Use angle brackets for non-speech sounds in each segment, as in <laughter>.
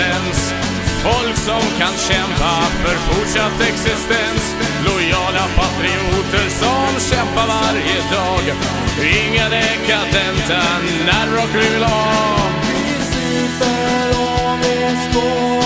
kompetens. Folk som kan kämpa för fortsatt existens. Lojala patrioter som kämpar varje dag. Inga dekadenta nerv och krymla. Vi super och vi skål.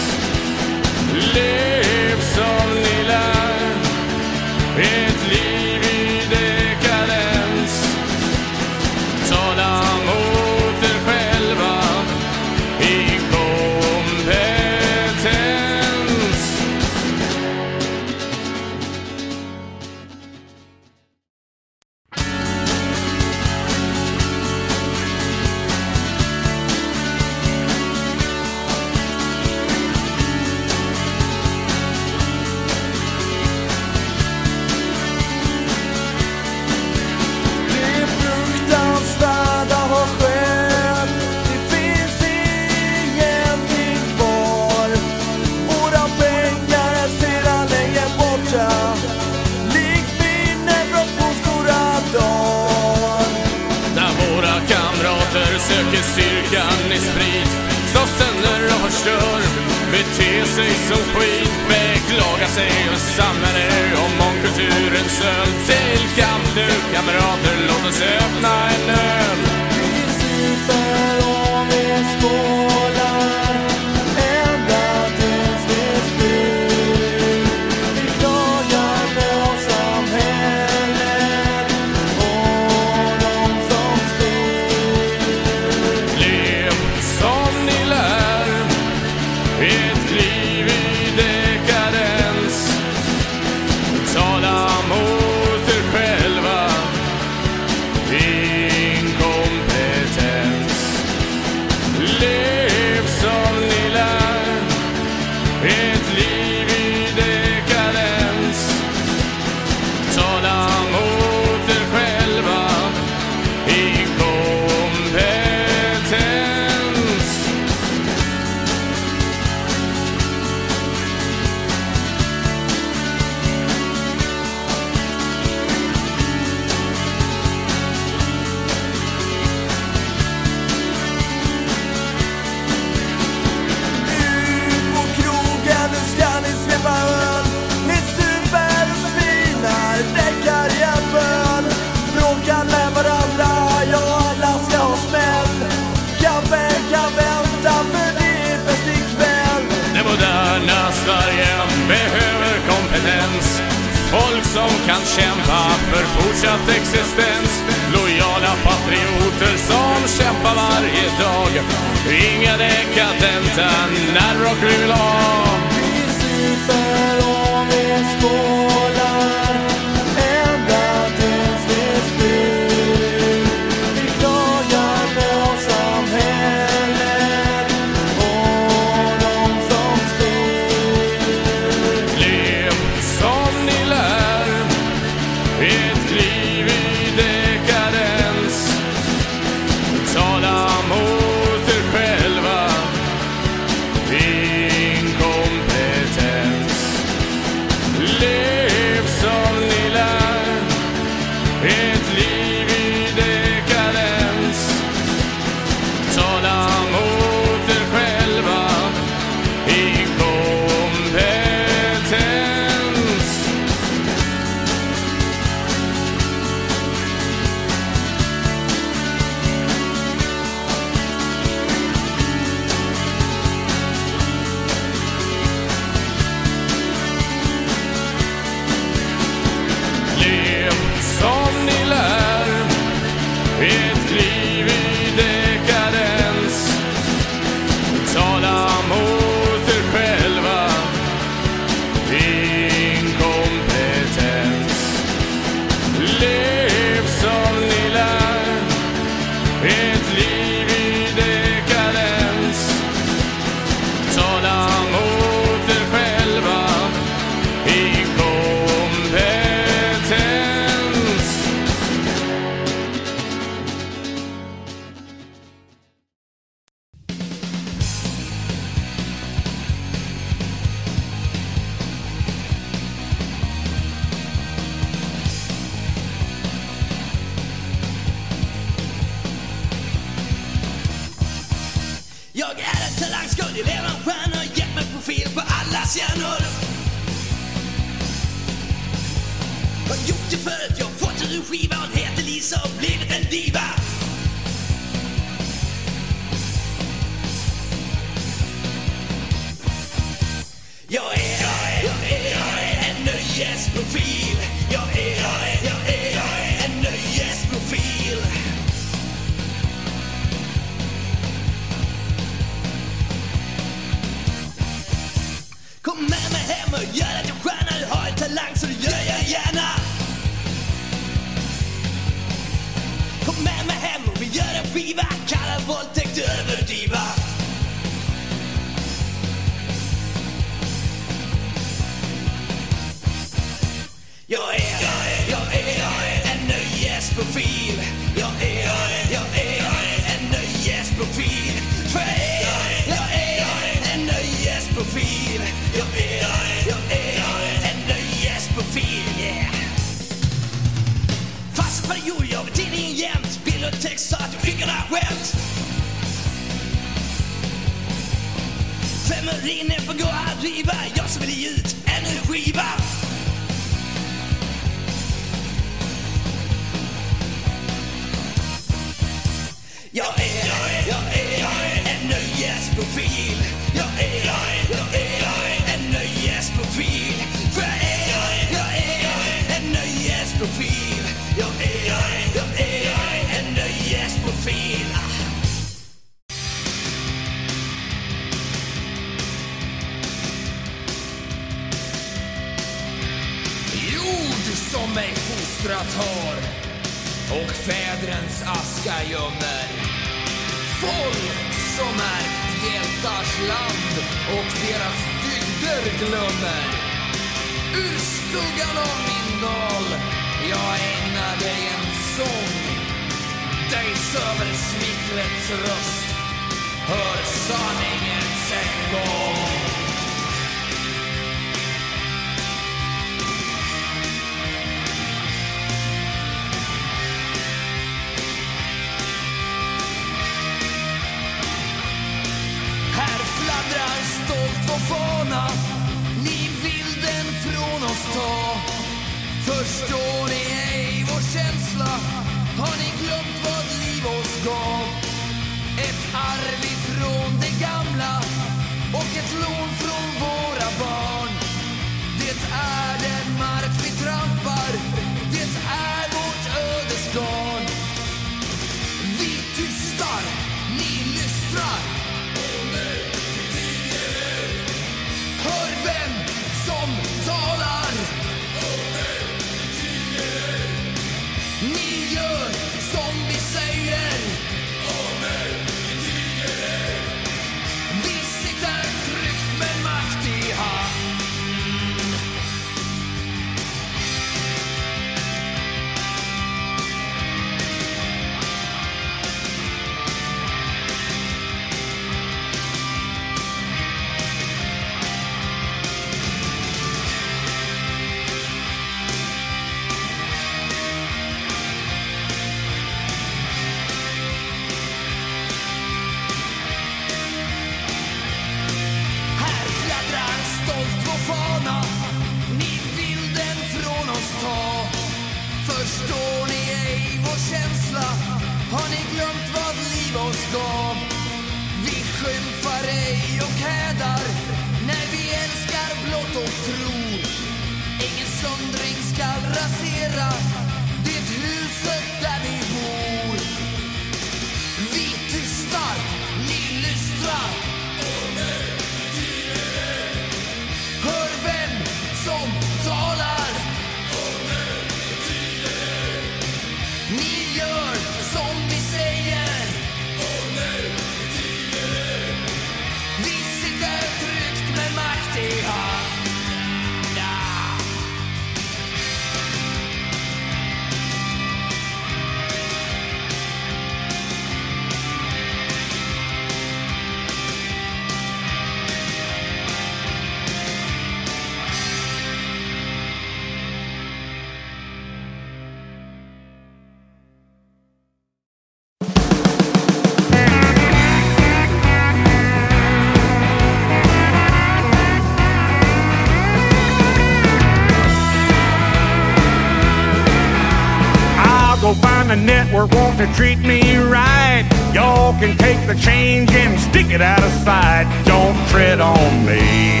Network wants to treat me right. Y'all can take the change and stick it out of sight. Don't tread on me.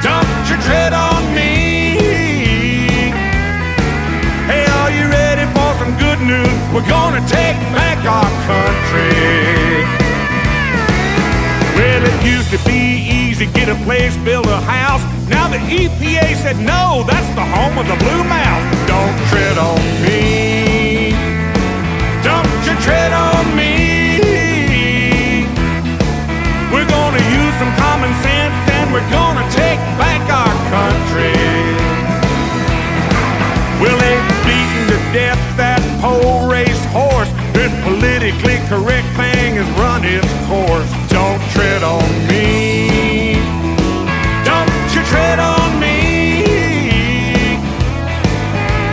Don't you tread on me. Hey, are you ready for some good news? We're gonna take back our country. Well, it used to be easy, get a place, build a house. Now the EPA said no, that's the home of the blue mouse. Don't tread on me. We're gonna take back our country. Well, they've beaten to death that pole race horse. This politically correct thing has run its course. Don't tread on me. Don't you tread on me.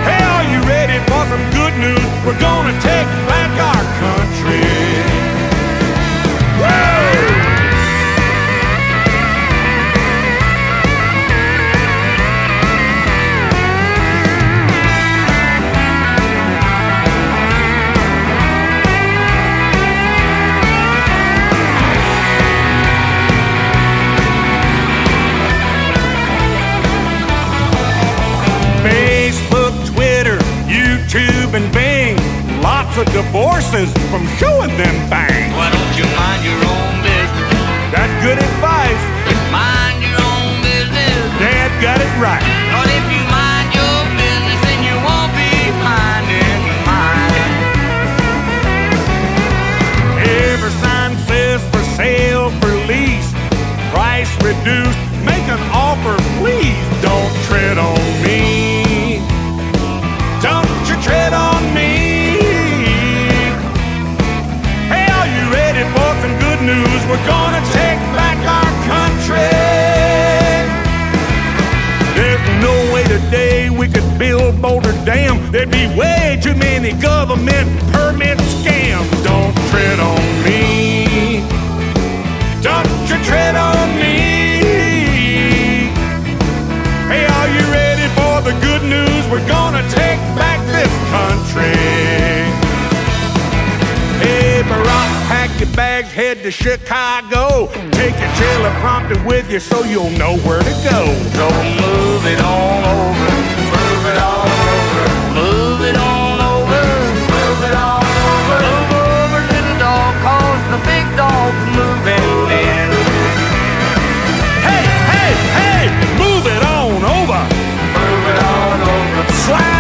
Hey, are you ready for some good news? We're gonna take back our Of divorces from showing them bang. Why don't you mind your own business? That's good advice. Mind your own business. Dad got it right. Cause if you mind your business, then you won't be minding mine. Every sign says for sale, for lease. Price reduced. We're gonna take back our country. There's no way today we could build Boulder Dam. There'd be way too many government permit scams. Don't tread on me. Don't you tread on me. Hey, are you ready for the good news? We're gonna take back this country. Head to Chicago. Take your teleprompter with you so you'll know where to go. So move it on over. Move it on over. Move it on over. Move it on over. Move over, little dog, cause the big dog's moving in. Hey, hey, hey, move it on over. Move it on over. Slide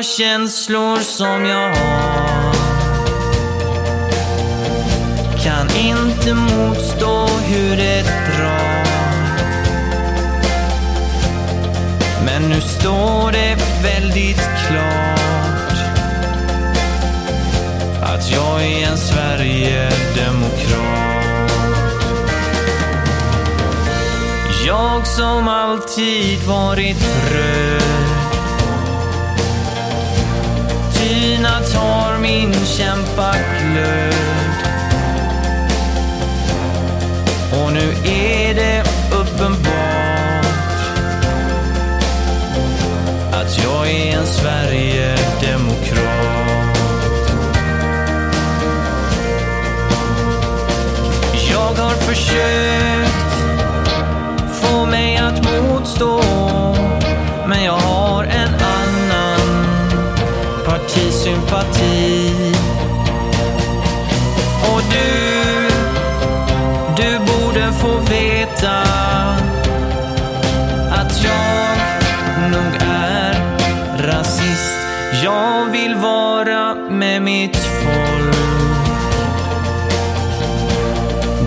Alla känslor som jag har kan inte motstå hur det drar. Men nu står det väldigt klart att jag är en Sverigedemokrat. Jag som alltid varit röd Kina tar min kämpaglöd Och nu är det uppenbart att jag är en Sverigedemokrat. Jag har försökt få mig att motstå men jag har sympati. Och du, du borde få veta att jag nog är rasist. Jag vill vara med mitt folk.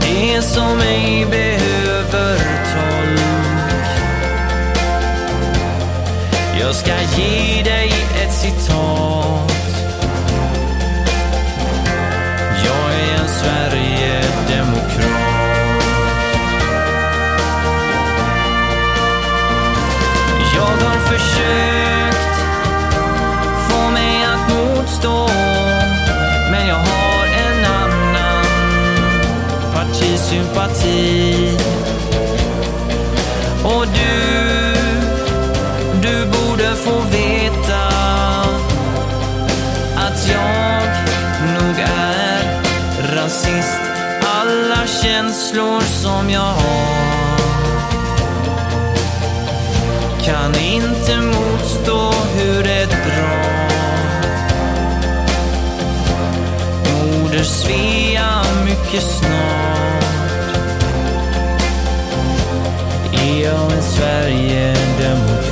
Det som ej behöver tolk. Jag ska ge dig försökt få mig att motstå men jag har en annan partisympati. Och du, du borde få veta att jag nog är rasist. Alla känslor som jag har inte motstå hur det drar. Moder Svea mycket snart är jag en Sverigedemokrat.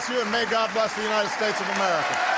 bless you, and may God bless the United States of America.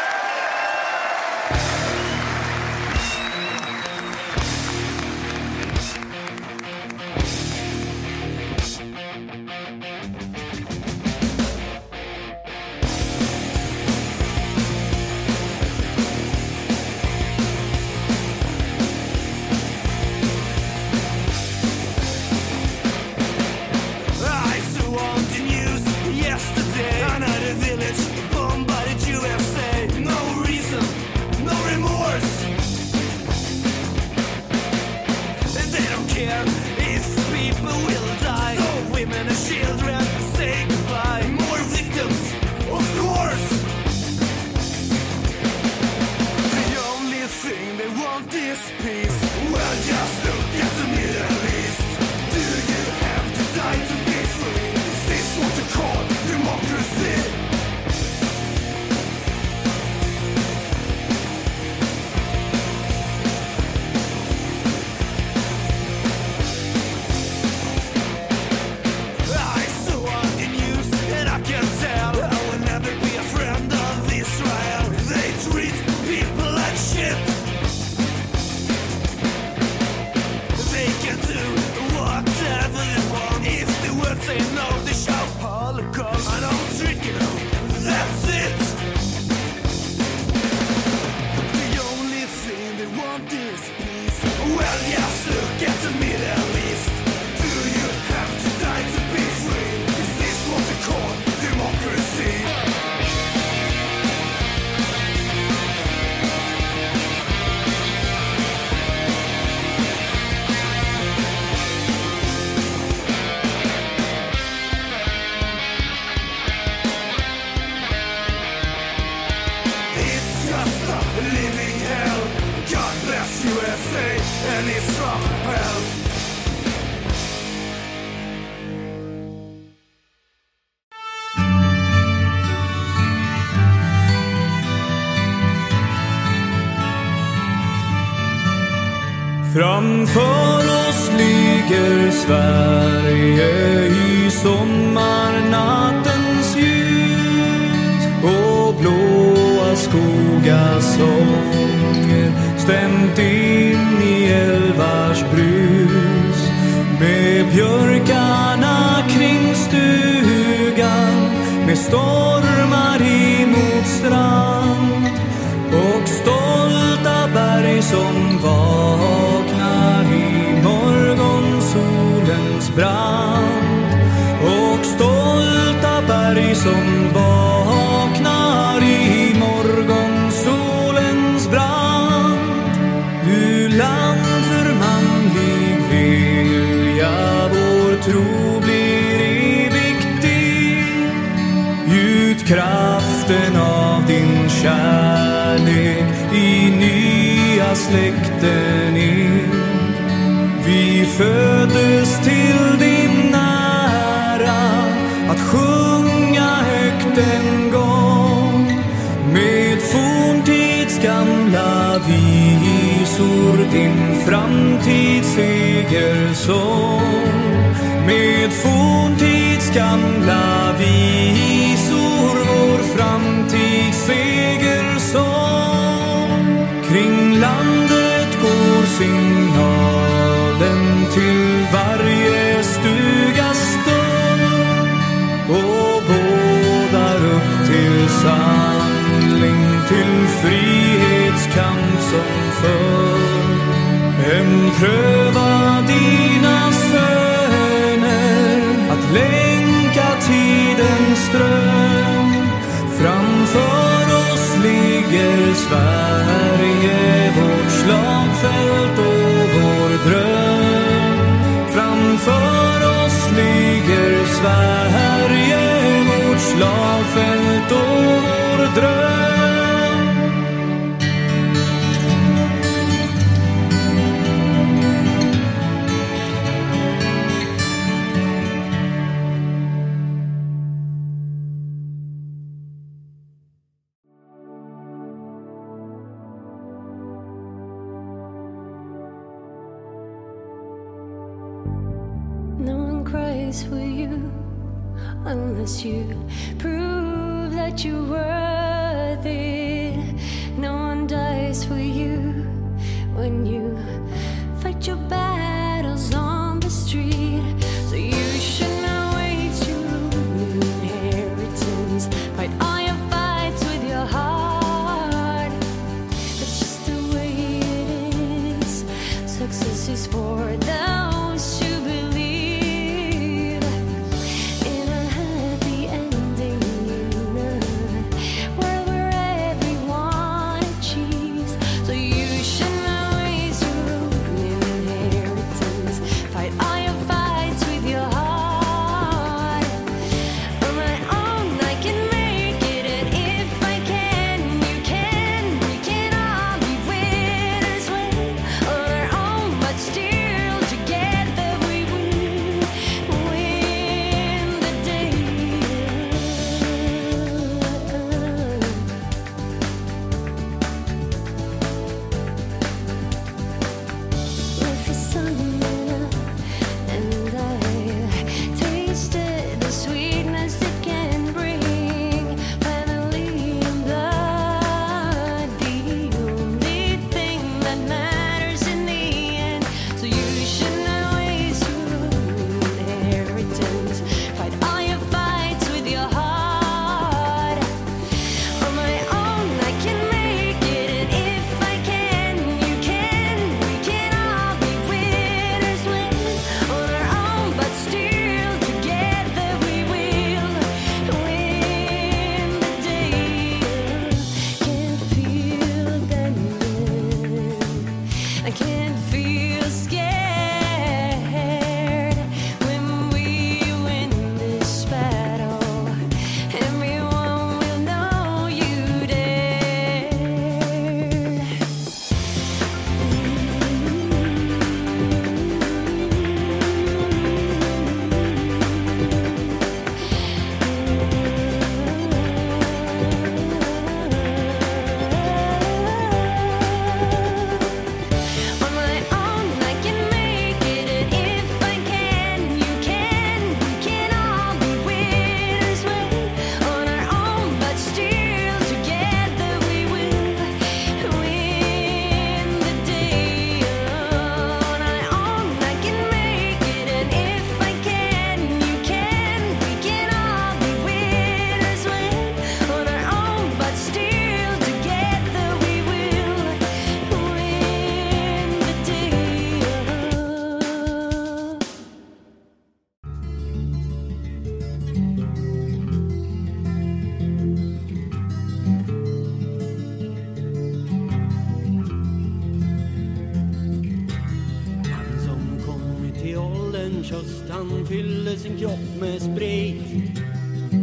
Han fyllde sin kropp med sprit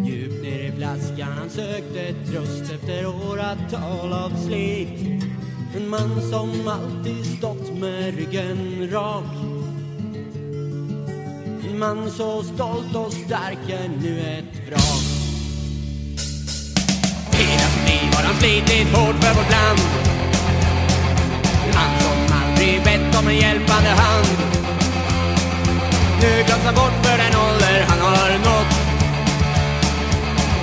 Djupt ner i flaskan han sökte tröst efter åratal av slit. En man som alltid stått med ryggen rak. En man så stolt och stark är nu ett vrak. Hela sitt liv har han slitit hårt för vårt land. Han som aldrig bett om en hjälpande hand. Nu glöms han bort för den ålder han har nått.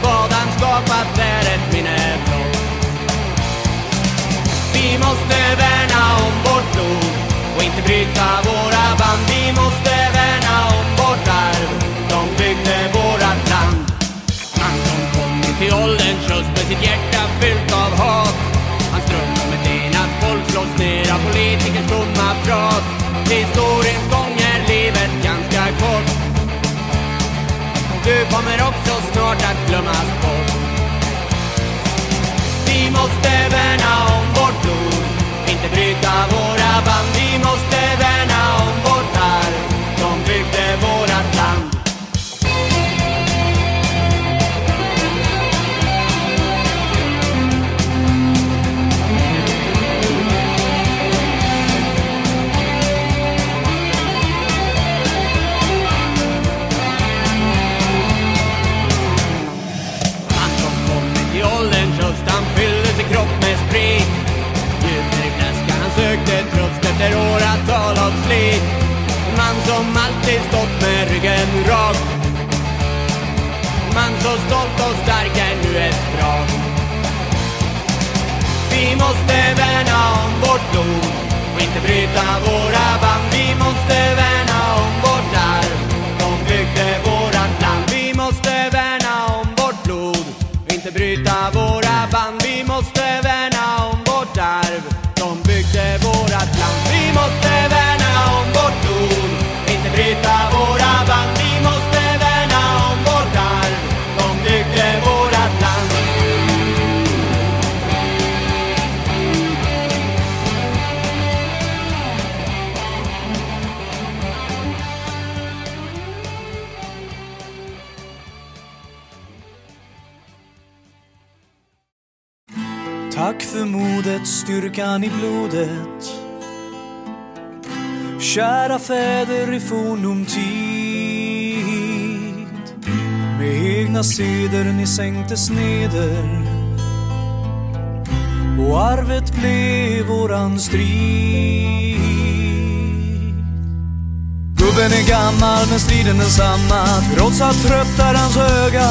Vad han skapat är ett minne blott Vi måste värna om vårt blod och inte bryta våra band. Vi måste värna om vårt arv, de byggde vårat land. Han som kommit till ålderns höst med sitt hjärta fyllt av hat. Han struntar med det att folk slås ner av politikers tomma prat. Historien kort Du kommer också snart att glömmas bort. Vi måste värna om vårt blod Inte bryta våra band. Vi måste värna om vårt arv De byggde vår kval av slit Man som alltid stått med ryggen rak. Man så stolt och stark är nu ett drag Vi måste värna om vårt blod och inte bryta våra band. Vi måste modet, styrkan i blodet. Kära fäder i forndom tid. Med egna seder ni sänktes neder Och arvet blev våran strid. Gubben är gammal men striden densamma Trots allt trött är hans öga.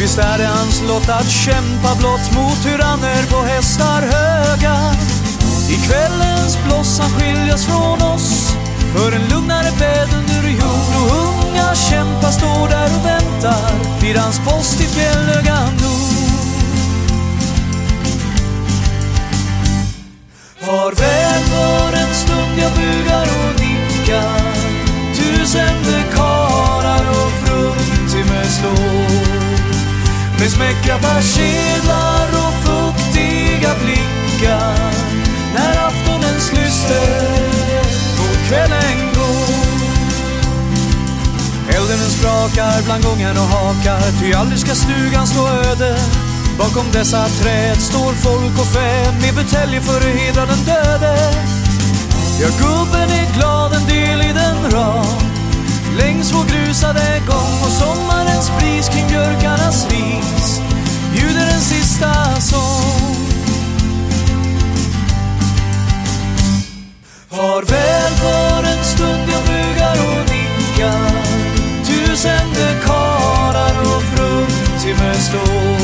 Visst är det hans lott att kämpa blott mot tyranner på hästar höga? I kvällens bloss han skiljas från oss För en lugnare bädd under jord och unga kämpar står där och väntar Vid hans post i fjällögan nord. Farväl för en stund jag bugar och nickar Tusende karlar och fruntimmer slår. Med smäckra persedlar och fuktiga blickar. När aftonens lyster mot kvällen går. Elden den sprakar bland gången och hakar. Ty aldrig ska stugan stå öde. Bakom dessa träd står folk och fä Med buteljer för att hedra den döde. Ja, gubben är glad en del i den ram. Längs vår grusade gång och sommarens bris kring björkarnas ris Ljuder en sista sång. Farväl för en stund jag bugar och nickar. Tusende karar och fruntimmer står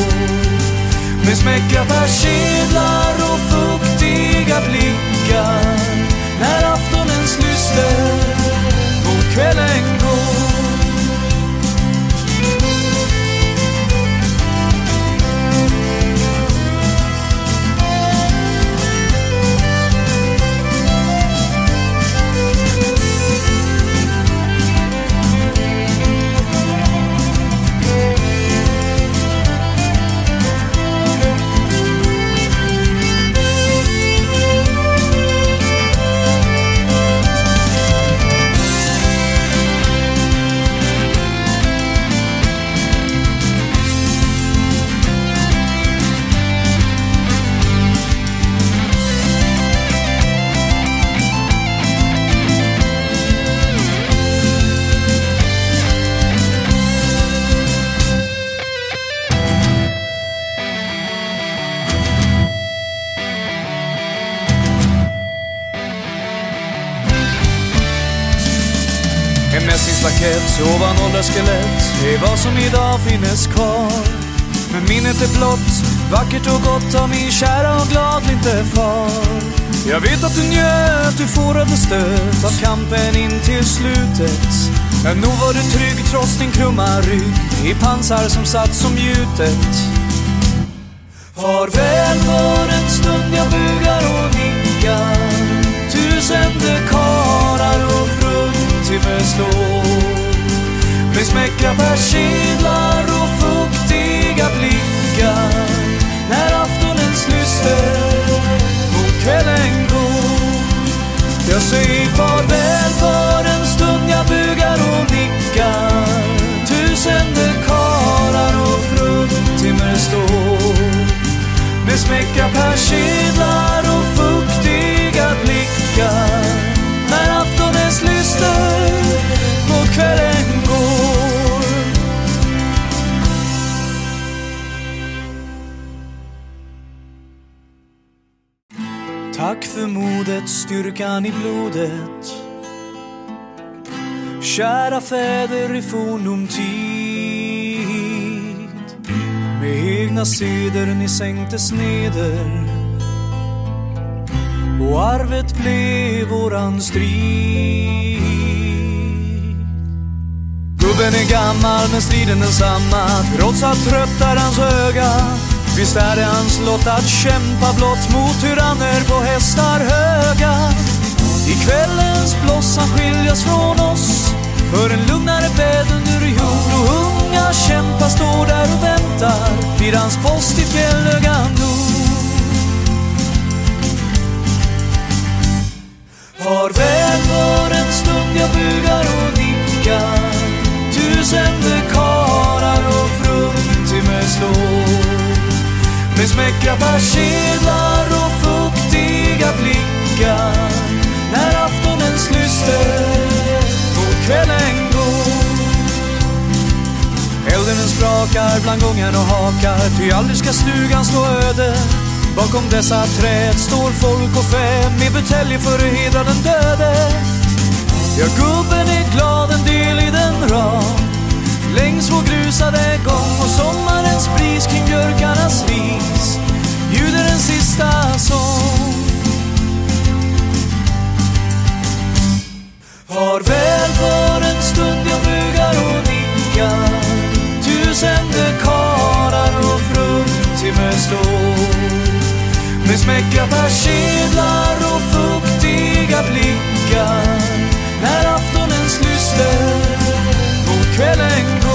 Med smäckra persedlar och fuktiga blickar. När aftonens lyster mot kvällen går mässingslakett ovan ålderskelett är vad som idag finnes kvar. Men minnet är blott, vackert och gott av min kära och gladlinte far. Jag vet att du njöt, du fårade stöt av kampen in till slutet. Men nog var du trygg trots din krumma rygg i pansar som satt som gjutet. Farväl för en stund jag bugar och nickar Tusende karar fruntimmer slår. Med smäckra persedlar och fuktiga blickar När aftonens lyster mot kvällen går. Jag säger farväl för en stund jag bugar och nickar. Tusende karlar och fruntimmer står. Med smäckra persedlar och fuktiga blickar När aftonens lyster kvällen går. Tack för modet, styrkan i blodet. Kära fäder i fornum tid. Med egna seder ni sänktes neder. Och arvet blev våran strid. Gubben är gammal men striden densamma Trots allt trött är hans öga. Visst är det hans lott att kämpa blott mot tyranner på hästar höga. I kvällens bloss han skiljas från oss. För en lugnare bädd under jord och unga kämpar står där och väntar Vid hans post i fjällögan nord. Farväl för en stund jag bugar och nickar Tusende karar och fruntimmer slår. Med smäckra persedlar och fuktiga blickar När aftonens lyster mot kvällen går. Elden den sprakar bland gången och hakar Ty aldrig ska stugan stå öde. Bakom dessa träd står folk och fä med buteljer för att hedra den döde. Ja, gubben är glad en del i den ram längs vår grusade gång och sommarens bris kring björkarnas ris, ljuder en sista sång. Farväl för en stund jag bugar och nickar. Tusende karar och fruntimmer står med smäckra persedlar och fuktiga blickar. När aftonens lyster mot kvällen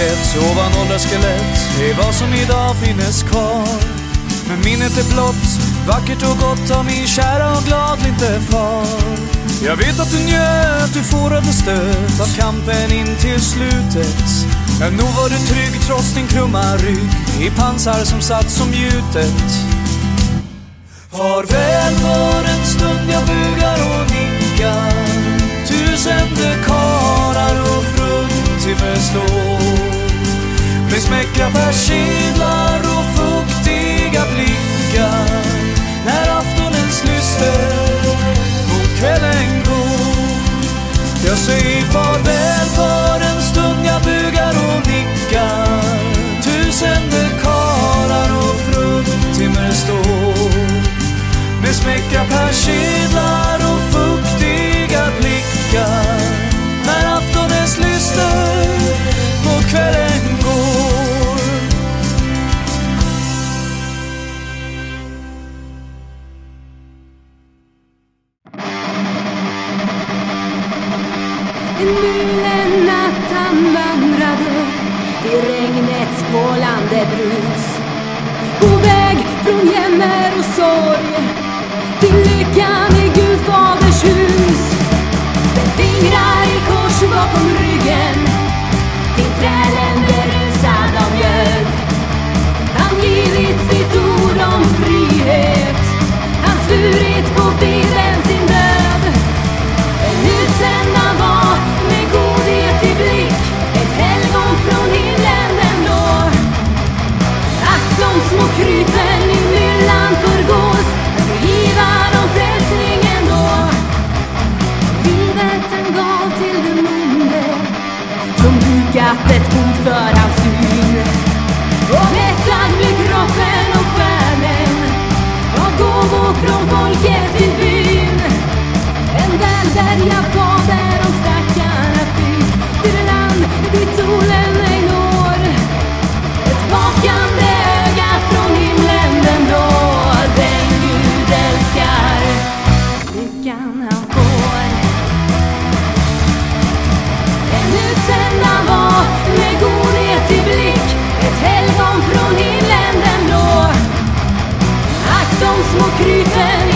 mässingsplakett ovan åldersskelett är vad som idag finnes kvar. Men minnet är blott, vackert och gott av min kära och gladlinte far. Jag vet att du njöt, du forade stöt av kampen in till slutet. Men nog var du trygg trots din krumma rygg i pansar som satt som gjutet. Farväl för en stund jag bugar och nickar Tusende dekarar och fruntimmer slår Med smäckra persedlar och fuktiga blickar. När aftonens lyster mot kvällen går. Jag säger farväl för en stund jag bugar och nickar. Tusende karar och fruntimmer står. Med smäckra persedlar och fuktiga blickar. När aftonens lyster mot thought ipocrite.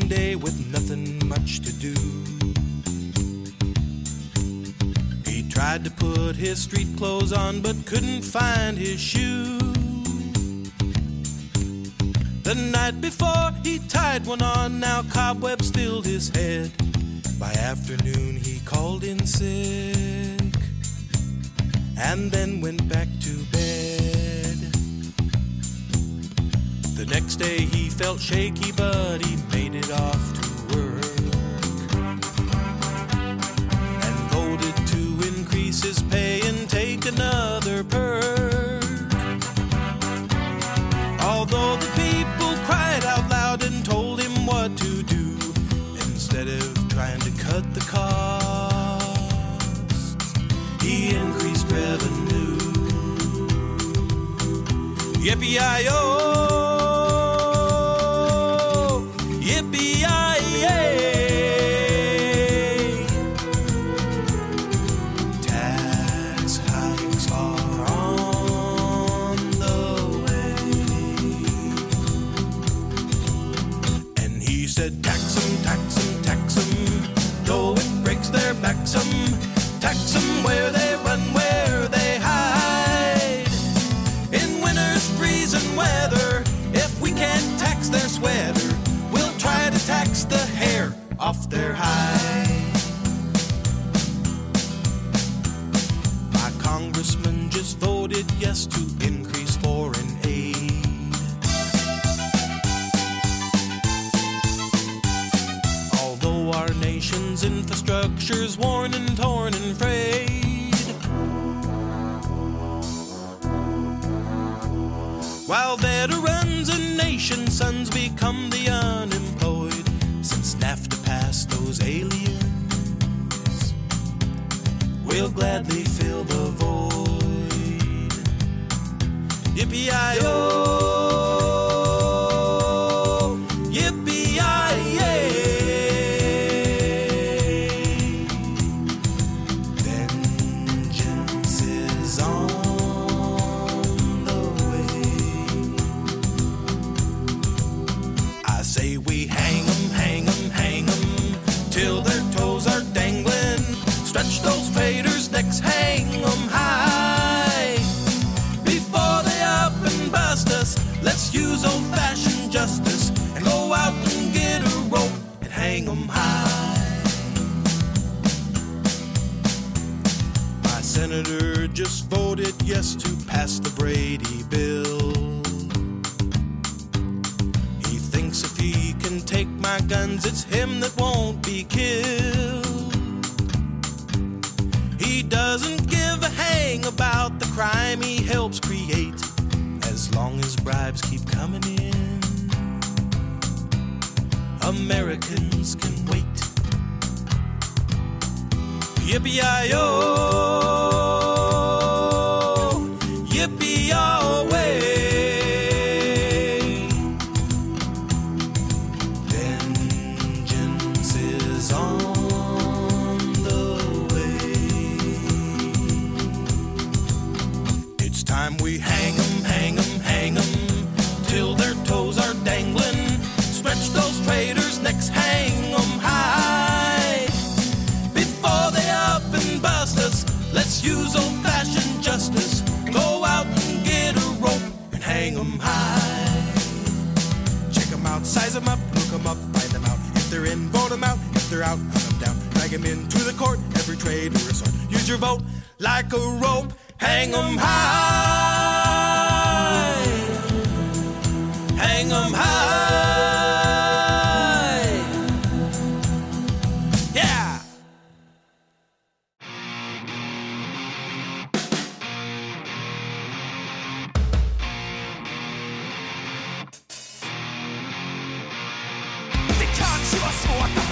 Day with nothing much to do. He tried to put his street clothes on, but couldn't find his shoes.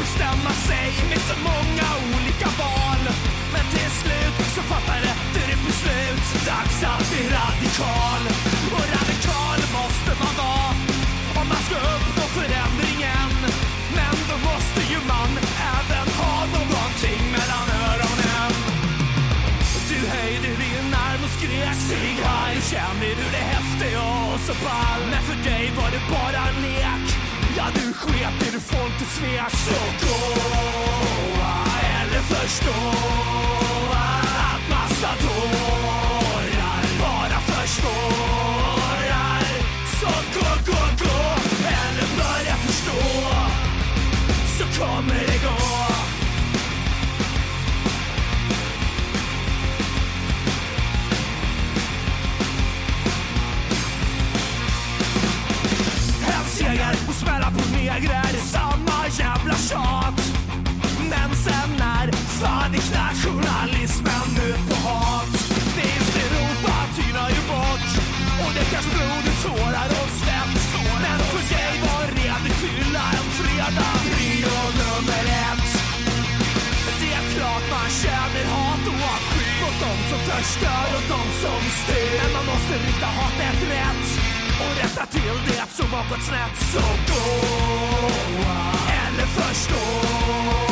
bestämma sig med så många olika val. Men till slut så fattade du ditt beslut. Dags att bli radikal. Och radikal måste man vara om man ska uppnå förändringen. Men då måste ju man även ha någonting mellan öronen. Du höjde din arm och skrek Sieg Heil. Känner du dig häftig och så ball? Men för dig var det bara Ja, du sket i du får inte svek Så gå eller förstå att massa dårar bara försvårar Så gå, gå, gå eller börja förstå. Så kommer det smälla på samma jävla tjat. Men sen när fan är knarkjournalismen ut på hat. Visst Europa tynar ju bort. Och det kanske blod, tårar och svett Men för dig var redig fylla en fredag Prio nummer ett. Det är klart man känner hat och avsky Mot de som förstör och de som styr. Men man måste rikta hatet rätt och rätta till det som har gått snett Så gå eller förstå.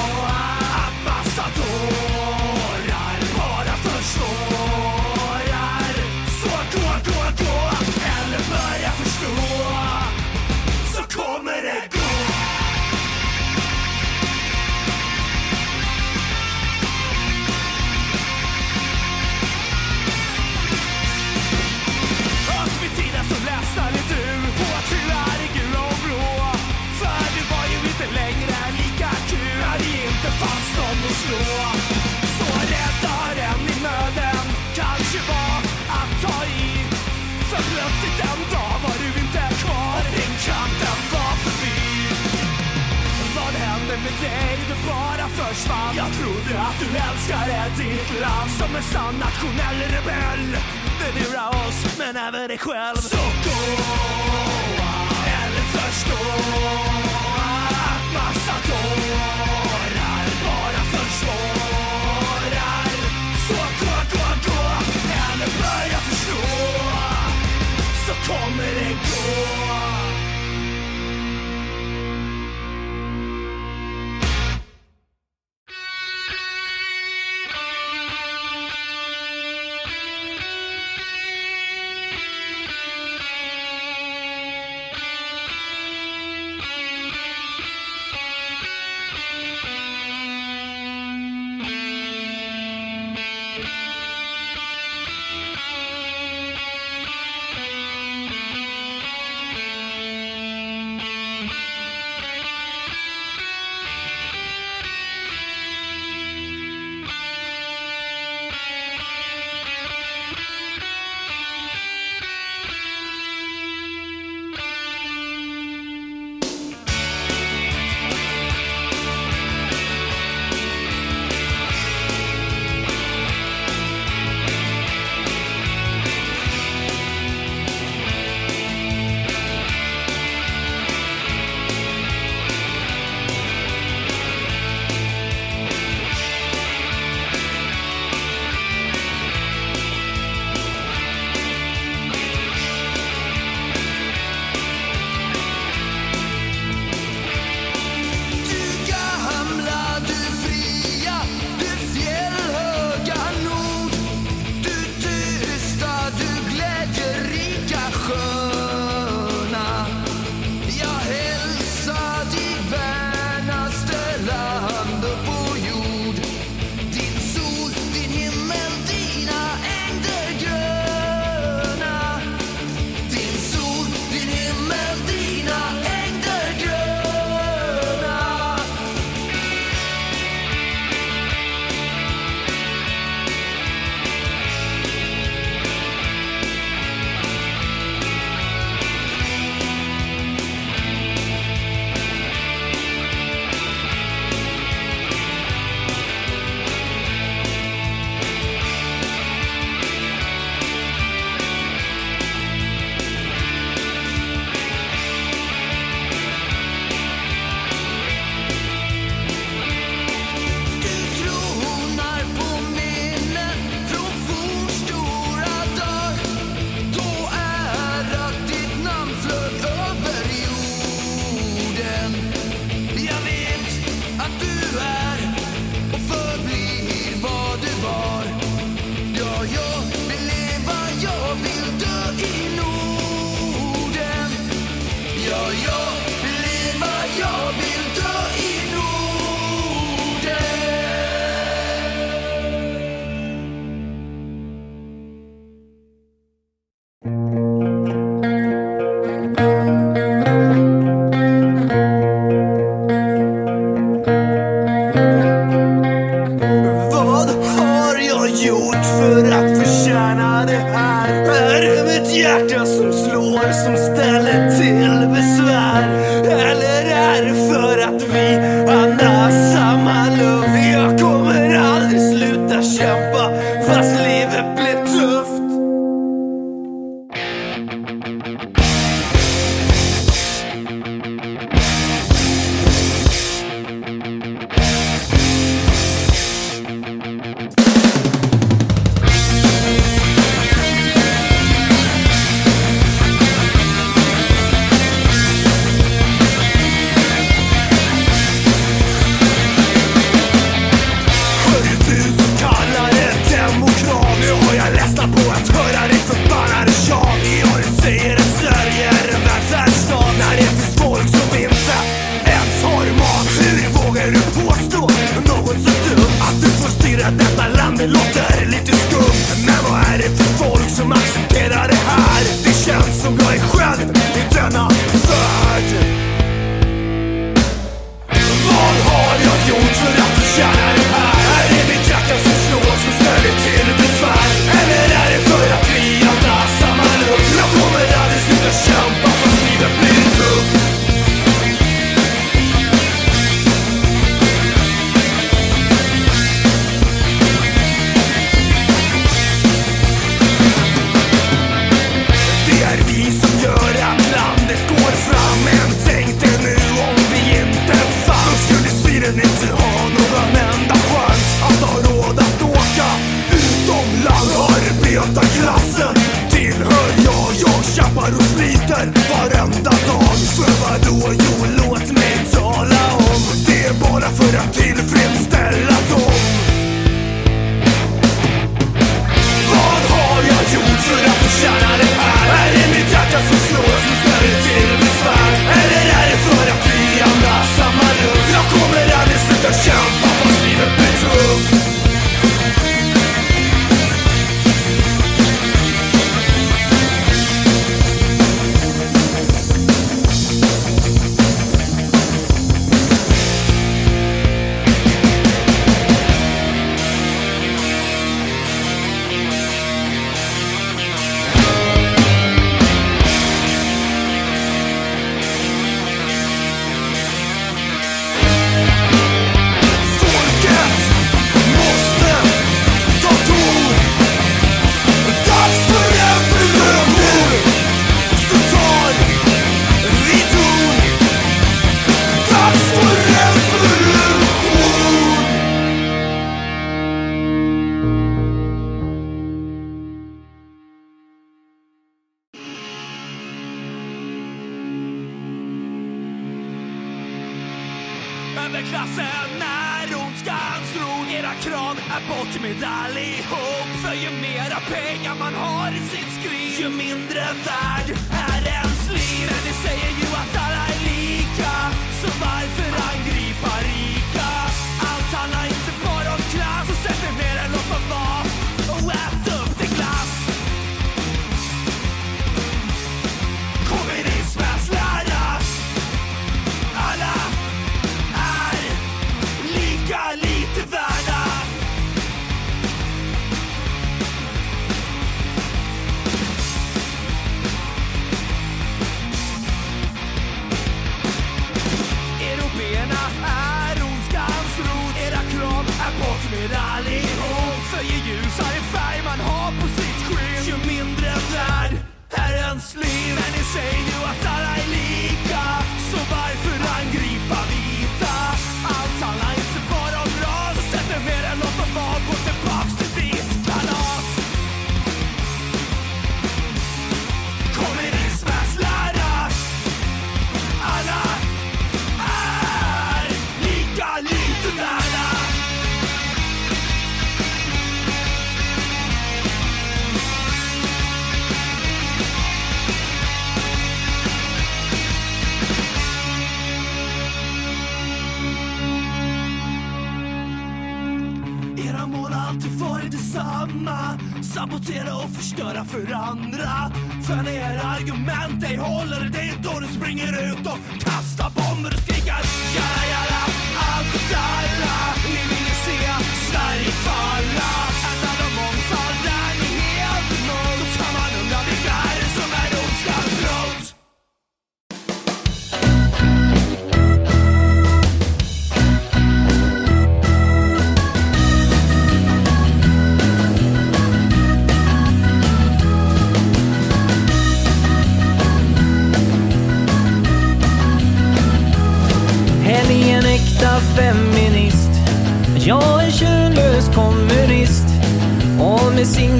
Försvann Jag trodde att du älskade ditt land. Som en sann nationell rebell. Det lurar oss, men även dig själv. Så gå eller förstå att massa tårar bara försvårar. Så gå, gå, gå eller börja förstå. Så kommer det gå.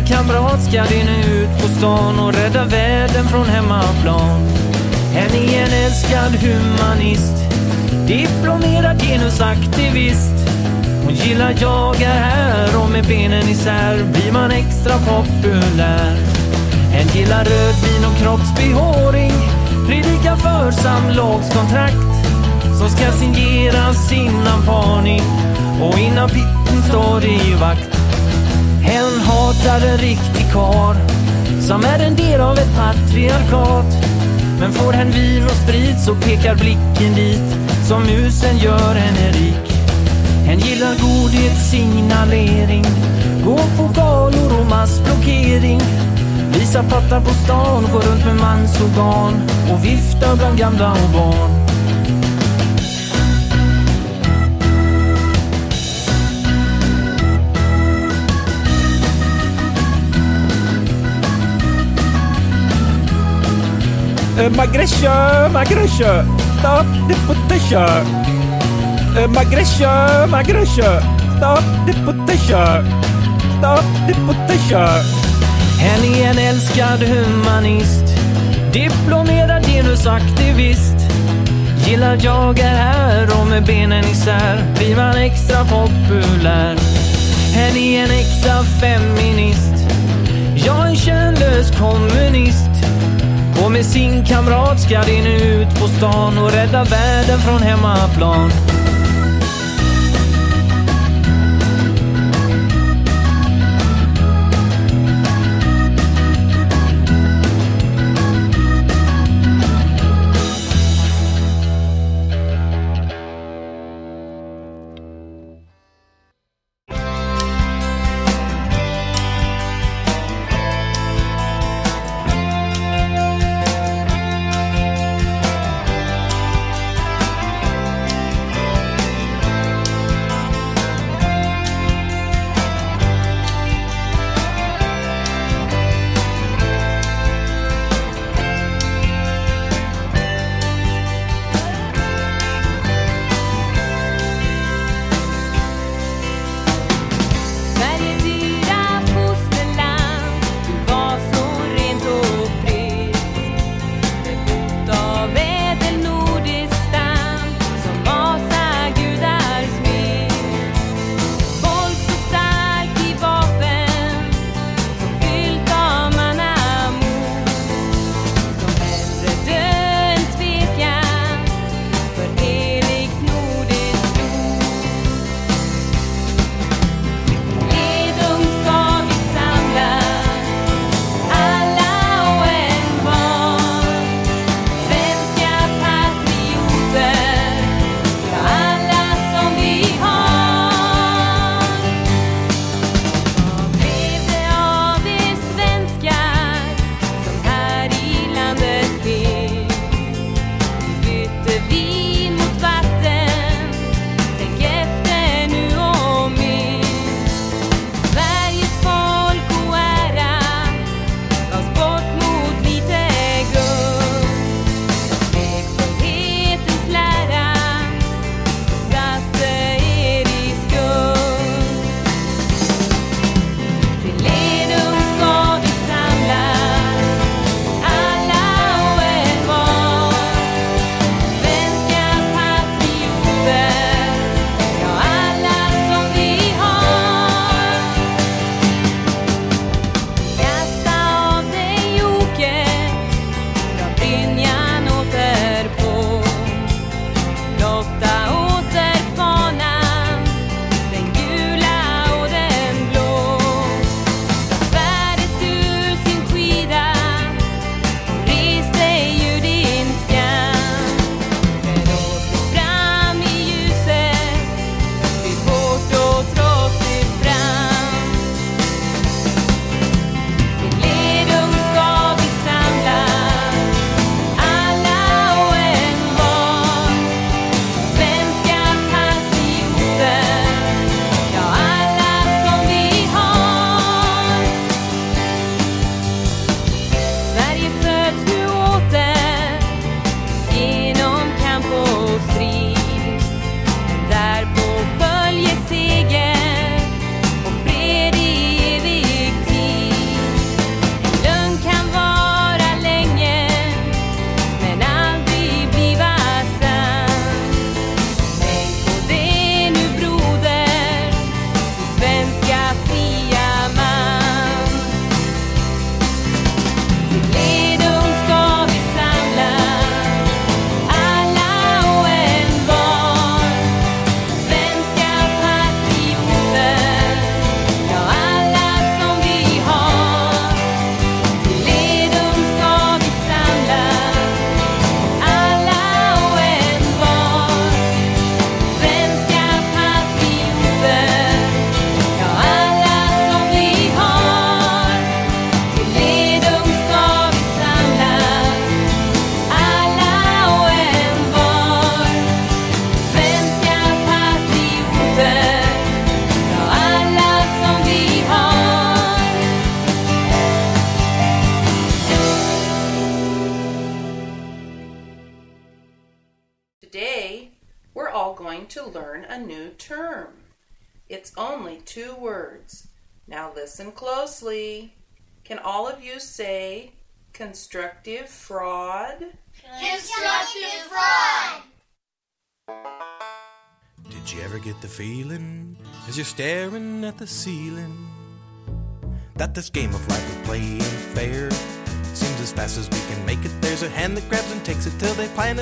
Kamrat ska de nu ut på stan och rädda världen från hemmaplan. Hen Är en älskad humanist? Diplomerad genusaktivist. Hon gillar jagar här och med benen isär blir man extra populär. Hen gillar rödvin och kroppsbehåring. Predikar för samlagskontrakt som ska signeras innan parning och innan pitten står i vakt. Hen hatar en riktig kar som är en del av ett patriarkat. Men får hen vin och sprit så pekar blicken dit som musen gör henne rik. Hen gillar godhetssignalering, gå på galor och massblockering. Visa pattar på stan, gå runt med mansorgan och vifta bland gamla och barn. Eh, Magresha, Magresha, stop the potato. Eh, Magresha, Magresha, stop the potato. Stop the potato. Hen är en älskad humanist, diplomerad genusaktivist. Gillar jag är här och med benen isär blir man extra populär. Hen är en äkta feminist, jag är en könlös kommunist. Och med sin kamrat ska de nu ut på stan och rädda världen från hemmaplan.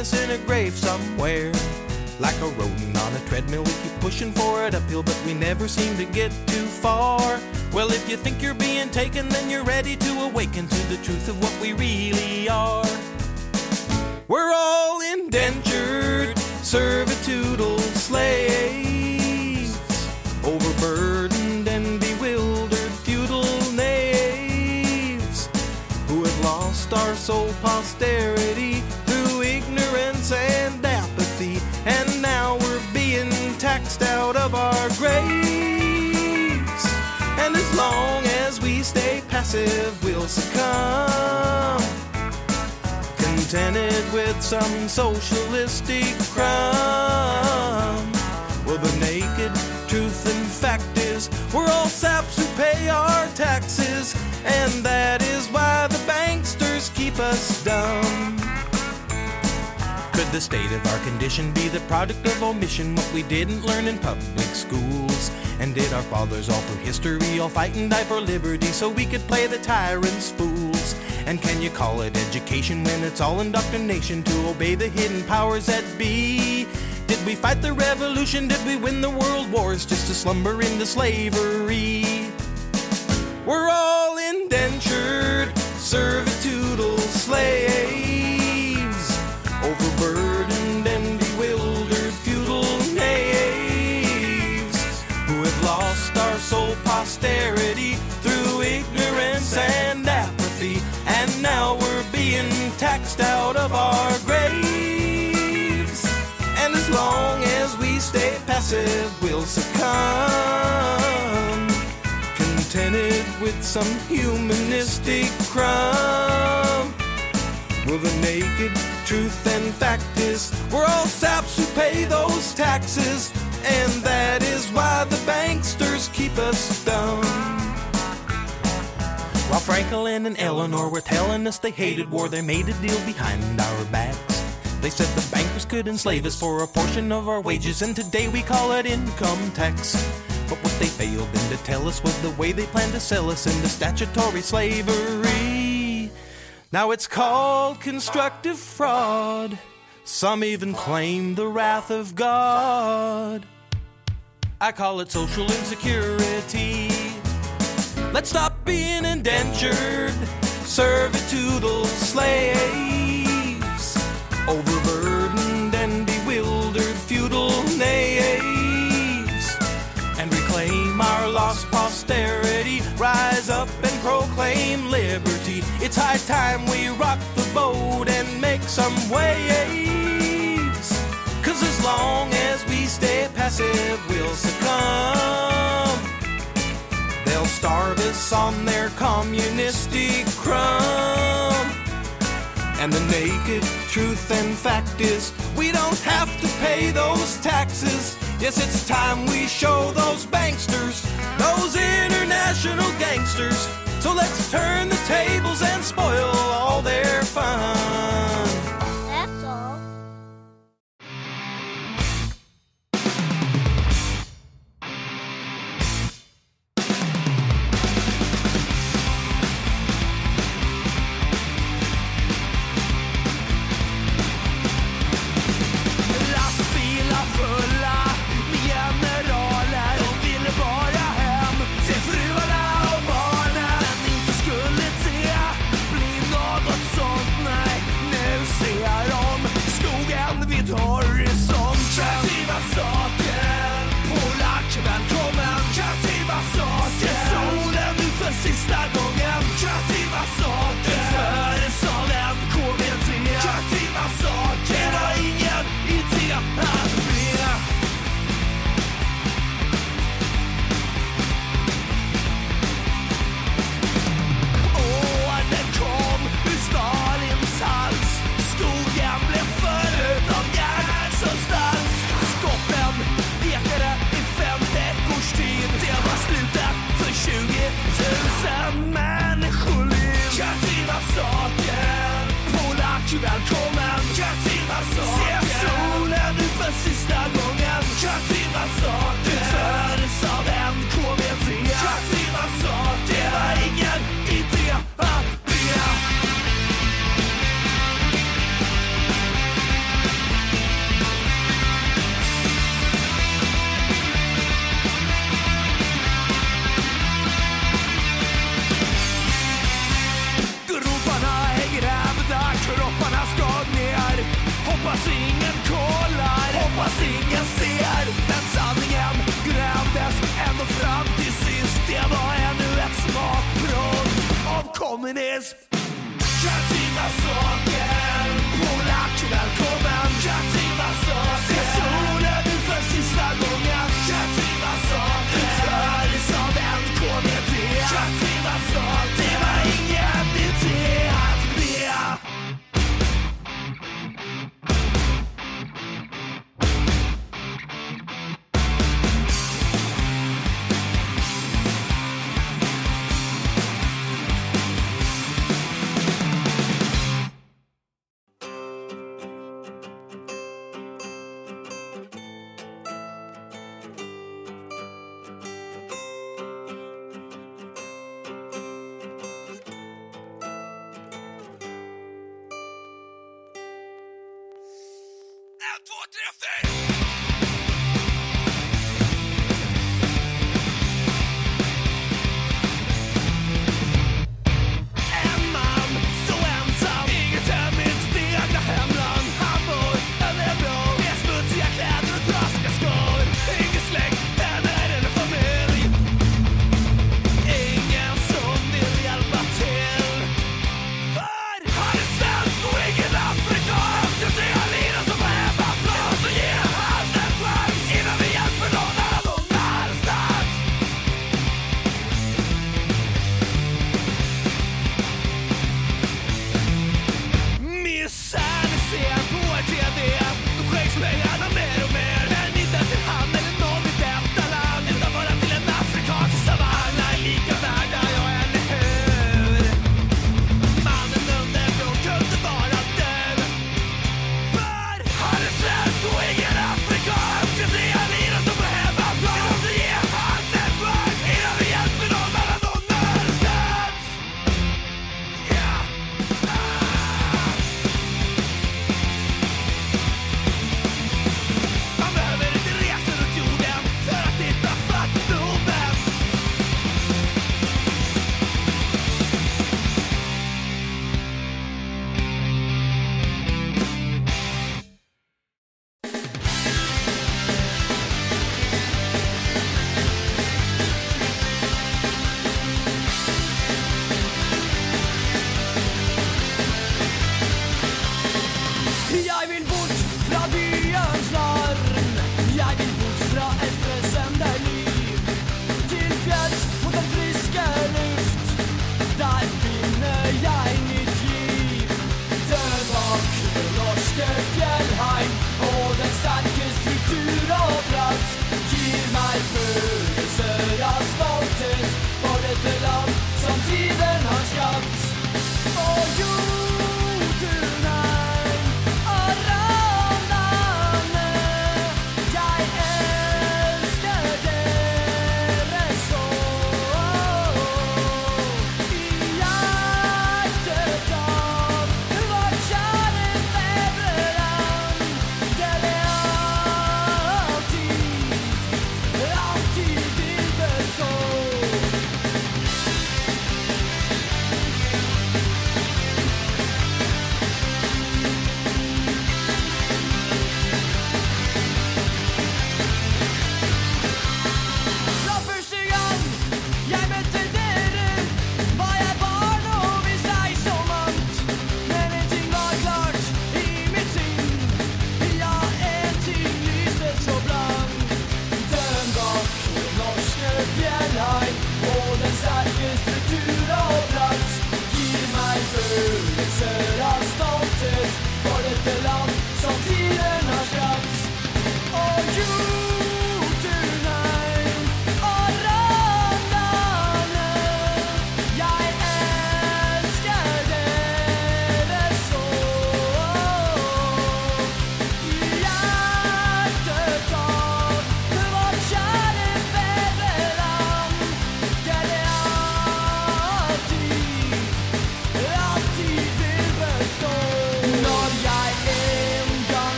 In a grave somewhere. Like a rodent on a treadmill, we keep pushing for it uphill, but we never seem to get too far. Well, if you think you're being taken, some socialistic crime. Well, the naked truth and fact is, we're all saps who pay our taxes, and that is why the banksters keep us dumb. Could the state of our condition be the product of omission, what we didn't learn in public schools? And did our fathers all through history all fight and die for liberty so we could play the tyrants fools? And can you call it education when it's all indoctrination to obey the hidden powers that be? Did we fight the revolution? Did we win the world wars just to slumber into slavery? Passive, we'll succumb contented with some humanistic crumb. Well, the naked truth and fact is, we're all saps who pay those taxes, and that is why the banksters keep us dumb. While Franklin and Eleanor were telling us they hated war, they made a deal behind our backs. They said the bankers could enslave us for a portion of our wages, and today we call it income tax. But what they failed then to tell us was the way they planned to sell us into statutory slavery. Now it's called constructive fraud. Some even claim the wrath of God. I call it social insecurity. Let's stop being indentured, servitudal slaves, overburdened and bewildered feudal knaves, and reclaim our lost posterity. Rise up and proclaim liberty. It's high time we rock the boat and make some waves. Cause as long as we stay passive, we'll succumb. They'll starve us on their communistic crumb. And the naked truth and fact is, we don't have to pay those taxes. Yes, it's time we show those banksters, those international gangsters. So let's turn the tables and spoil all their fun. Av kommunism Katina Saken, polack, välkommen. Katina Saken. Se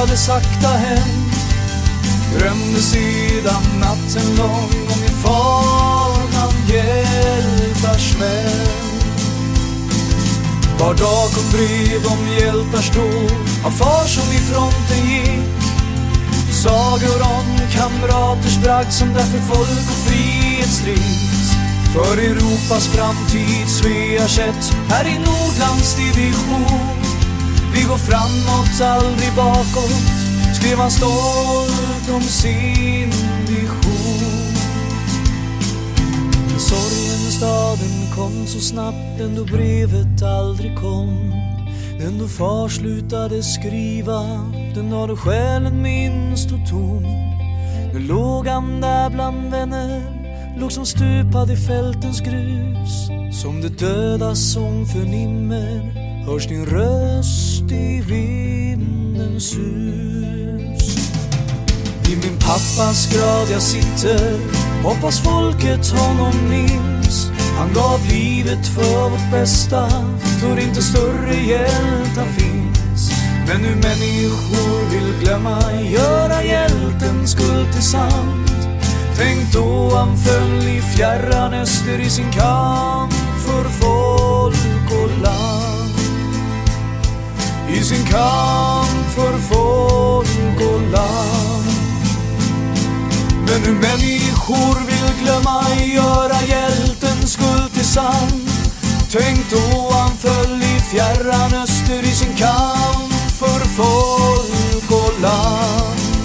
Vandrade sakta hem Drömde sedan natten lång Om min far bland hjältars män var dag kom brev om hjältars dåd av far som i fronten gick. Sagor om kamraters bragd som därför folk och frihet strids. För Europas framtid Svea kätt här i Nordlands division. Vi går framåt, aldrig bakåt, skrev han stolt om sin vision. Men sorgen i staden kom så snabbt den då brevet aldrig kom. Den då far slutade skriva, den dag då själen minst stod tom. Nu låg han där bland vänner, låg som stupad i fältens grus. Som det dödas sång förnimmer, hörs din röst i vindens sus. Vid min pappas grav jag sitter. Hoppas folket honom minns. Han gav livet för vårt bästa Tror inte större hjältar finns. Men nu människor vill glömma Göra hjältens skuld till sant. Tänk då han föll i fjärran öster i sin kamp för folk och land. I sin kamp för folk och land Men nu människor vill glömma Göra hjältens skuld till sand. Tänk då han föll i fjärran öster i sin kamp för folk och land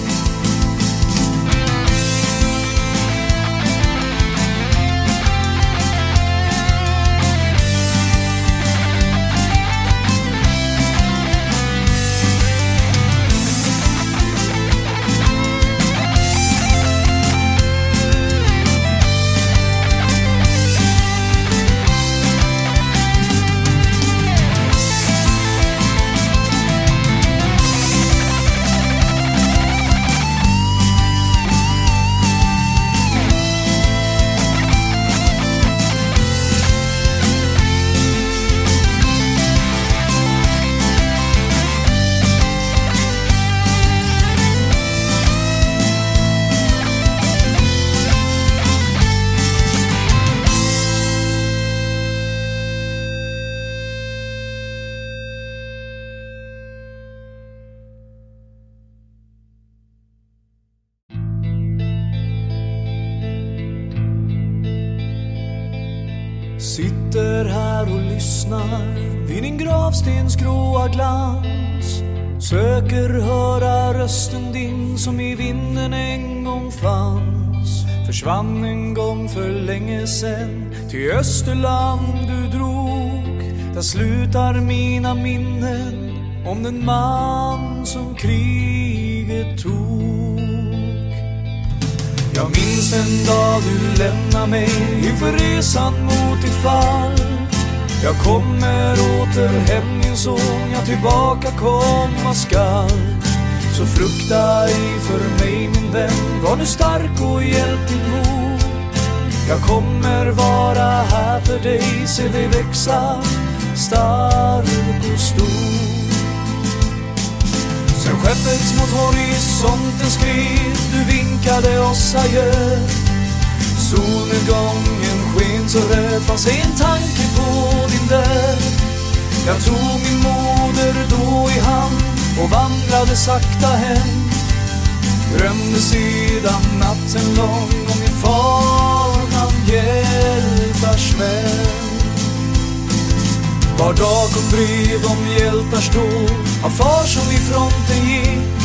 Försvann en gång för länge sen. Till Österland du drog Där slutar mina minnen om den man som kriget tog. Jag minns den dag du lämnar mig inför resan mot ditt fall. Jag kommer åter hem min son, jag tillbaka komma skall? Så frukta ej för mig min vän, var nu stark och hjälp din mor Jag kommer vara här för dig, se dig växa stark och stor. Sen skeppet mot horisonten skred Du vinkade oss adjö. Solnedgången sken så röd Fanns en tanke på din död. Jag tog min moder då i hand. Och vandrade sakta hem Drömde sedan natten lång Om min far, han hjältars vän var dag kom brev om hjältars stod, av far som i fronten gick.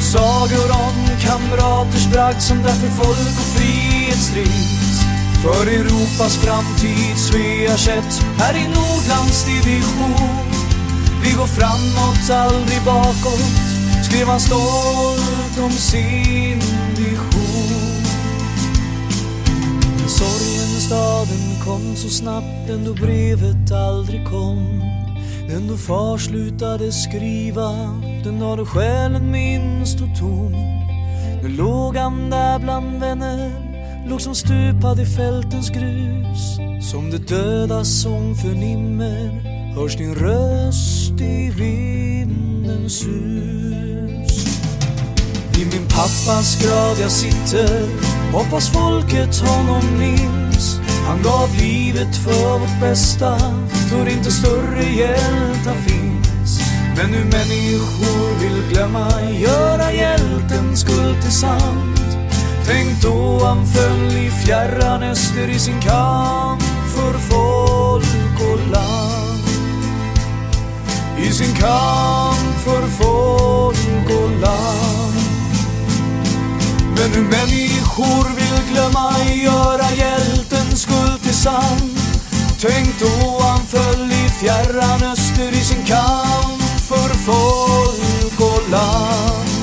Sagor om kamraters bragd som därför folk och frihet strids. För Europas framtid Svea kätt här i Nordlands division. Vi går framåt, aldrig bakåt, skrev han stolt om sin vision. Men sorgen i staden kom så snabbt den då brevet aldrig kom. Den då far slutade skriva Den dag då själen minst stod tom Nu låg han där bland vänner Låg som stupad i fältens grus. Som det dödas sång förnimmer Hörs din röst i vindens sus. I min pappas grav jag sitter. Hoppas folket honom minns. Han gav livet för vårt bästa Tror inte större hjältar finns. Men nu människor vill glömma Göra hjältens skuld till sant. Tänk då han föll i fjärran öster i sin kamp för folk och land. I sin kamp för folk och land men hur människor vill glömma Göra hjältens skuld till sann. Tänk då han föll i fjärran öster i sin kamp för folk och land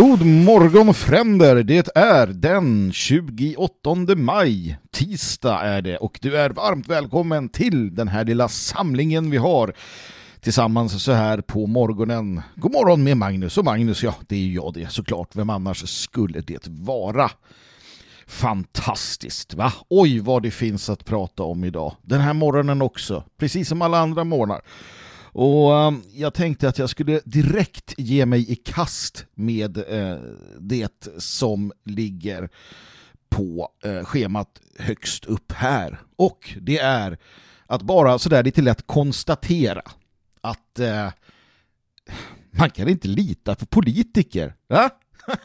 God morgon fränder, det är den 28 maj, tisdag är det och du är varmt välkommen till den här lilla samlingen vi har tillsammans så här på morgonen. God morgon med Magnus och Magnus, ja det är ju jag det såklart, vem annars skulle det vara? Fantastiskt va? Oj vad det finns att prata om idag. Den här morgonen också, precis som alla andra morgnar. Och um, jag tänkte att jag skulle direkt ge mig i kast med eh, det som ligger på eh, schemat högst upp här. Och det är att bara sådär lite lätt konstatera att eh, man kan inte lita på politiker. Va? <laughs>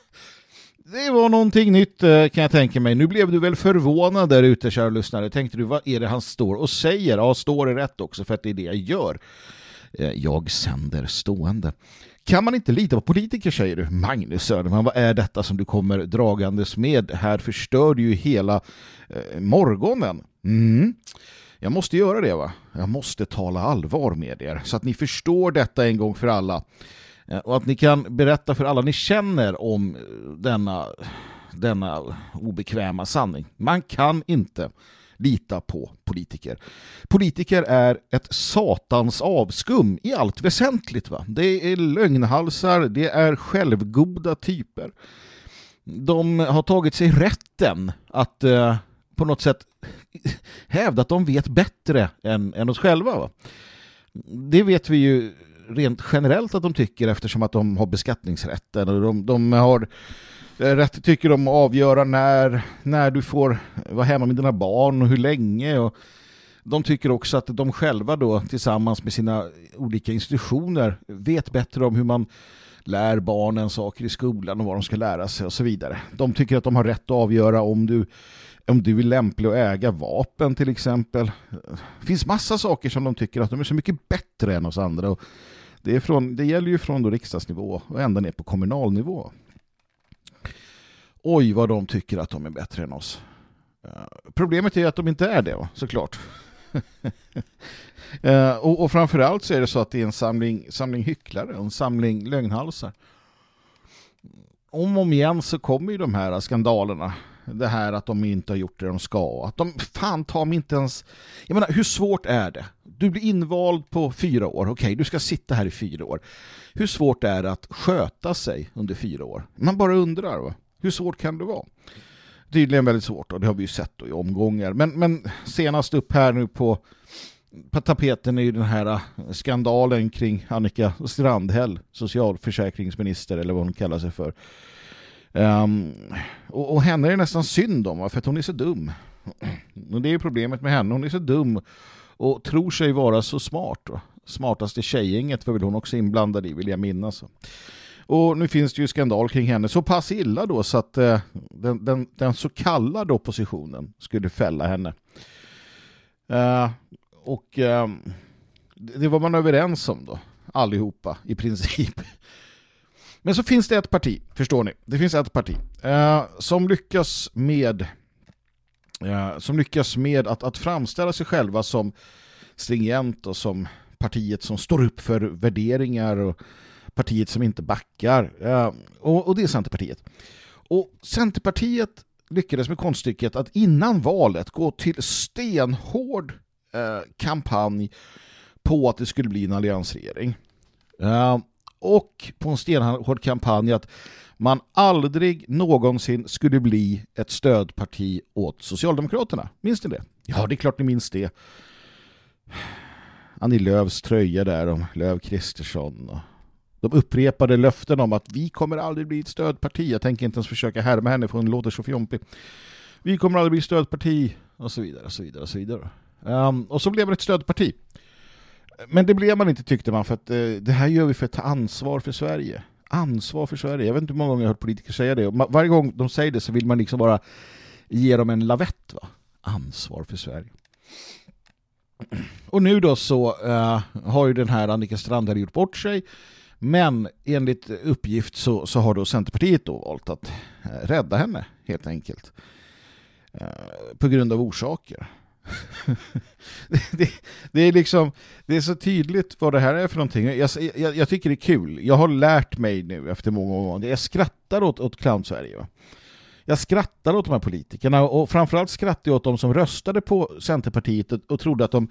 Det var någonting nytt kan jag tänka mig. Nu blev du väl förvånad där ute, kära lyssnare. Tänkte du, vad är det han står och säger? Ja, står det rätt också, för att det är det jag gör. Eh, jag sänder stående. Kan man inte lita på politiker, säger du? Magnus Söderman, vad är detta som du kommer dragandes med? Här förstör du ju hela eh, morgonen. Mm. Jag måste göra det va? Jag måste tala allvar med er så att ni förstår detta en gång för alla. Eh, och att ni kan berätta för alla ni känner om eh, denna, denna obekväma sanning. Man kan inte lita på politiker. Politiker är ett satans avskum i allt väsentligt. Va? Det är lögnhalsar, det är självgoda typer. De har tagit sig rätten att eh, på något sätt hävda att de vet bättre än, än oss själva. Va? Det vet vi ju rent generellt att de tycker eftersom att de har beskattningsrätten och de, de har eh, rätt tycker de att avgöra när, när du får vara hemma med dina barn och hur länge och de tycker också att de själva då tillsammans med sina olika institutioner vet bättre om hur man lär barnen saker i skolan och vad de ska lära sig och så vidare. De tycker att de har rätt att avgöra om du, om du är lämplig att äga vapen till exempel. Det finns massa saker som de tycker att de är så mycket bättre än oss andra och det, är från, det gäller ju från då riksdagsnivå och ända ner på kommunalnivå. Oj, vad de tycker att de är bättre än oss. Eh, problemet är att de inte är det, såklart. <laughs> Eh, och, och framförallt så är det så att det är en samling, samling hycklare och en samling lögnhalsar. Om och om igen så kommer ju de här skandalerna. Det här att de inte har gjort det de ska. Att de fan tar mig inte ens... Jag menar, hur svårt är det? Du blir invald på fyra år. Okej, du ska sitta här i fyra år. Hur svårt är det att sköta sig under fyra år? Man bara undrar, va? Hur svårt kan det vara? Tydligen väldigt svårt och det har vi ju sett då i omgångar. Men, men senast upp här nu på, på tapeten är ju den här eh, skandalen kring Annika Strandhäll, socialförsäkringsminister eller vad hon kallar sig för. Um, och, och henne är det nästan synd om för att hon är så dum. Och det är ju problemet med henne, hon är så dum och tror sig vara så smart. Va? Smartaste tjejgänget var väl hon också inblandad i vill jag minnas. Och nu finns det ju skandal kring henne så pass illa då så att eh, den, den, den så kallade oppositionen skulle fälla henne. Eh, och eh, det var man överens om då, allihopa i princip. Men så finns det ett parti, förstår ni? Det finns ett parti eh, som lyckas med eh, som lyckas med att, att framställa sig själva som stringent och som partiet som står upp för värderingar och partiet som inte backar. Eh, och, och det är Centerpartiet. Och Centerpartiet lyckades med konststycket att innan valet gå till stenhård eh, kampanj på att det skulle bli en alliansregering. Eh, och på en stenhård kampanj att man aldrig någonsin skulle bli ett stödparti åt Socialdemokraterna. Minns ni det? Ja, det är klart ni minns det. Annie Lööfs tröja där om Löv Kristersson och de upprepade löften om att vi kommer aldrig bli ett stödparti. Jag tänker inte ens försöka härma henne för hon låter så fjompig. Vi kommer aldrig bli ett stödparti och så vidare och så vidare och så vidare. Um, och så blev det ett stödparti. Men det blev man inte tyckte man för att eh, det här gör vi för att ta ansvar för Sverige. Ansvar för Sverige. Jag vet inte hur många gånger jag har hört politiker säga det. Och varje gång de säger det så vill man liksom bara ge dem en lavett. Va? Ansvar för Sverige. Och nu då så eh, har ju den här Annika Strandhäll gjort bort sig. Men enligt uppgift så, så har då Centerpartiet då valt att eh, rädda henne helt enkelt. Eh, på grund av orsaker. <laughs> det, det, det är liksom det är så tydligt vad det här är för någonting. Jag, jag, jag tycker det är kul. Jag har lärt mig nu efter många år. Jag skrattar åt, åt Clown-Sverige. Jag skrattar åt de här politikerna och framförallt skrattar jag åt de som röstade på Centerpartiet och, och trodde att de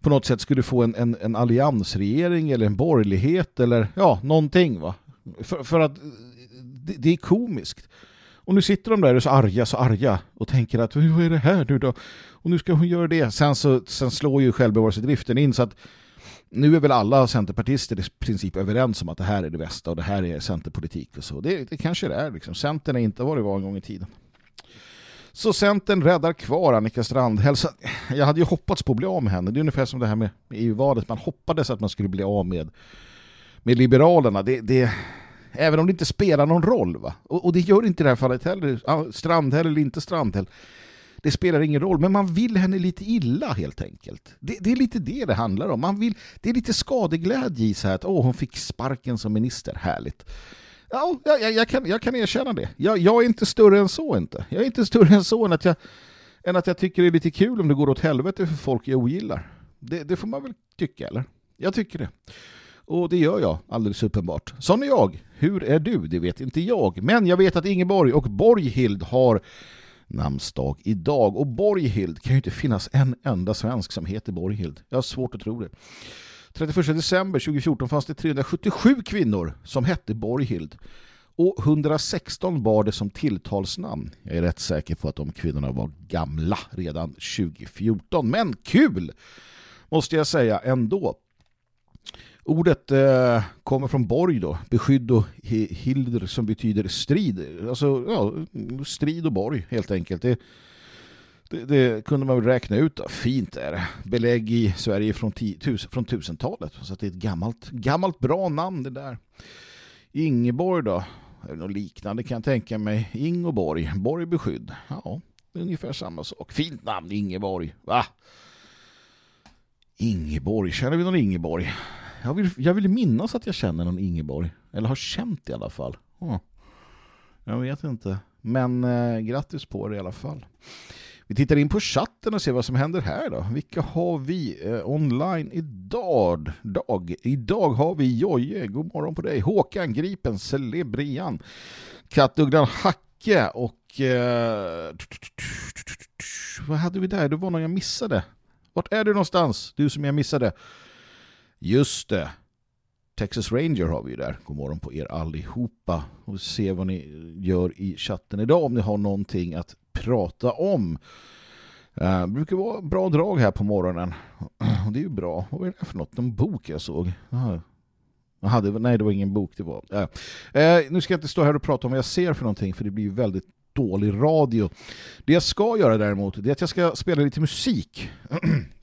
på något sätt skulle få en, en, en alliansregering eller en borgerlighet eller ja, någonting va. För, för att det, det är komiskt. Och nu sitter de där och är så arga, så arga och tänker att vad är det här nu då? Och nu ska hon göra det. Sen, så, sen slår ju självbevarelsedriften in så att nu är väl alla centerpartister i princip överens om att det här är det bästa och det här är centerpolitik och så. Det, det kanske det är liksom. Centern är inte vad det var en gång i tiden. Så Centern räddar kvar Annika Strandhäll. Jag hade ju hoppats på att bli av med henne. Det är ungefär som det här med EU-valet. Man hoppades att man skulle bli av med, med Liberalerna. Det, det, även om det inte spelar någon roll. Va? Och, och det gör inte i det här fallet heller. Strandhäll eller inte Strandhäll. Det spelar ingen roll, men man vill henne lite illa helt enkelt. Det, det är lite det det handlar om. Man vill, det är lite skadeglädje i så här att åh, hon fick sparken som minister. Härligt. Ja, jag, jag, kan, jag kan erkänna det. Jag, jag är inte större än så inte. Jag är inte större än så än att jag, än att jag tycker det är lite kul om det går åt helvete för folk jag ogillar. Det, det får man väl tycka, eller? Jag tycker det. Och det gör jag alldeles uppenbart. Sån är jag. Hur är du? Det vet inte jag. Men jag vet att Ingeborg och Borghild har namnsdag idag. Och Borghild kan ju inte finnas en enda svensk som heter Borghild. Jag har svårt att tro det. 31 december 2014 fanns det 377 kvinnor som hette Borghild. Och 116 bar det som tilltalsnamn. Jag är rätt säker på att de kvinnorna var gamla redan 2014. Men kul! Måste jag säga ändå. Ordet eh, kommer från borg då, beskydd och hilder som betyder strid. Alltså ja, strid och borg helt enkelt. Det, det, det kunde man väl räkna ut. Då. Fint är det. Belägg i Sverige från, tus, från tusentalet. Så att det är ett gammalt, gammalt bra namn det där. Ingeborg då? Eller något liknande kan jag tänka mig. Ingeborg, Borg beskydd. Ja, det är ungefär samma sak. Fint namn, Ingeborg. Va? Ingeborg, känner vi någon Ingeborg? Jag vill, jag vill minnas att jag känner någon Ingeborg. Eller har känt i alla fall. Oh. Jag vet inte. Men eh, grattis på det i alla fall. Vi tittar in på chatten och ser vad som händer här då. Vilka har vi eh, online idag? Dag. Idag har vi Joje, god morgon på dig. Håkan Gripen, Celebrian, Kattugglan Hacke och eh, <tsk> vad hade vi där? Det var någon jag missade. Vart är du någonstans? Du som jag missade. Just det. Texas Ranger har vi ju där. God morgon på er allihopa. Och se vad ni gör i chatten idag om ni har någonting att prata om. Eh, det brukar vara bra drag här på morgonen. Och det är ju bra. Vad är det för något? En bok jag såg. Aha, det var, nej, det var ingen bok. Det var. eh, nu ska jag inte stå här och prata om vad jag ser för någonting för det blir ju väldigt dålig radio. Det jag ska göra däremot det är att jag ska spela lite musik. <clears throat>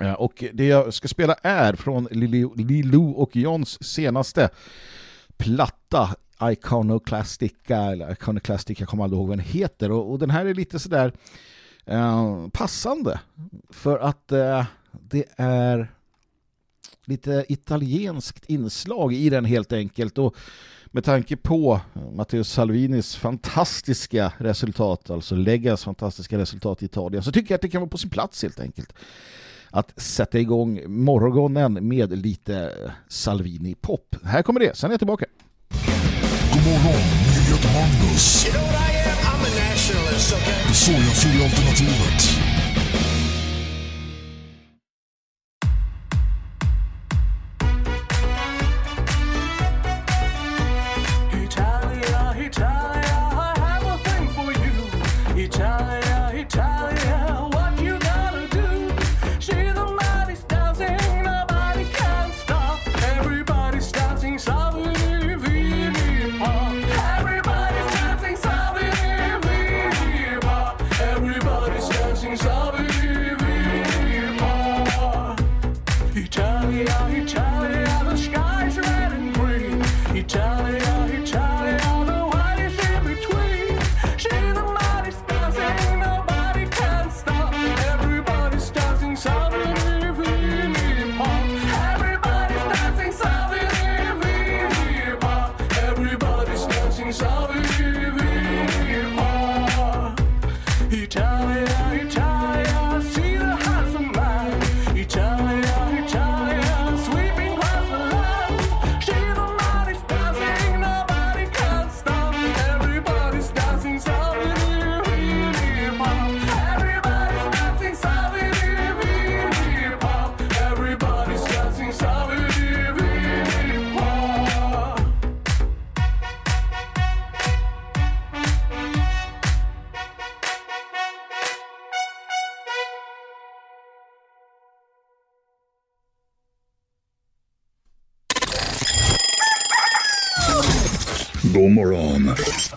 Eh, och det jag ska spela är från Lilo och Johns senaste platta Iconoclastica, eller Iconoclastic, jag kommer aldrig ihåg vad den heter. Och, och den här är lite sådär eh, passande för att eh, det är lite italienskt inslag i den helt enkelt. Och med tanke på Matteo Salvinis fantastiska resultat, alltså Legas fantastiska resultat i Italien, så tycker jag att det kan vara på sin plats helt enkelt att sätta igång morgonen med lite Salvini-pop. Här kommer det, sen är jag tillbaka. God morgon, jag Magnus. Det sojafria alternativet.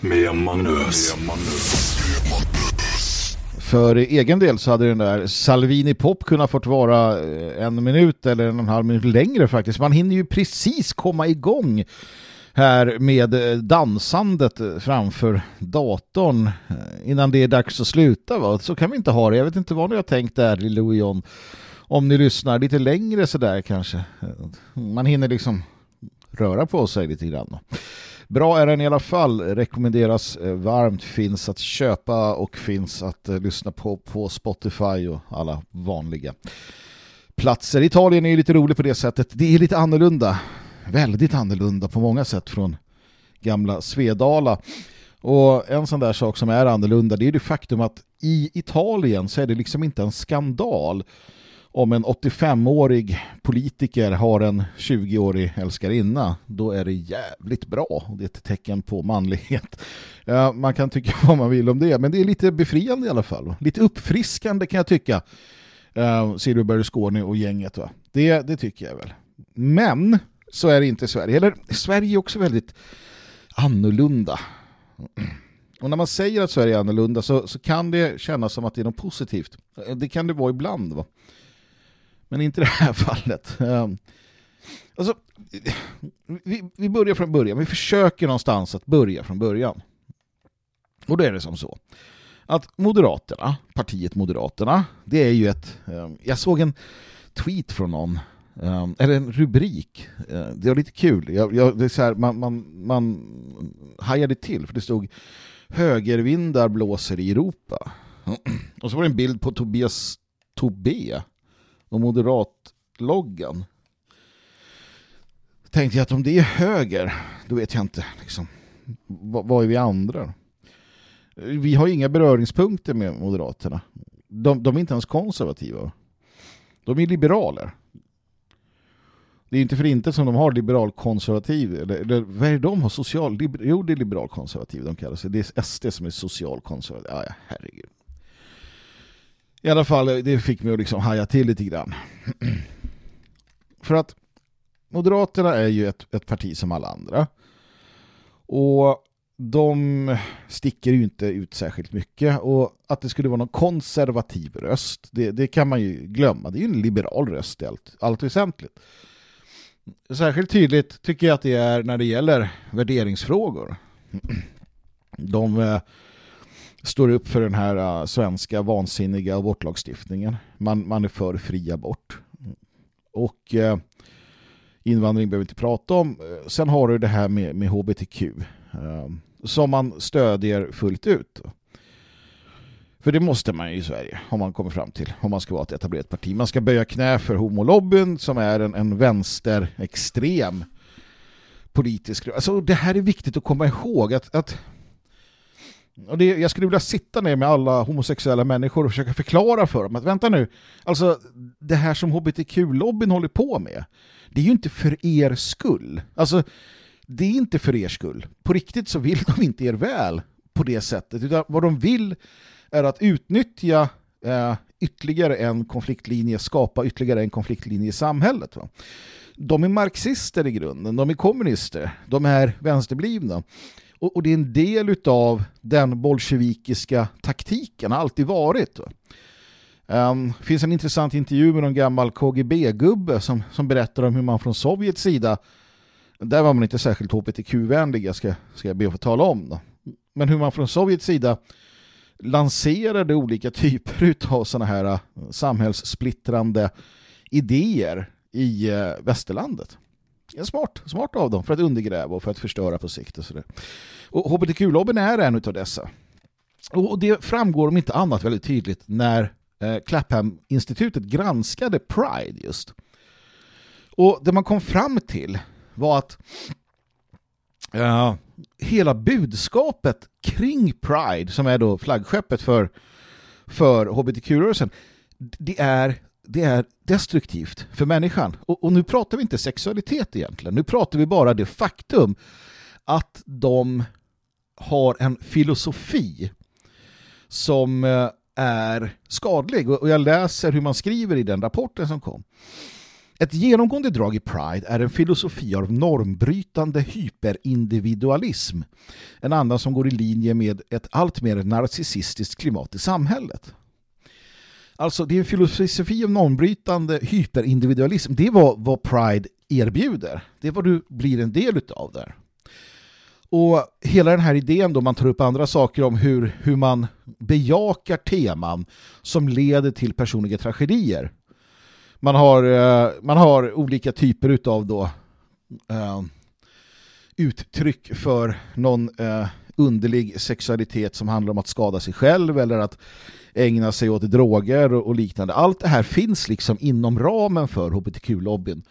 Med Magnus. För egen del så hade den där Salvini Pop kunnat fått vara eh, en minut eller en och en halv minut längre faktiskt. Man hinner ju precis komma igång här med eh, dansandet framför datorn eh, innan det är dags att sluta. Va? Så kan vi inte ha det. Jag vet inte vad ni har tänkt där, Lille och John. Om ni lyssnar lite längre sådär kanske. Man hinner liksom röra på sig lite grann. Bra är den i alla fall, rekommenderas eh, varmt, finns att köpa och finns att eh, lyssna på på Spotify och alla vanliga platser. Italien är ju lite roligt på det sättet, det är lite annorlunda, väldigt annorlunda på många sätt från gamla Svedala. Och en sån där sak som är annorlunda det är det faktum att i Italien så är det liksom inte en skandal om en 85-årig politiker har en 20-årig älskarinna, då är det jävligt bra. Det är ett tecken på manlighet. Man kan tycka <laughs> vad man vill om det, men det är lite befriande i alla fall. Lite uppfriskande kan jag tycka. Uh, Silvio Berlusconi och gänget. Va? Det, det tycker jag väl. Men så är det inte i Sverige. Eller Sverige är också väldigt annorlunda. Och när man säger att Sverige är annorlunda så, så kan det kännas som att det är något positivt. Det kan det vara ibland. Va? Men inte i det här <laughs> fallet. Ehm, alltså, vi, vi börjar från början. Vi försöker någonstans att börja från början. Och då är det som så. Att Moderaterna, partiet Moderaterna, det är ju ett... Ehm, jag såg en tweet från någon Um, eller en rubrik. Uh, det var lite kul. Jag, jag, det är så här, man, man, man hajade till för det stod Högervindar blåser i Europa. <clears throat> Och så var det en bild på Tobias Tobé och moderatloggan. Tänkte jag att om det är höger, då vet jag inte. Liksom, vad, vad är vi andra? Vi har inga beröringspunkter med Moderaterna. De, de är inte ens konservativa. De är liberaler. Det är inte för inte som de har liberalkonservativ. Eller, eller vad är det de har? Social, liber, jo, det är liberalkonservativ. de kallar sig. Det är SD som är socialkonservativ. Ja, herregud. I alla fall, eh, det fick mig att liksom haja till lite grann. <clears throat> för att Moderaterna är ju ett, ett parti som alla andra. Och de sticker ju inte ut särskilt mycket och att det skulle vara någon konservativ röst det, det kan man ju glömma. Det är ju en liberal röst i allt, allt väsentligt. Särskilt tydligt tycker jag att det är när det gäller värderingsfrågor. <clears throat> De eh, står upp för den här äh, svenska vansinniga abortlagstiftningen. Man, man är för fri abort. Och eh, invandring behöver vi inte prata om. Sen har du det här med, med HBTQ eh, äh, som man stödjer fullt ut. För det måste man ju i Sverige om man kommer fram till om man ska vara ett etablerat parti. Man ska böja knä för homolobbyn som är en, en vänsterextrem politisk... Alltså det här är viktigt att komma ihåg att, att och det, jag skulle vilja sitta ner med alla homosexuella människor och försöka förklara för dem att vänta nu, alltså det här som hbtq-lobbyn håller på med det är ju inte för er skull. Alltså det är inte för er skull. På riktigt så vill de inte er väl på det sättet utan vad de vill är att utnyttja eh, ytterligare en konfliktlinje, skapa ytterligare en konfliktlinje i samhället. Va? De är marxister i grunden, de är kommunister, de är vänsterblivna. Och, och det är en del av den bolsjevikiska taktiken, har alltid varit. Um, det finns en intressant intervju med någon gammal KGB-gubbe som, som berättar om hur man från Sovjets sida där var man inte särskilt hbtq-vänlig, ska, ska jag be att få tala om. Då. Men hur man från Sovjets sida lanserade olika typer av sådana här eh, samhällssplittrande idéer i eh, västerlandet. Ja, smart, smart av dem för att undergräva och för att förstöra på sikt. Och, sådär. och hbtq-lobbyn är en av dessa. Och det framgår om inte annat väldigt tydligt när eh, Clapham-institutet granskade Pride just. Och det man kom fram till var att uh, hela budskapet kring Pride, som är då flaggskeppet för, för hbtq-rörelsen, det är, det är destruktivt för människan. Och, och nu pratar vi inte sexualitet egentligen, nu pratar vi bara det faktum att de har en filosofi som eh, är skadlig. Och jag läser hur man skriver i den rapporten som kom. Ett genomgående drag i Pride är en filosofi av normbrytande hyperindividualism. En anda som går i linje med ett allt mer narcissistiskt klimat i samhället. Alltså det är en filosofi av normbrytande hyperindividualism. Det är vad, Pride erbjuder. Det är vad du blir en del utav där. Och hela den här idén då man tar upp andra saker om hur, hur man bejakar teman som leder till personliga tragedier man har, eh, man har olika typer av då uh, uttryck för någon uh, underlig sexualitet som handlar om att skada sig själv eller att ägna sig åt droger och, liknande. Allt det här finns liksom inom ramen för hbtq-lobbyn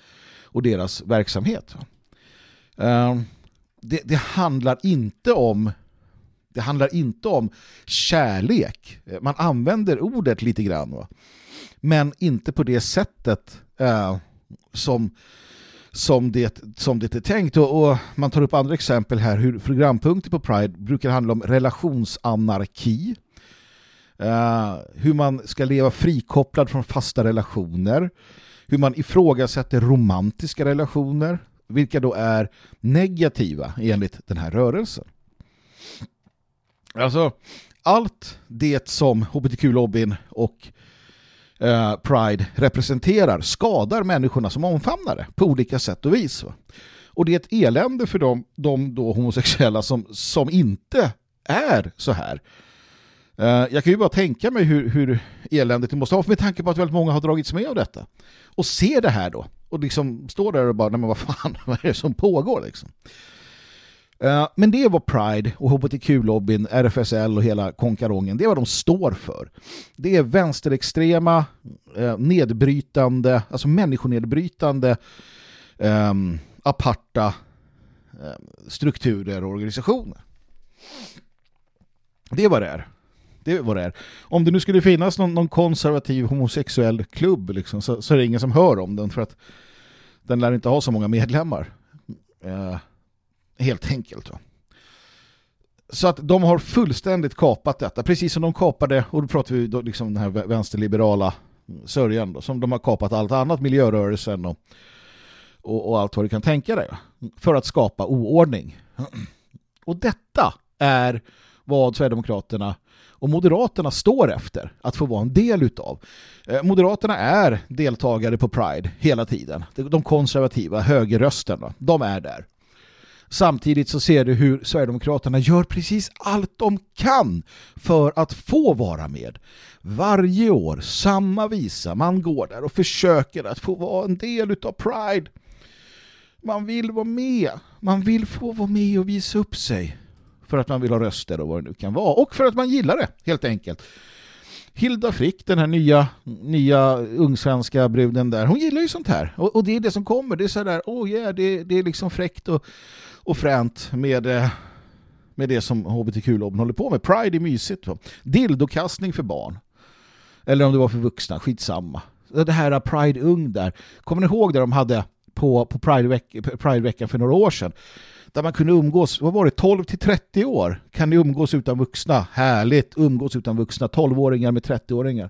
och deras verksamhet. Ehm, det, det handlar inte om det handlar inte om kärlek. Man använder ordet lite grann. Va? men inte på det sättet eh, som, som, det, som det är tänkt. Och, och, man tar upp andra exempel här hur programpunkter på Pride brukar handla om relationsanarki. Eh, hur man ska leva frikopplad från fasta relationer. Hur man ifrågasätter romantiska relationer. Vilka då är negativa enligt den här rörelsen. Alltså, allt det som hbtq-lobbyn och eh, Pride representerar skadar människorna som omfamnar det på olika sätt och vis. Va? Och det är ett elände för de, de då homosexuella som, som inte är så här. Eh, jag kan ju bara tänka mig hur, hur eländigt det måste vara med tanke på att väldigt många har dragits med av detta. Och ser det här då och liksom står där och bara, nej men vad fan, <laughs> vad är det som pågår liksom? Eh, men det är vad Pride och HBTQ-lobbyn, RFSL och hela konkarongen, det är vad de står för. Det är vänsterextrema, eh, nedbrytande, alltså människonedbrytande, ehm, aparta ehm, strukturer och organisationer. Det är vad det är. Det är vad det är. Om det nu skulle finnas någon, någon konservativ homosexuell klubb liksom, så, så är det ingen som hör om den för att den lär inte ha så många medlemmar. Eh, helt enkelt. Va? Så att de har fullständigt kapat detta, precis som de kapade, och då pratar vi då liksom den här vänsterliberala sörjan då, som de har kapat allt annat, miljörörelsen och, och, och allt vad du kan tänka dig, för att skapa oordning. Och detta är vad Sverigedemokraterna och Moderaterna står efter att få vara en del utav. Eh, Moderaterna är deltagare på Pride hela tiden. De konservativa högerrösterna, de är där. Samtidigt så ser du hur Sverigedemokraterna gör precis allt de kan för att få vara med. Varje år, samma visa, man går där och försöker att få vara en del utav Pride. Man vill vara med, man vill få vara med och visa upp sig. För att man vill ha röster och vad det nu kan vara. Och för att man gillar det, helt enkelt. Hilda Frick, den här nya, nya ungsvenska bruden där, hon gillar ju sånt här. Och, och det är det som kommer, det är så där, oh yeah, det, det är liksom fräckt och, och fränt med, eh, med det som HBTQ-lobben håller på med. Pride är mysigt. Dildokastning för barn. Eller om det var för vuxna, skitsamma. Det här eh, Pride Ung där. Kommer ni ihåg där de hade på, på Pride-veckan Pride för några år sedan? Där man kunde umgås, vad var det, 12 till 30 år kan ni umgås utan vuxna. Härligt, umgås utan vuxna. 12-åringar med 30-åringar.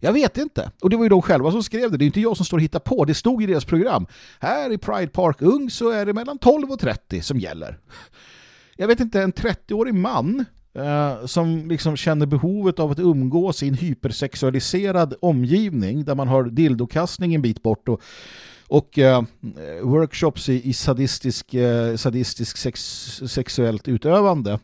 Jag vet inte. Och det var ju de själva som skrev det. Det är inte jag som står och hittar på. Det stod i deras program. Här i Pride Park Ung så är det mellan 12 och 30 som gäller. Jag vet inte, en 30-årig man eh, som liksom känner behovet av att umgås i en hypersexualiserad omgivning där man har dildokastning en bit bort och och eh, workshops i, i sadistisk, eh, sadistisk sex, sexuellt utövande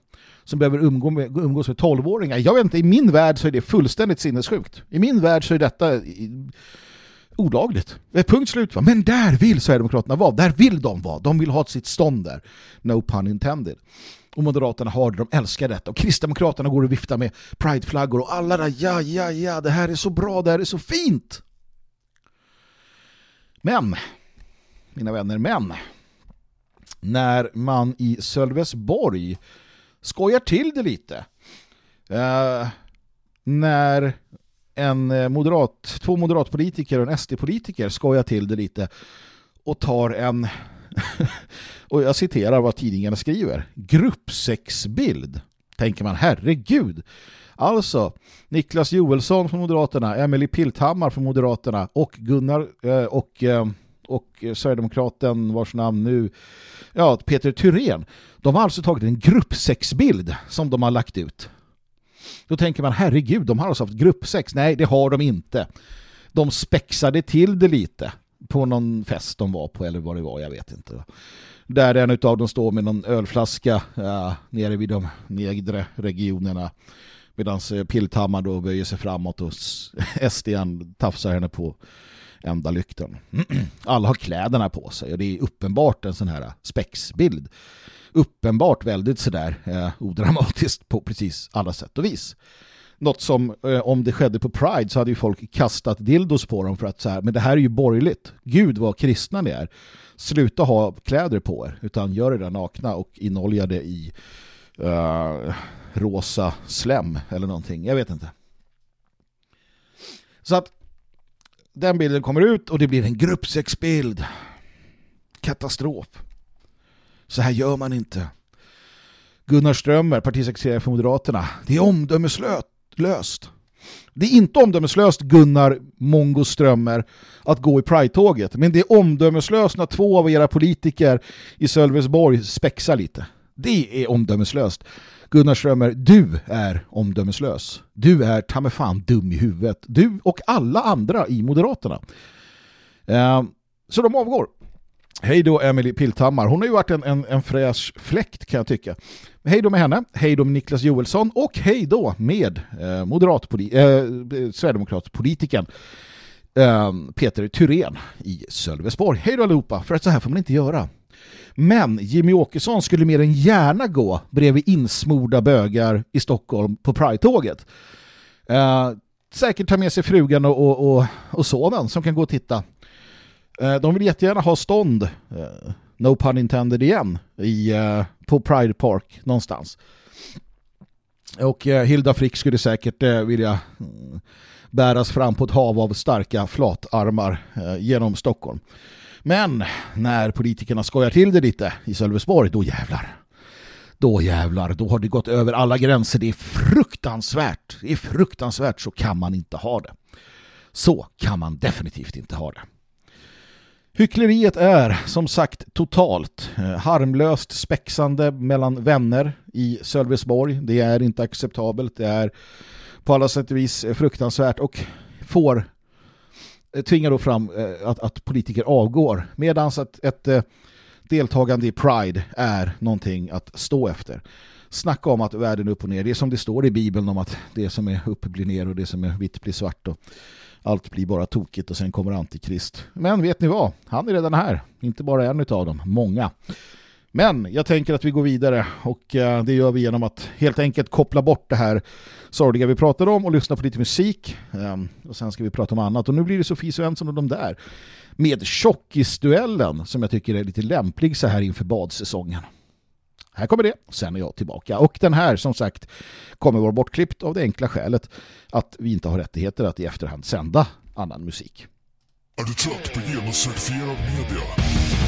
som behöver umgå med, umgås med 12-åringar. Jag vet inte, i min värld så är det fullständigt sinnessjukt. I min värld så är detta i, olagligt. Punkt slut. Va? Men där vill Sverigedemokraterna vara. Där vill de vara. De vill ha sitt stånd där. No pun intended. Och Moderaterna har det, de älskar detta. Och Kristdemokraterna går och viftar med prideflaggor och alla där, ja, ja, ja, det här är så bra, det här är så fint. Men, mina vänner, men när man i Sölvesborg skojar till det lite eh, när en eh, moderat, två moderatpolitiker och en SD-politiker skojar till det lite och tar en <laughs> och jag citerar vad tidningarna skriver gruppsexbild tänker man, herregud Alltså, Niklas Joelsson från Moderaterna, Emily Pilthammar från Moderaterna och Gunnar eh, och, eh, och Sverigedemokraten vars namn nu, ja, Peter Thyrén. De har alltså tagit en gruppsexbild som de har lagt ut. Då tänker man, herregud, de har alltså haft gruppsex. Nej, det har de inte. De spexade till det lite på någon fest de var på eller vad det var, jag vet inte. Där en av dem står med någon ölflaska ja, nere vid de nedre regionerna Medan eh, Pilthammar då böjer sig framåt och <laughs> SDN tafsar henne på enda lykten. <clears throat> Alla har kläderna på sig och det är uppenbart en sån här eh, spexbild. Uppenbart väldigt sådär eh, odramatiskt på precis alla sätt och vis. Något som, eh, om det skedde på Pride så hade ju folk kastat dildos på dem för att så här, men det här är ju borgerligt. Gud vad kristna ni är. Sluta ha kläder på er, utan gör det där nakna och inolja det i uh, rosa slem eller någonting. Jag vet inte. Så att den bilden kommer ut och det blir en gruppsexbild. Katastrof. Så här gör man inte. Gunnar Strömmer, partisekreterare för Moderaterna. Det är omdömeslöst. Det är inte omdömeslöst Gunnar Mongo Strömmer att gå i Pride-tåget. Men det är omdömeslöst när två av era politiker i Sölvesborg spexar lite. Det är omdömeslöst. Gunnar Strömmer, du är omdömeslös. Du är ta mig fan dum i huvudet. Du och alla andra i Moderaterna. Eh, så de avgår. Hej då Emily Pilthammar. Hon har ju varit en, en, en fräsch fläkt kan jag tycka. Hej då med henne. Hej då med Niklas Joelsson. Och hej då med eh, moderatpoli- eh, Sverigedemokratpolitiken eh, ehm, Peter Thyrén i Sölvesborg. Hej då allihopa, för att så här får man inte göra. Men Jimmy Åkesson skulle mer än gärna gå bredvid insmorda bögar i Stockholm på Pride-tåget. Eh, säkert ta med sig frugan och, och, och, och sonen som kan gå och titta. Eh, de vill jättegärna ha stånd, eh, no pun intended igen, i, eh, på Pride Park någonstans. Och eh, Hilda Frick skulle säkert eh, vilja mm, bäras fram på ett hav av starka flatarmar eh, genom Stockholm. Men när politikerna skojar till det lite i Sölvesborg, då jävlar. Då jävlar, då har det gått över alla gränser. Det är fruktansvärt. Det är fruktansvärt, så kan man inte ha det. Så kan man definitivt inte ha det. Hyckleriet är som sagt totalt eh, harmlöst spexande mellan vänner i Sölvesborg. Det är inte acceptabelt. Det är på alla sätt och vis fruktansvärt och får Eh, tvingar då fram eh, att, att politiker avgår medan ett, ett deltagande i Pride är någonting att stå efter. Snacka om att världen är upp och ner. Det är som det står i Bibeln om att det som är upp blir ner och det som är vitt blir svart och allt blir bara tokigt och sen kommer Antikrist. Men vet ni vad? Han är redan här. Inte bara en av dem, många. Men jag tänker att vi går vidare och det gör vi genom att helt enkelt koppla bort det här sorgliga vi pratade om och lyssna på lite musik. Ehm, och sen ska vi prata om annat. Och nu blir det Sofie Svensson och de där med tjockisduellen som jag tycker är lite lämplig så här inför badsäsongen. Här kommer det, sen är jag tillbaka. Och den här som sagt kommer vara bortklippt av det enkla skälet att vi inte har rättigheter att i efterhand sända annan musik. Är du trött på genuscertifierad media?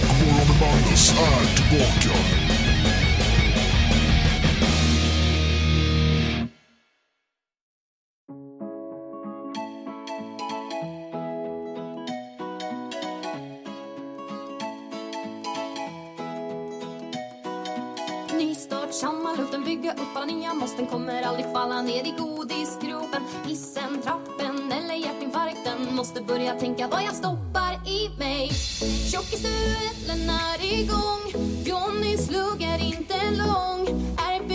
Godmorgon med Magnus är tillbaka. Samma luften, bygga upp alla nya måsten Kommer aldrig falla ner i godisgropen. Hissen, trappen eller hjärtinfarkten Måste börja tänka vad jag stoppar i mig. Tjockisduellen är igång Johnny sluggar inte lång. RP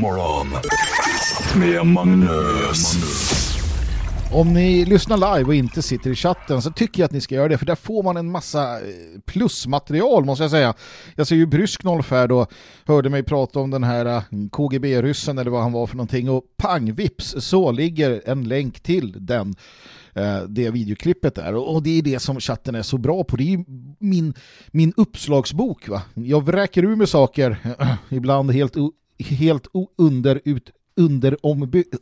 morgon. Med Magnus. Om ni lyssnar live och inte sitter i chatten så tycker jag att ni ska göra det för där får man en massa eh, plusmaterial måste jag säga. Jag ser ju Brysk nollfärd och hörde mig prata om den här eh, KGB-ryssen eller vad han var för någonting och pang vips så ligger en länk till den eh, det videoklippet där och det är det som chatten är så bra på. Det är min, min uppslagsbok va. Jag vräker ur med saker <clears throat> ibland helt, helt under, ut, under,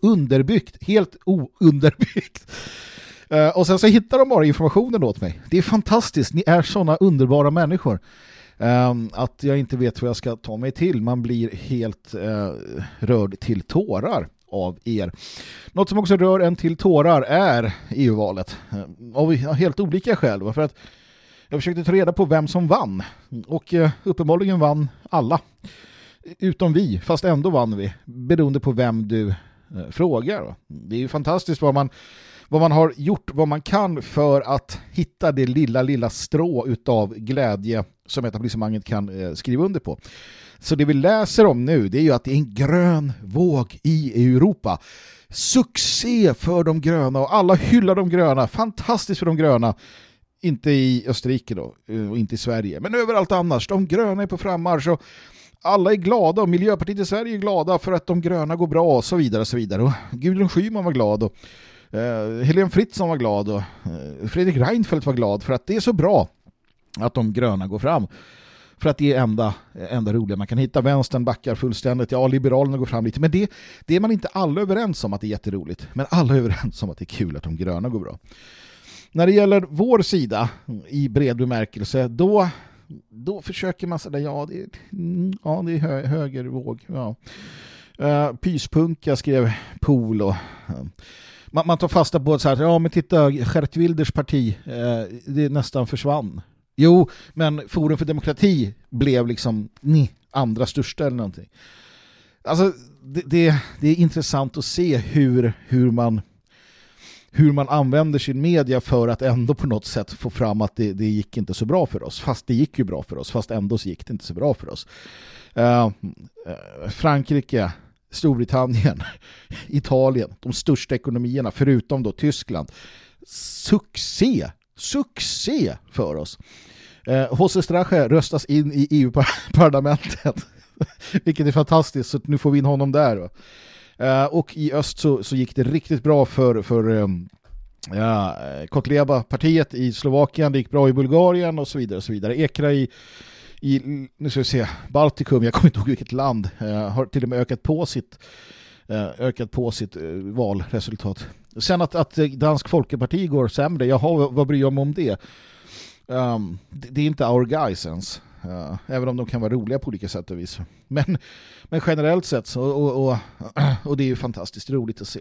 underbyggt, helt ounderbyggt. Uh, och sen så hittar de bara informationen åt mig. Det är fantastiskt, ni är sådana underbara människor. Um, att jag inte vet vad jag ska ta mig till. Man blir helt uh, rörd till tårar av er. Något som också rör en till tårar är EU-valet. Uh, Av helt olika skäl. För att jag försökte ta reda på vem som vann. Och uh, uppenbarligen vann alla. Utom vi, fast ändå vann vi. Beroende på vem du eh, frågar. Det är ju fantastiskt vad man, vad man har gjort, vad man kan för att hitta det lilla, lilla strå utav glädje som etablissemanget kan eh, skriva under på. Så det vi läser om nu det är ju att det är en grön våg i Europa. Succé för de gröna och alla hyllar de gröna. Fantastiskt för de gröna. Inte i Österrike då, eh, och inte i Sverige, men överallt annars. De gröna är på frammarsch och alla är glada och Miljöpartiet i Sverige är glada för att de gröna går bra och så vidare och så vidare. Och Gudrun Schyman var glad och eh, Helene Fritzon var glad och eh, Fredrik Reinfeldt var glad för att det är så bra att de gröna går fram. För att det är enda, eh, enda roliga man kan hitta. Vänstern backar fullständigt. Ja, Liberalerna går fram lite. Men det, det är man inte alla överens om att det är jätteroligt. Men alla är överens om att det är kul att de gröna går bra. När det gäller vår sida i bred bemärkelse, då, då försöker man säga ja, det är, ja, det är hö, högervåg. Ja. Uh, pyspunka skrev POL och man, man tar fasta på att så här, ja men titta, Gert Wilders parti, eh, det nästan försvann. Jo, men Forum för demokrati blev liksom ni, andra största eller någonting. Alltså, det, det, det är intressant att se hur, hur man hur man använder sin media för att ändå på något sätt få fram att det, det gick inte så bra för oss. Fast det gick ju bra för oss, fast ändå så gick det inte så bra för oss. Eh, eh Frankrike, Storbritannien, <laughs> Italien, de största ekonomierna, förutom då Tyskland. Succé! Succé för oss! Eh, José Strache röstas in i EU-parlamentet. <laughs> <laughs> Vilket är fantastiskt, så nu får vi in honom där. va. Eh, och i öst så, så gick det riktigt bra för, för ehm, ja, eh, Kotleba-partiet i Slovakien, det gick bra i Bulgarien och så vidare. Och så vidare. Ekra i, i nu ska vi se, Baltikum, jag kommer inte ihåg vilket land, eh, har till och med ökat på sitt, ökat på sitt valresultat. Sen att, att Dansk Folkeparti går sämre, jaha, vad bryr jag mig om det? Um, det, det är inte our guys ens. Uh, även om de kan vara roliga på olika sätt och vis. Men, men generellt sett så, och, och, och <clears throat> det är ju fantastiskt roligt att se.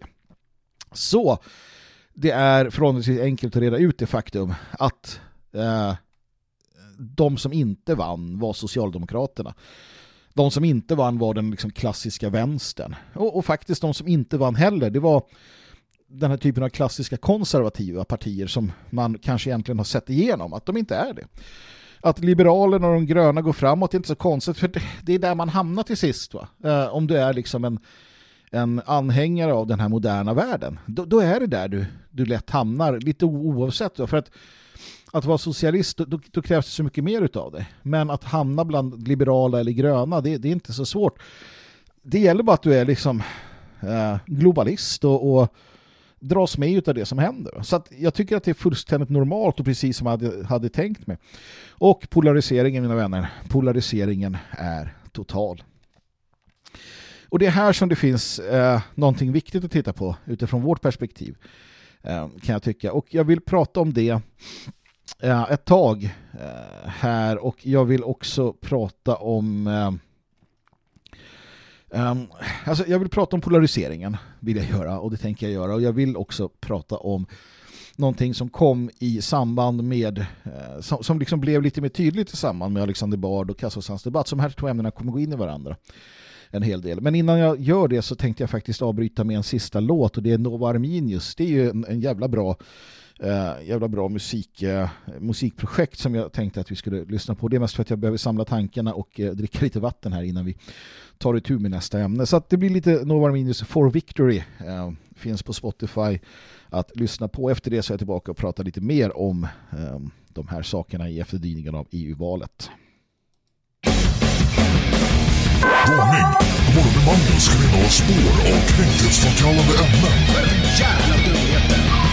Så det är förhållandevis enkelt att reda ut det faktum att uh, de som inte vann var Socialdemokraterna. De som inte vann var den liksom klassiska vänstern. Och, och faktiskt de som inte vann heller, det var den här typen av klassiska konservativa partier som man kanske egentligen har sett igenom, att de inte är det. Att Liberalerna och de gröna går framåt är inte så konstigt, för det, det är där man hamnar till sist. Va? Eh, om du är liksom en, en anhängare av den här moderna världen, då, då är det där du, du lätt hamnar, lite oavsett. Va? För att, att vara socialist, då, då krävs det så mycket mer utav det. Men att hamna bland liberala eller gröna, det, det är inte så svårt. Det gäller bara att du är liksom eh, globalist och, och dras med av det som händer. Så att jag tycker att det är fullständigt normalt och precis som jag hade, hade tänkt mig. Och polariseringen, mina vänner, polariseringen är total. Och det är här som det finns eh, någonting viktigt att titta på utifrån vårt perspektiv, eh, kan jag tycka. Och jag vill prata om det eh, ett tag eh, här och jag vill också prata om eh, Um, alltså jag vill prata om polariseringen, vill jag göra, och det tänker jag göra. Och jag vill också prata om någonting som kom i samband med, eh, som, som liksom blev lite mer tydligt i samband med Alexander Bard och Kassosans debatt. Så de här två ämnena kommer gå in i varandra en hel del. Men innan jag gör det så tänkte jag faktiskt avbryta med en sista låt och det är Nova Arminius. Det är ju en, en jävla bra eh, jävla bra musik, eh, musikprojekt som jag tänkte att vi skulle lyssna på. Det är mest för att jag behöver samla tankarna och eh, dricka lite vatten här innan vi tar itu med nästa ämne. Så det blir lite Nova Minus for Victory. Eh, finns på Spotify att lyssna på. Efter det så är jag tillbaka och pratar lite mer om eh, de här sakerna i efterdyningen av EU-valet. Varning! Morgonbemanningen skulle innehålla spår av kränkthetsframkallande ämnen. Vad är det jävla dumheten!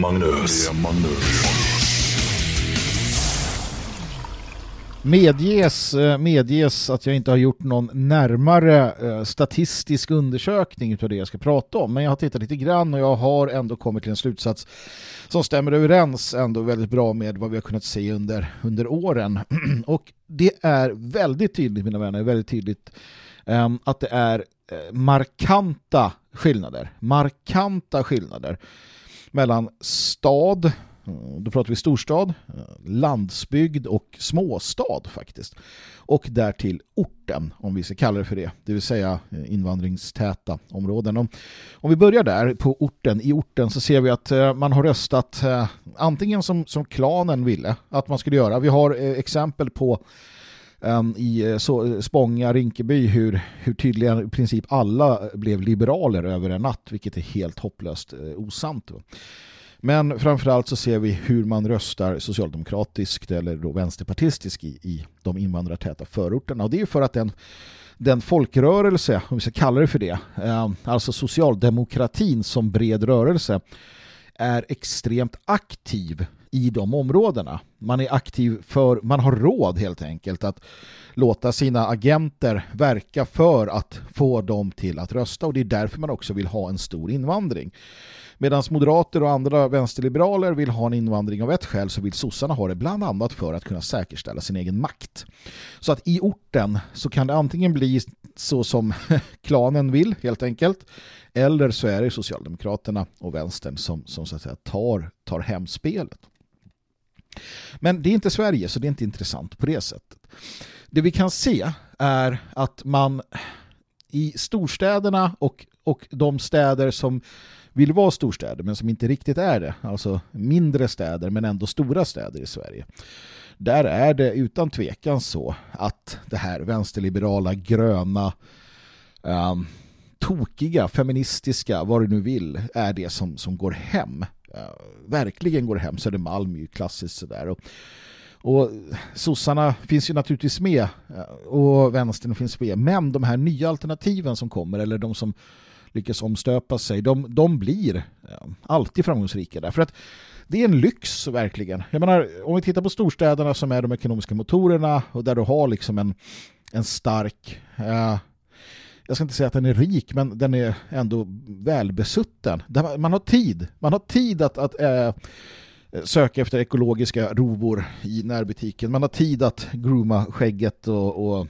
Magnus. Med Magnus. Medges, eh, medges att jag inte har gjort någon närmare eh, statistisk undersökning av det jag ska prata om. Men jag har tittat lite grann och jag har ändå kommit till en slutsats som stämmer överens ändå väldigt bra med vad vi har kunnat se under, under åren. <clears throat> och det är väldigt tydligt, mina vänner, väldigt tydligt eh, att det är eh, markanta skillnader. Markanta skillnader mellan stad, då pratar vi storstad, landsbygd och småstad faktiskt. Och därtill orten, om vi ska kalla det för det, det vill säga eh, invandringstäta områden. Om, om vi börjar där på orten, i orten så ser vi att eh, man har röstat eh, antingen som, som klanen ville att man skulle göra. Vi har exempel på Ehm, i eh, så, eh, Spånga, Rinkeby hur, hur tydligen i princip alla eh, blev liberaler över en natt, vilket är helt hopplöst osant. Men framförallt så ser vi hur man röstar socialdemokratiskt eller då vänsterpartistiskt i, i de invandrartäta förorterna. Och det är för att den, den folkrörelse, om vi ska kalla det för det, eh, alltså socialdemokratin som bred rörelse, är extremt aktiv i de områdena. Man är aktiv för, man har råd helt enkelt att låta sina agenter verka för att få dem till att rösta och det är därför man också vill ha en stor invandring. Medan moderater och andra vänsterliberaler vill ha en invandring av ett skäl så vill sossarna ha det bland annat för att kunna säkerställa sin egen makt. Så att i orten så kan det antingen bli så som <laughs> klanen vill helt enkelt eller så är det Socialdemokraterna och vänstern som, som så att säga tar, tar hem spelet. Men det är inte Sverige så det är inte intressant på det sättet. Det vi kan se är att man i storstäderna och, och de städer som vill vara storstäder men som inte riktigt är det, alltså mindre städer men ändå stora städer i Sverige. Där är det utan tvekan så att det här vänsterliberala, gröna, um, tokiga, feministiska, vad du nu vill, är det som, som går hem. Uh, verkligen går hem. Södermalm är ju klassiskt sådär. Och, och sossarna finns ju naturligtvis med eh, och vänstern finns med. Men de här nya alternativen som kommer eller de som lyckas omstöpa sig, de, de blir eh, alltid framgångsrika därför att det är en lyx verkligen. Jag menar, om vi tittar på storstäderna som är de ekonomiska motorerna och där du har liksom en, en stark eh, jag ska inte säga att den är rik men den är ändå välbesutten. Man har tid. Man har tid att, att äh, söka efter ekologiska rovor i närbutiken. Man har tid att grooma skägget och, och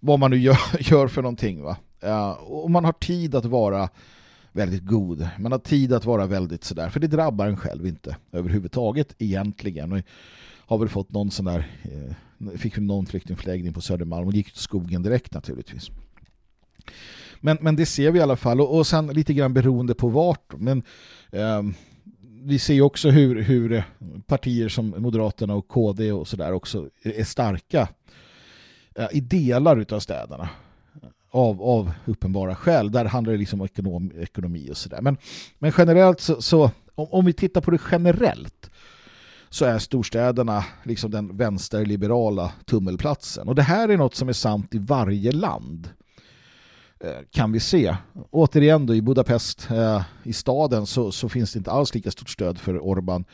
vad man nu gör, <laughs> gör för någonting. Va? Äh, och man har tid att vara väldigt god. Man har tid att vara väldigt sådär. För det drabbar en själv inte överhuvudtaget egentligen. Och har väl fått någon sån där eh, fick någon flyktingförläggning på Södermalm och gick till skogen direkt naturligtvis. Men, men det ser vi i alla fall och, och sen lite grann beroende på vart. Men eh, vi ser ju också hur, hur eh, partier som Moderaterna och KD och sådär också är starka eh, i delar av städerna av, av uppenbara skäl. Där handlar det liksom om ekonom, ekonomi och sådär. Men, men generellt så, så om, om, vi tittar på det generellt så är storstäderna liksom den vänsterliberala tummelplatsen. Och det här är något som är sant i varje land Eh, kan vi se. Återigen då i Budapest, eh, i staden, så, så, finns det inte alls lika stort stöd för Orban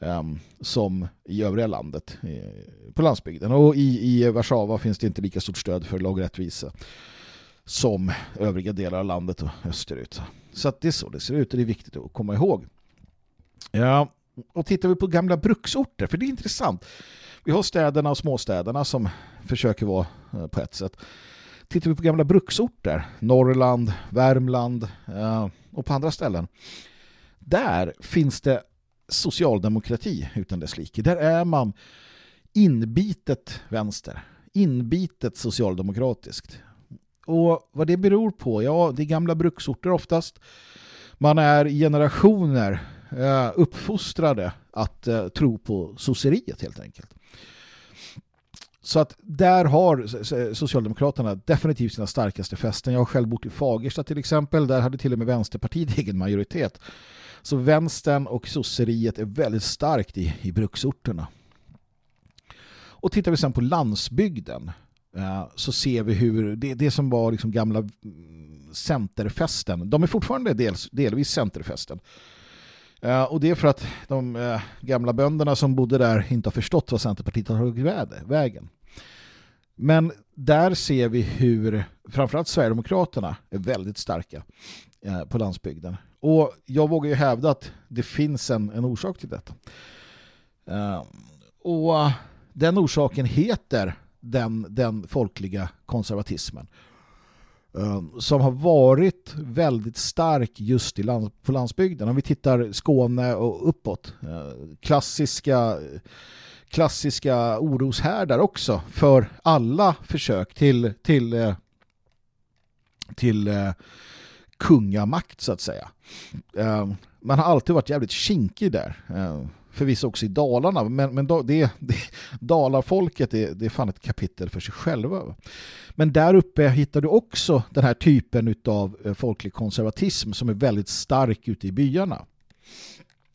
ehm, som i övriga landet på landsbygden. Och i, i Warszawa finns det inte lika stort stöd för lagrättvisa som övriga delar av landet och österut. Så att det är så det ser ut och det är viktigt att komma ihåg. Ja, och tittar vi på gamla bruksorter, för det är intressant. Vi har städerna och småstäderna som försöker vara eh, på ett sätt tittar vi på gamla bruksorter, Norrland, Värmland eh, och på andra ställen, där finns det socialdemokrati utan dess like. Där är man inbitet vänster, inbitet socialdemokratiskt. Och vad det beror på, ja det är gamla bruksorter oftast. Man är generationer eh, uppfostrade att eh, tro på sosseriet helt enkelt. Så att där har Socialdemokraterna definitivt sina starkaste fästen. Jag har själv bott i Fagersta till exempel. Där hade till och med Vänsterpartiet <laughs> egen majoritet. Så vänstern och sosseriet är väldigt starkt i, i bruksorterna. Och tittar vi sen på landsbygden eh, så ser vi hur det, det som var liksom gamla mm, centerfästen. De är fortfarande dels, delvis centerfästen. Eh, och det är för att de eh, gamla bönderna som bodde där inte har förstått vad Centerpartiet har tagit vägen. Men där ser vi hur framförallt Sverigedemokraterna är väldigt starka eh, på landsbygden. Och jag vågar ju hävda att det finns en, en orsak till detta. Eh, och den orsaken heter den, den folkliga konservatismen. Ehm, som har varit väldigt stark just i land, på landsbygden. Om vi tittar Skåne och uppåt. Ehm, klassiska klassiska oroshärdar också för alla försök till, till, eh, till eh, kungamakt så att säga. Ehm, man har alltid varit jävligt kinkig där. Förvisso också i Dalarna, men, men då- det, det, Dalarfolket det, det är fan ett kapitel för sig själva. Men där uppe hittar du också den här typen av eh, folklig konservatism som är väldigt stark ute i byarna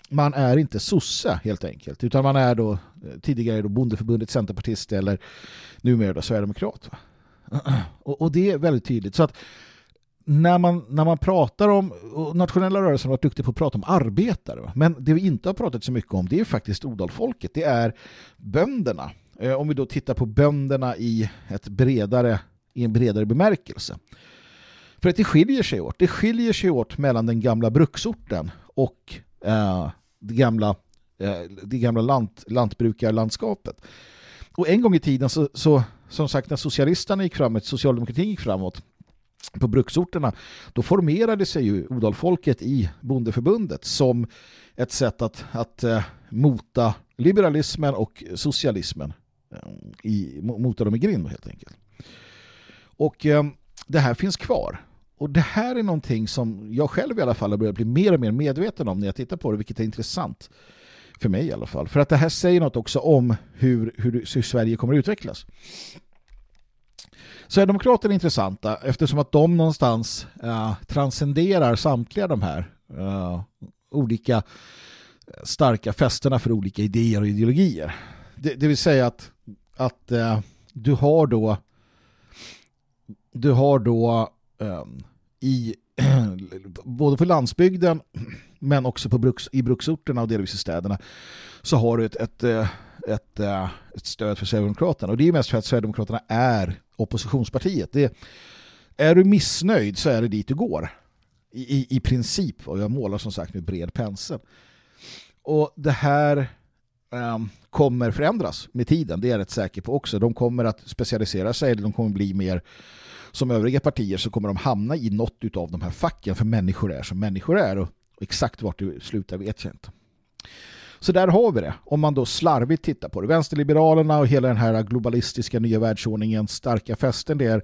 man är inte sosse helt enkelt utan man är då eh, tidigare då bondeförbundet centerpartist eller numera då sverigedemokrat. <clears throat> Och, och det är väldigt tydligt så att när man, när man pratar om nationella rörelsen har varit duktig på att prata om arbetare men det vi inte har pratat så mycket om det är faktiskt odalfolket, det är bönderna. Eh, om vi då tittar på bönderna i ett bredare i en bredare bemärkelse. För att det skiljer sig åt. Det skiljer sig åt mellan den gamla bruksorten och eh, det gamla, eh, det gamla lant, lantbrukarlandskapet. Och en gång i tiden så, så som sagt när socialisterna gick framåt, socialdemokratin gick framåt på bruksorterna, då formerade sig ju odalfolket i bondeförbundet som ett sätt att, att eh, mota liberalismen och socialismen eh, i, mota dem i grind helt enkelt. Och eh, det här finns kvar. Och det här är någonting som jag själv i alla fall har börjat bli mer och mer medveten om när jag tittar på det, vilket är intressant för mig i alla fall. För att det här säger något också om hur, hur, hur Sverige kommer att utvecklas. Sverigedemokraterna är intressanta eftersom att de någonstans eh, transcenderar samtliga de här eh, olika eh, starka fästena för olika idéer och ideologier. Det, det vill säga att, att eh, du har då du har då ehm, i <clears throat> både på landsbygden men också på bruks, i bruksorterna och delvis i städerna så har du ett, ett, eh, ett, eh, ett stöd för Sverigedemokraterna och det är mest för att Sverigedemokraterna är oppositionspartiet. Det, är du missnöjd så är det dit du går. I, i, i princip och jag målar som sagt med bred pensel. Och det här um, kommer förändras med tiden, det är jag rätt säker på också. De kommer att specialisera sig, de kommer bli mer som övriga partier så kommer de hamna i något av de här facken för människor är som människor är och, och exakt vart det slutar vet jag inte. Så där har vi det. Om man då slarvigt tittar på det. Vänsterliberalerna och hela den här globalistiska nya världsordningen starka fästen det är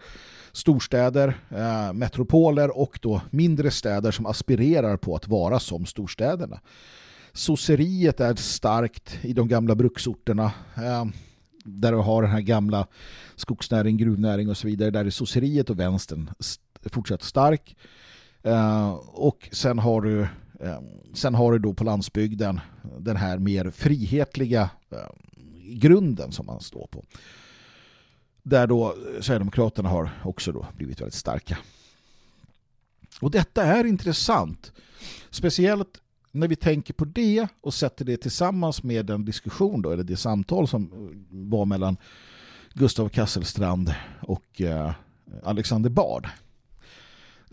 storstäder, eh, metropoler och då mindre städer som aspirerar på att vara som storstäderna. Sosseriet är starkt i de gamla bruksorterna eh, där du har den här gamla skogsnäring, gruvnäring och så vidare. Där är sosseriet och vänstern fortsatt stark. Eh, och sen har du Ehm, sen har du då på landsbygden den här mer frihetliga ehm, grunden som man står på. Där då Sverigedemokraterna har också då blivit väldigt starka. Och detta är intressant. Speciellt när vi tänker på det och sätter det tillsammans med den diskussion då, eller det samtal som eh, var mellan Gustav Kasselstrand och eh, Alexander Bard.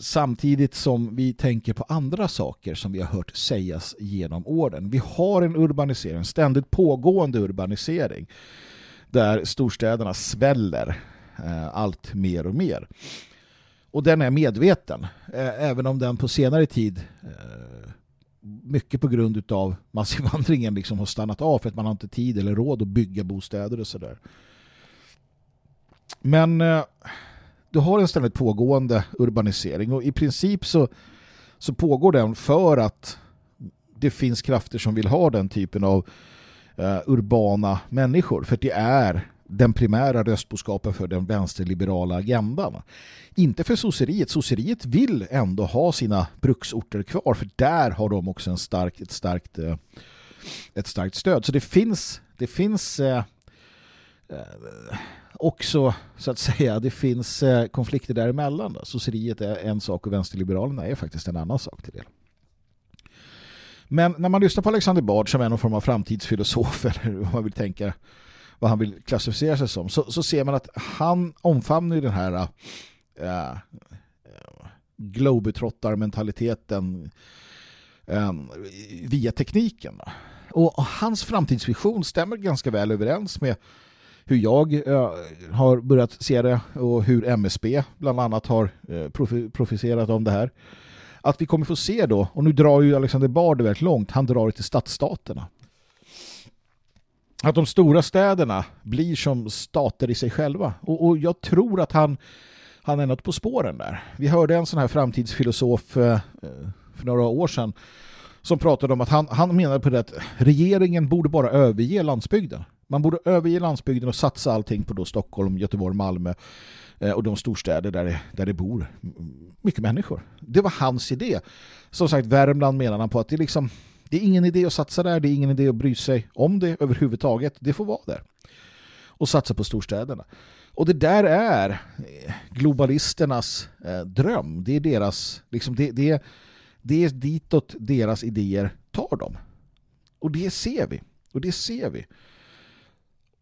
Samtidigt som vi tänker på andra saker som vi har hört sägas genom åren. Vi har en urbanisering, ständigt pågående urbanisering där storstäderna sväller eh, allt mer och mer. Och den är medveten, eh, även om den på senare tid eh, mycket på grund av massinvandringen liksom har stannat av för att man har inte tid eller råd att bygga bostäder och sådär. Men eh, du har en ständigt pågående urbanisering och i princip så, så pågår den för att det finns krafter som vill ha den typen av uh, urbana människor för det är den primära röstboskapen för den vänsterliberala agendan. Inte för sosseriet. Sosseriet vill ändå ha sina bruksorter kvar för där har de också en stark, ett, starkt, eh, ett starkt stöd. Så det finns, det finns eh, eh också så att säga det finns eh, konflikter däremellan. Då. Sosseriet är en sak och vänsterliberalerna är faktiskt en annan sak till del. Men när man lyssnar på Alexander Bard som är någon form av framtidsfilosof <laughs> eller vad man vill tänka vad han vill klassificera sig som så, så ser man att han omfamnar ju den här äh, globetrottarmentaliteten äh, via tekniken. Då. Och, och hans framtidsvision stämmer ganska väl överens med hur jag eh, har börjat se det och hur MSB bland annat har eh, profi profiterat om det här. Att vi kommer få se då, och nu drar ju Alexander Bard det väldigt långt, han drar det till stadsstaterna. Att de stora städerna blir som stater i sig själva. Och, och jag tror att han, han är något på spåren där. Vi hörde en sån här framtidsfilosof eh, eh för några år sedan som pratade om att han, han menade på det att regeringen borde bara överge landsbygden. Man borde överge landsbygden och satsa allting på då Stockholm, Göteborg, Malmö eh, och de storstäder där det, där det bor mycket människor. Det var hans idé. Som sagt, Värmland menar han på att det är liksom det är ingen idé att satsa där, det är ingen idé att bry sig om det överhuvudtaget. Det får vara där. Och satsa på storstäderna. Och det där är eh, globalisternas eh, dröm. Det är deras, liksom det, det, det är ditåt deras idéer tar dem. Och det ser vi. Och det ser vi.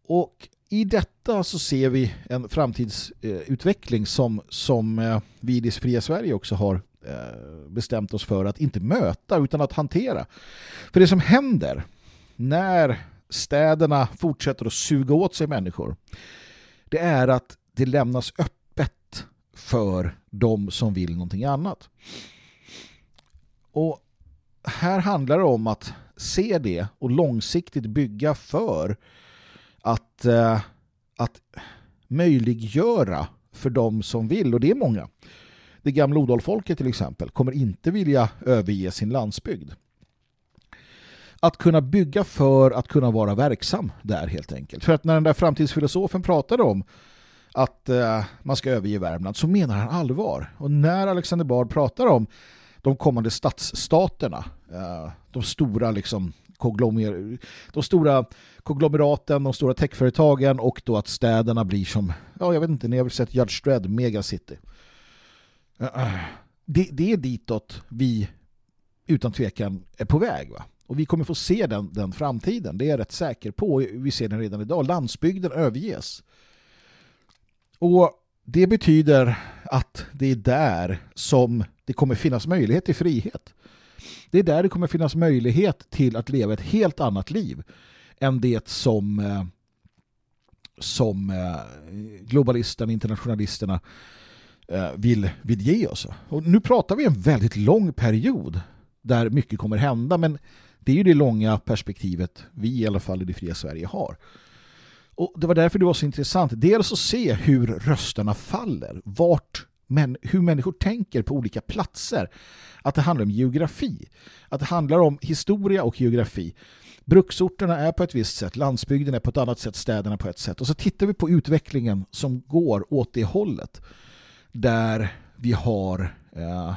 Och i detta så ser vi en framtidsutveckling som, som eh, vi i det fria Sverige också har eh, bestämt oss för att inte möta utan att hantera. För det som händer när städerna fortsätter att suga åt sig människor det är att det lämnas öppet för de som vill någonting annat. Och här handlar det om att se det och långsiktigt bygga för att, eh, att möjliggöra för de som vill, och det är många. Det gamla odalfolket till exempel kommer inte vilja överge sin landsbygd. Att kunna bygga för att kunna vara verksam där helt enkelt. För att när den där framtidsfilosofen pratade om att eh, man ska överge Värmland så menar han allvar. Och när Alexander Bard pratar om de kommande stadsstaterna, eh, de stora liksom de stora konglomeraten, de stora techföretagen och då att städerna blir som, ja jag vet inte, ni har väl sett Judge Dredd, Megacity. Det, det är ditåt vi utan tvekan är på väg va? Och vi kommer få se den, den framtiden, det är jag rätt säker på. Vi ser den redan idag. Landsbygden överges. Och det betyder att det är där som det kommer finnas möjlighet till frihet. Det är där det kommer finnas möjlighet till att leva ett helt annat liv än det som eh, som eh, globalisterna, internationalisterna eh, vill, vill ge oss. Och nu pratar vi en väldigt lång period där mycket kommer hända men det är ju det långa perspektivet vi i alla fall i det fria Sverige har. Och det var därför det var så intressant. Dels att se hur rösterna faller, vart men hur människor tänker på olika platser. Att det handlar om geografi. Att det handlar om historia och geografi. Bruksorterna är på ett visst sätt, landsbygden är på ett annat sätt, städerna på ett sätt. Och så tittar vi på utvecklingen som går åt det hållet. Där vi har, eh,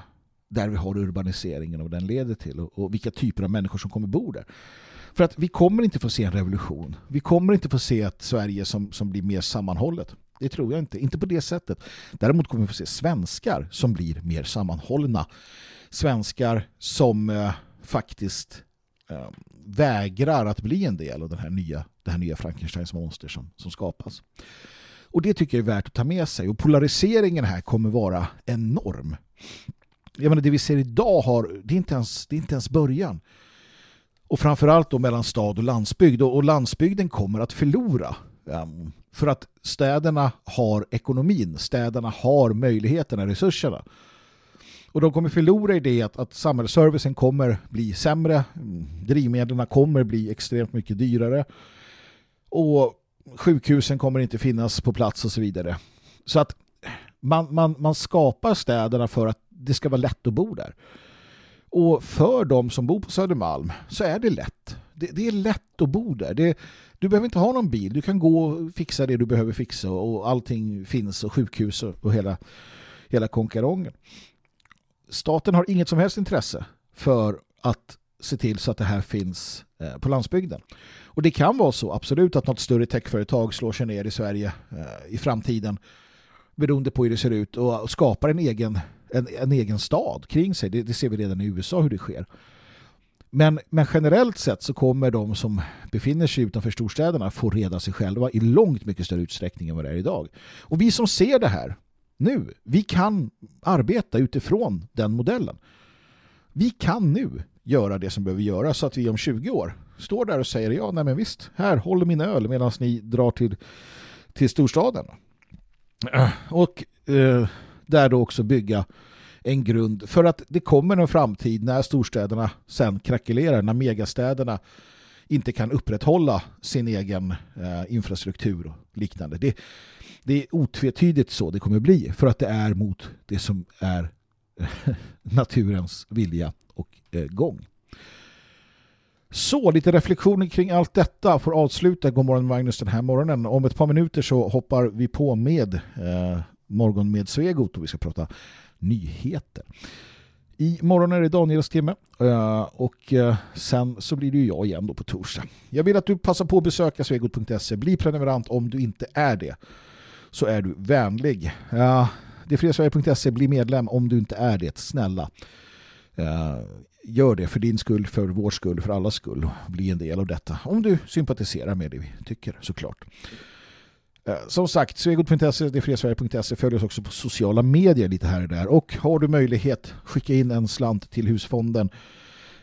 där vi har urbaniseringen och den leder till. Och, och vilka typer av människor som kommer bo där. För att vi kommer inte få se en revolution. Vi kommer inte få se ett Sverige som, som blir mer sammanhållet. Det tror jag inte. Inte på det sättet. Däremot kommer vi få se svenskar som blir mer sammanhållna. Svenskar som eh, faktiskt eh, vägrar att bli en del av den här nya, det här nya Frankensteins monster som, som skapas. Och det tycker jag är värt att ta med sig. Och polariseringen här kommer vara enorm. Jag menar, det vi ser idag har, det är inte ens, det är inte ens början. Och framförallt då mellan stad och landsbygd. Och, och landsbygden kommer att förlora. Um, för att städerna har ekonomin, städerna har möjligheterna, resurserna. Och de kommer förlora i det att, att samhällsservicen kommer bli sämre, drivmedlen kommer bli extremt mycket dyrare och sjukhusen kommer inte finnas på plats och så vidare. Så att man, man, man skapar städerna för att det ska vara lätt att bo där. Och för de som bor på Södermalm så är det lätt. Det, det är lätt att bo där. Det, du behöver inte ha någon bil. Du kan gå och fixa det du behöver fixa och allting finns och sjukhus och, och hela, hela konkarongen. Staten har inget som helst intresse för att se till så att det här finns eh, på landsbygden. Och det kan vara så, absolut, att något större techföretag slår sig ner i Sverige eh, i framtiden beroende på hur det ser ut och, och skapar en egen, en, en egen stad kring sig. Det, det ser vi redan i USA hur det sker. Men, men generellt sett så kommer de som befinner sig utanför storstäderna få reda sig själva i långt mycket större utsträckning än vad det är idag. Och vi som ser det här nu, vi kan arbeta utifrån den modellen. Vi kan nu göra det som behöver göras så att vi om 20 år står där och säger ja, nej men visst, här håller min öl medan ni drar till, till storstaden. <clears throat> Och eh, där då också bygga en grund för att det kommer en framtid när storstäderna sen krackelerar, när megastäderna inte kan upprätthålla sin egen eh, infrastruktur och liknande. Det, det är otvetydigt så det kommer bli för att det är mot det som är <laughs> naturens vilja och eh, gång. Så, lite reflektioner kring allt detta får avsluta Godmorgon Magnus den här morgonen. Om ett par minuter så hoppar vi på med eh, Morgon med Svegot och vi ska prata nyheter. I morgon är det Daniels timme eh, och eh, sen så blir det ju jag igen då på torsdag. Jag vill att du passar på att besöka svegot.se. Bli prenumerant om du inte är det. Så är du vänlig. Uh, det är fredsverige.se. Bli medlem om du inte är det. Snälla. Uh, gör det för din skull, för vår skull, för allas skull. Bli en del av detta. Om du sympatiserar med det vi tycker såklart. Som sagt, svegot.se, det är fredsverige.se. Följ oss också på sociala medier lite här och där. Och har du möjlighet, skicka in en slant till husfonden.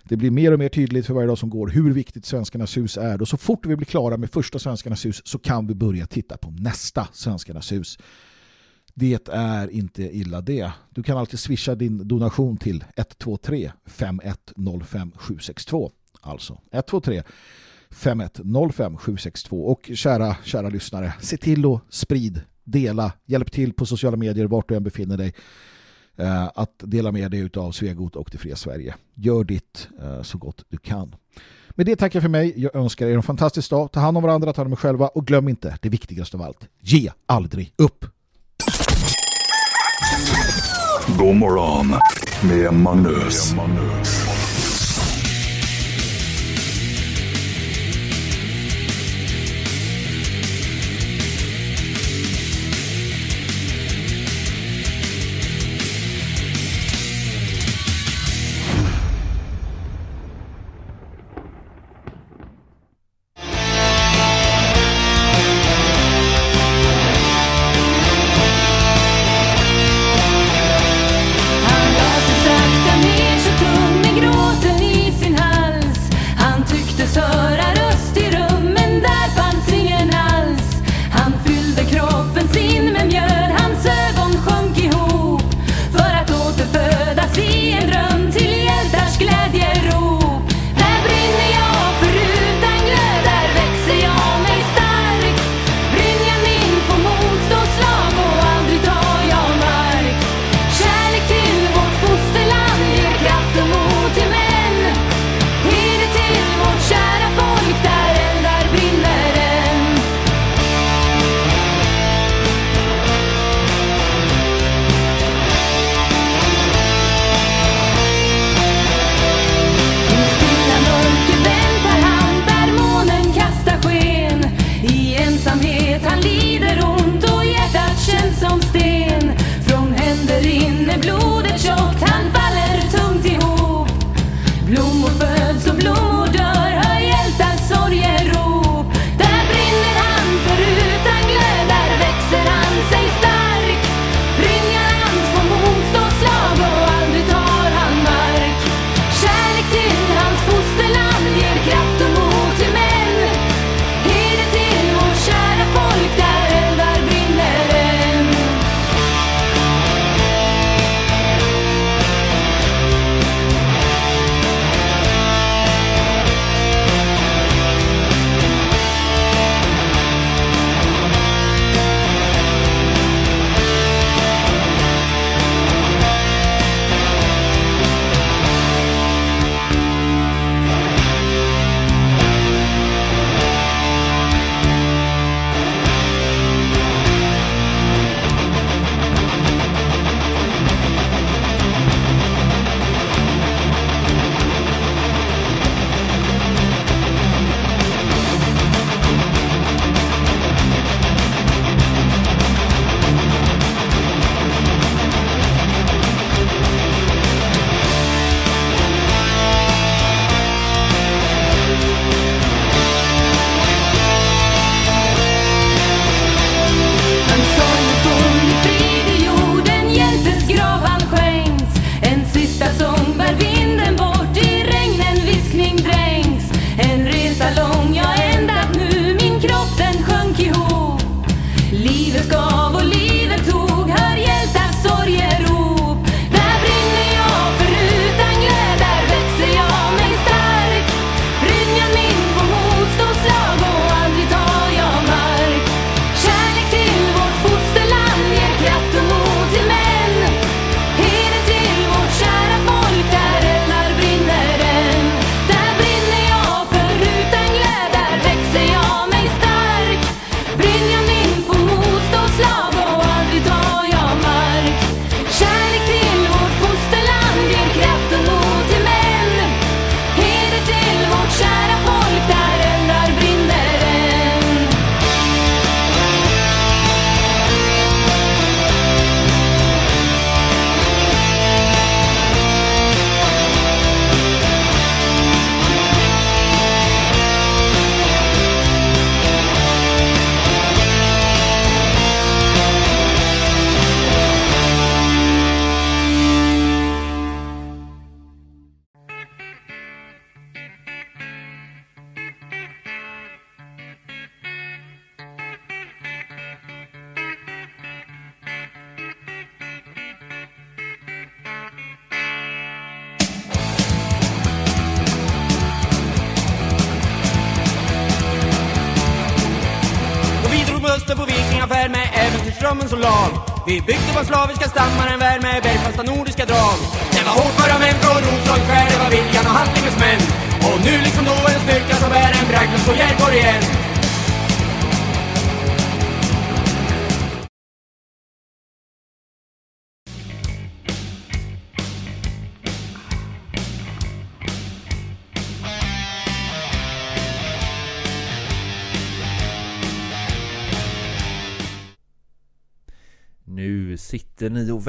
Det blir mer och mer tydligt för varje dag som går hur viktigt Svenskarnas hus är. Och så fort vi blir klara med första Svenskarnas hus så kan vi börja titta på nästa Svenskarnas hus. Det är inte illa det. Du kan alltid swisha din donation till 123 5105 762. Alltså 123 5105 762. Och kära, kära lyssnare, se till att sprid, dela, hjälp till på sociala medier vart du än befinner dig Eh, att dela med dig av Svegot och det fria Sverige. Gör ditt eh, så gott du kan. Med det tackar jag för mig. Jag önskar er en fantastisk dag. Ta hand om varandra, ta hand om er själva och glöm inte det viktigaste av allt. Ge aldrig upp! God morgon med Magnus. Med Magnus.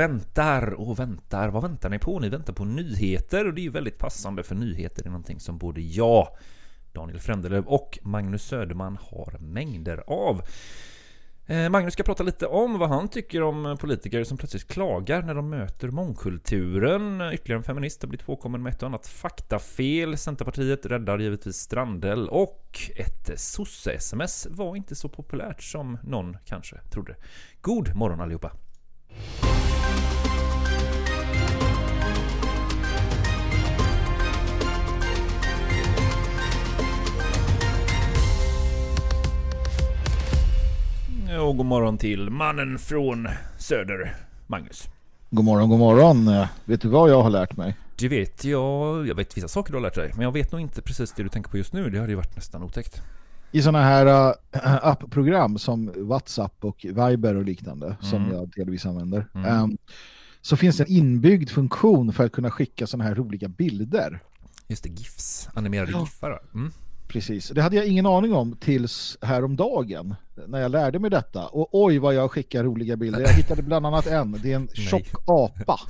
Väntar och väntar. Vad väntar ni på? Ni väntar på nyheter och det är ju väldigt passande för nyheter är någonting som både jag, Daniel Frändelöv och Magnus Söderman har mängder av. Eh, Magnus ska prata lite om vad han tycker om politiker som plötsligt klagar när de möter mångkulturen. Ytterligare en feminist har blivit påkommen med ett och annat faktafel. Centerpartiet räddar givetvis Strandell och ett sosse-sms var inte så populärt som någon kanske trodde. God morgon allihopa! Och god morgon till mannen från Söder, Magnus. God morgon, god morgon. Eh, Vet du vad jag har lärt mig? Det vet jag, jag vet vissa saker du har lärt dig, men jag vet nog inte precis det du tänker på just nu. Det hade ju varit nästan otäckt. I sådana här uh, <clears throat> appprogram som WhatsApp och Viber och liknande som Mm. jag delvis använder. Mm. ehm, så finns det en inbyggd funktion för att kunna skicka sådana här roliga bilder. Just det, GIFs, animerade GIFar. va? Mm. Precis, det hade jag ingen aning om tills häromdagen när jag lärde mig detta. Och oj vad jag skickar roliga bilder. Jag hittade bland annat en, det är en tjock apa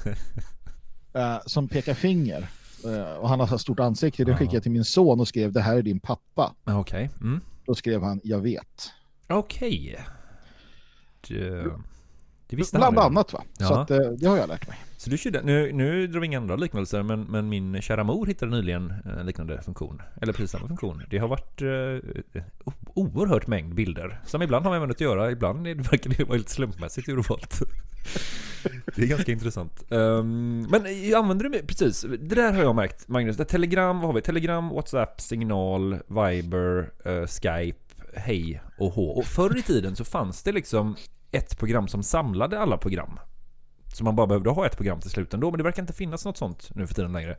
eh, som pekar finger. Eh, och han har så stort ansikte. Det skickade jag till min son och skrev det här är din pappa. Okej. Mm. Då skrev han jag vet. Okej. Det, det visste Bland han redan. annat va? Så Ja. att, eh, det har jag lärt mig. Så du körde, nu, nu drar vi inga andra liknelser, men, men min kära mor hittade nyligen en liknande funktion. Eller precis samma funktion. Det har varit eh, oerhört mängd bilder. Som ibland har med även att göra, ibland är det, verkar det vara lite slumpmässigt urvalt. <laughs> Det är ganska intressant. Um, men använder du, precis, det där har jag märkt Magnus. Det Telegram, vad har vi? Telegram, WhatsApp, Signal, Viber, eh, Skype, Hej och H. Och förr i tiden så fanns det liksom ett program som samlade alla program. Så man bara behövde ha ett program till slut ändå, men det verkar inte finnas något sånt nu för tiden längre.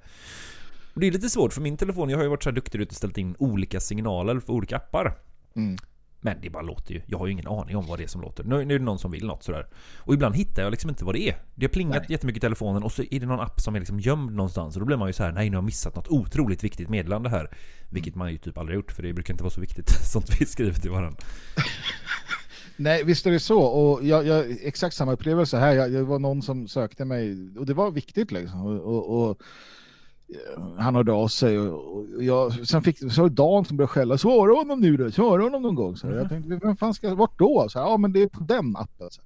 Och det är lite svårt för min telefon, jag har ju varit så här duktig ut och ställt in olika signaler för olika appar. Mm. Men det bara låter ju. Jag har ju ingen aning om vad det är som låter. Nu, nu är det någon som vill något sådär. Och ibland hittar jag liksom inte vad det är. Det har plingat jättemycket i telefonen och så är det någon app som är liksom gömd någonstans. Och då blir man ju så här: nej nu har jag missat något otroligt viktigt meddelande här. Vilket man ju typ aldrig gjort, för det brukar inte vara så viktigt. <laughs> Sånt vi skriver till varandra. Nej, visst är det så. Och jag, jag exakt samma upplevelse här. Jag, det var någon som sökte mig och det var viktigt liksom. Och, och, och eh, han hörde av sig och, jag, sen fick så Dan som började skälla. Svara honom nu då, svara honom någon gång. Så jag tänkte, vem fan ska, vart då? Så här, ja men det är på den appen. Så.